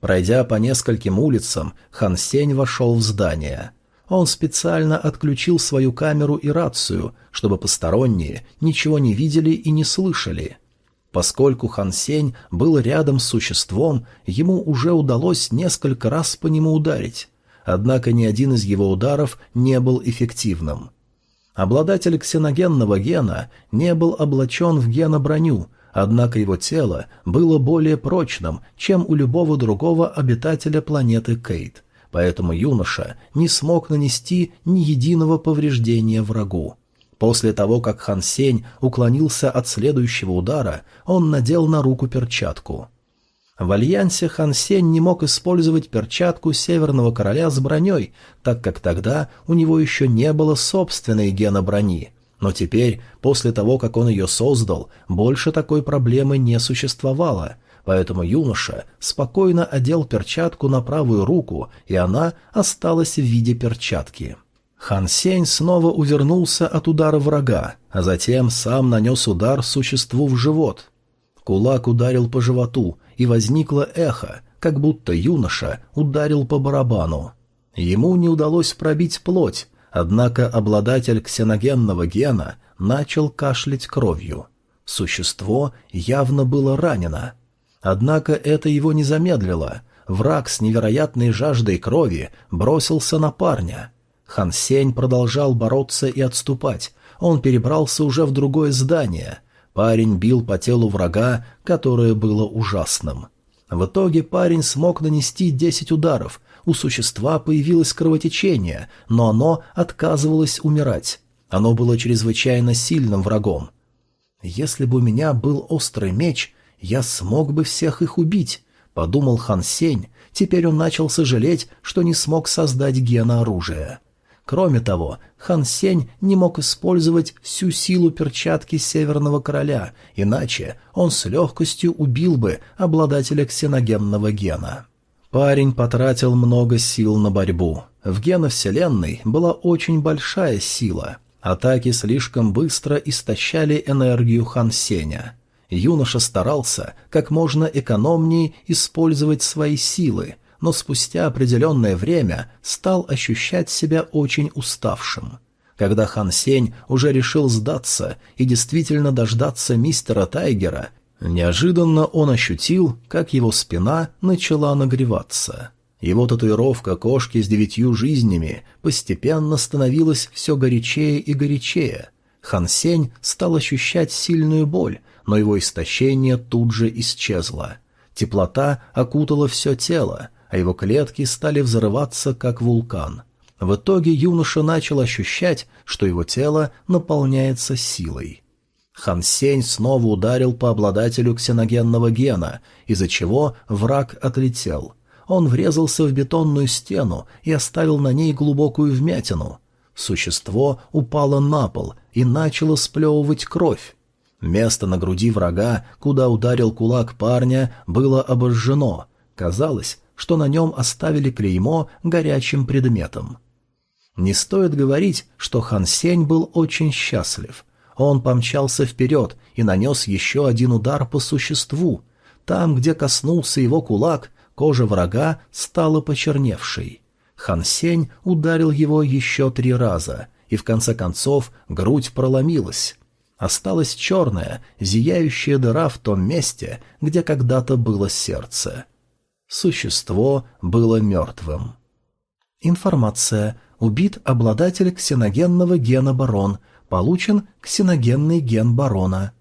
Пройдя по нескольким улицам, Хан Сень вошел в здание. Он специально отключил свою камеру и рацию, чтобы посторонние ничего не видели и не слышали. Поскольку Хан Сень был рядом с существом, ему уже удалось несколько раз по нему ударить. Однако ни один из его ударов не был эффективным. Обладатель ксеногенного гена не был облачен в геноброню, однако его тело было более прочным, чем у любого другого обитателя планеты Кейт, поэтому юноша не смог нанести ни единого повреждения врагу. После того, как Хан Сень уклонился от следующего удара, он надел на руку перчатку. В альянсе Хан Сень не мог использовать перчатку Северного Короля с броней, так как тогда у него еще не было собственной гена брони. Но теперь, после того, как он ее создал, больше такой проблемы не существовало, поэтому юноша спокойно одел перчатку на правую руку, и она осталась в виде перчатки. — Хан Сень снова увернулся от удара врага, а затем сам нанес удар существу в живот. Кулак ударил по животу, и возникло эхо, как будто юноша ударил по барабану. Ему не удалось пробить плоть, однако обладатель ксеногенного гена начал кашлять кровью. Существо явно было ранено. Однако это его не замедлило. Враг с невероятной жаждой крови бросился на парня — Хан Сень продолжал бороться и отступать. Он перебрался уже в другое здание. Парень бил по телу врага, которое было ужасным. В итоге парень смог нанести 10 ударов. У существа появилось кровотечение, но оно отказывалось умирать. Оно было чрезвычайно сильным врагом. «Если бы у меня был острый меч, я смог бы всех их убить», — подумал Хан Сень. Теперь он начал сожалеть, что не смог создать гена оружия. Кроме того, Хан Сень не мог использовать всю силу перчатки Северного Короля, иначе он с легкостью убил бы обладателя ксеногенного гена. Парень потратил много сил на борьбу. В геновселенной была очень большая сила. Атаки слишком быстро истощали энергию Хан Сеня. Юноша старался как можно экономнее использовать свои силы – но спустя определенное время стал ощущать себя очень уставшим. Когда Хан Сень уже решил сдаться и действительно дождаться мистера Тайгера, неожиданно он ощутил, как его спина начала нагреваться. Его татуировка кошки с девятью жизнями постепенно становилась все горячее и горячее. Хан Сень стал ощущать сильную боль, но его истощение тут же исчезло. Теплота окутала все тело, а его клетки стали взрываться, как вулкан. В итоге юноша начал ощущать, что его тело наполняется силой. Хан Сень снова ударил по обладателю ксеногенного гена, из-за чего враг отлетел. Он врезался в бетонную стену и оставил на ней глубокую вмятину. Существо упало на пол и начало сплевывать кровь. Место на груди врага, куда ударил кулак парня, было обожжено. Казалось, что на нем оставили клеймо горячим предметом. Не стоит говорить, что Хан Сень был очень счастлив. Он помчался вперед и нанес еще один удар по существу. Там, где коснулся его кулак, кожа врага стала почерневшей. Хан Сень ударил его еще три раза, и в конце концов грудь проломилась. Осталась черная, зияющая дыра в том месте, где когда-то было сердце. Существо было мертвым. Информация. Убит обладатель ксеногенного гена барон. Получен ксеногенный ген барона.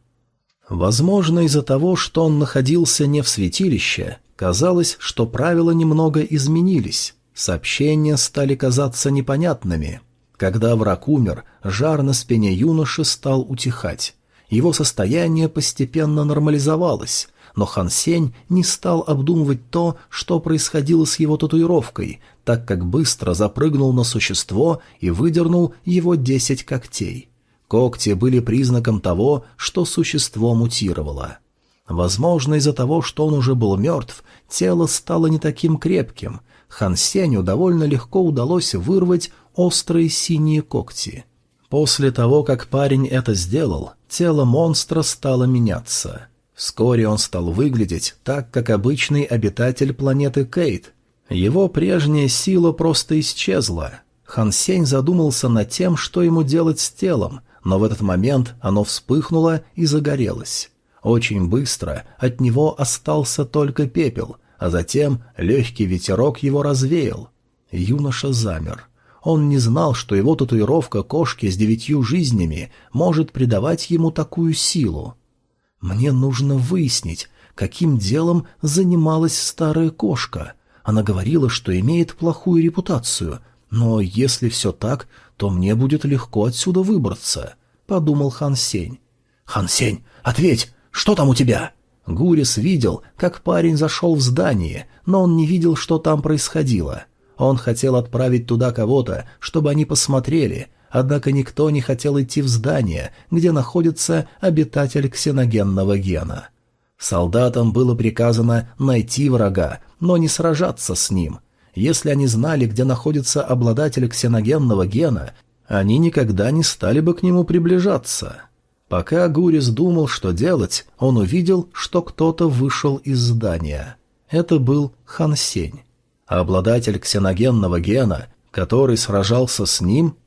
Возможно, из-за того, что он находился не в святилище, казалось, что правила немного изменились. Сообщения стали казаться непонятными. Когда враг умер, жар на спине юноши стал утихать. Его состояние постепенно нормализовалось, но Хан Сень не стал обдумывать то, что происходило с его татуировкой, так как быстро запрыгнул на существо и выдернул его десять когтей. Когти были признаком того, что существо мутировало. Возможно, из-за того, что он уже был мертв, тело стало не таким крепким. Хан Сенью довольно легко удалось вырвать острые синие когти. После того, как парень это сделал, тело монстра стало меняться. Вскоре он стал выглядеть так, как обычный обитатель планеты Кейт. Его прежняя сила просто исчезла. Хан Сень задумался над тем, что ему делать с телом, но в этот момент оно вспыхнуло и загорелось. Очень быстро от него остался только пепел, а затем легкий ветерок его развеял. Юноша замер. Он не знал, что его татуировка кошки с девятью жизнями может придавать ему такую силу. Мне нужно выяснить, каким делом занималась старая кошка. Она говорила, что имеет плохую репутацию, но если все так, то мне будет легко отсюда выбраться», — подумал Хан Сень. «Хан Сень, ответь, что там у тебя?» Гурис видел, как парень зашел в здание, но он не видел, что там происходило. Он хотел отправить туда кого-то, чтобы они посмотрели, однако никто не хотел идти в здание, где находится обитатель ксеногенного гена. Солдатам было приказано найти врага, но не сражаться с ним. Если они знали, где находится обладатель ксеногенного гена, они никогда не стали бы к нему приближаться. Пока Гурис думал, что делать, он увидел, что кто-то вышел из здания. Это был Хансень. Обладатель ксеногенного гена, который сражался с ним,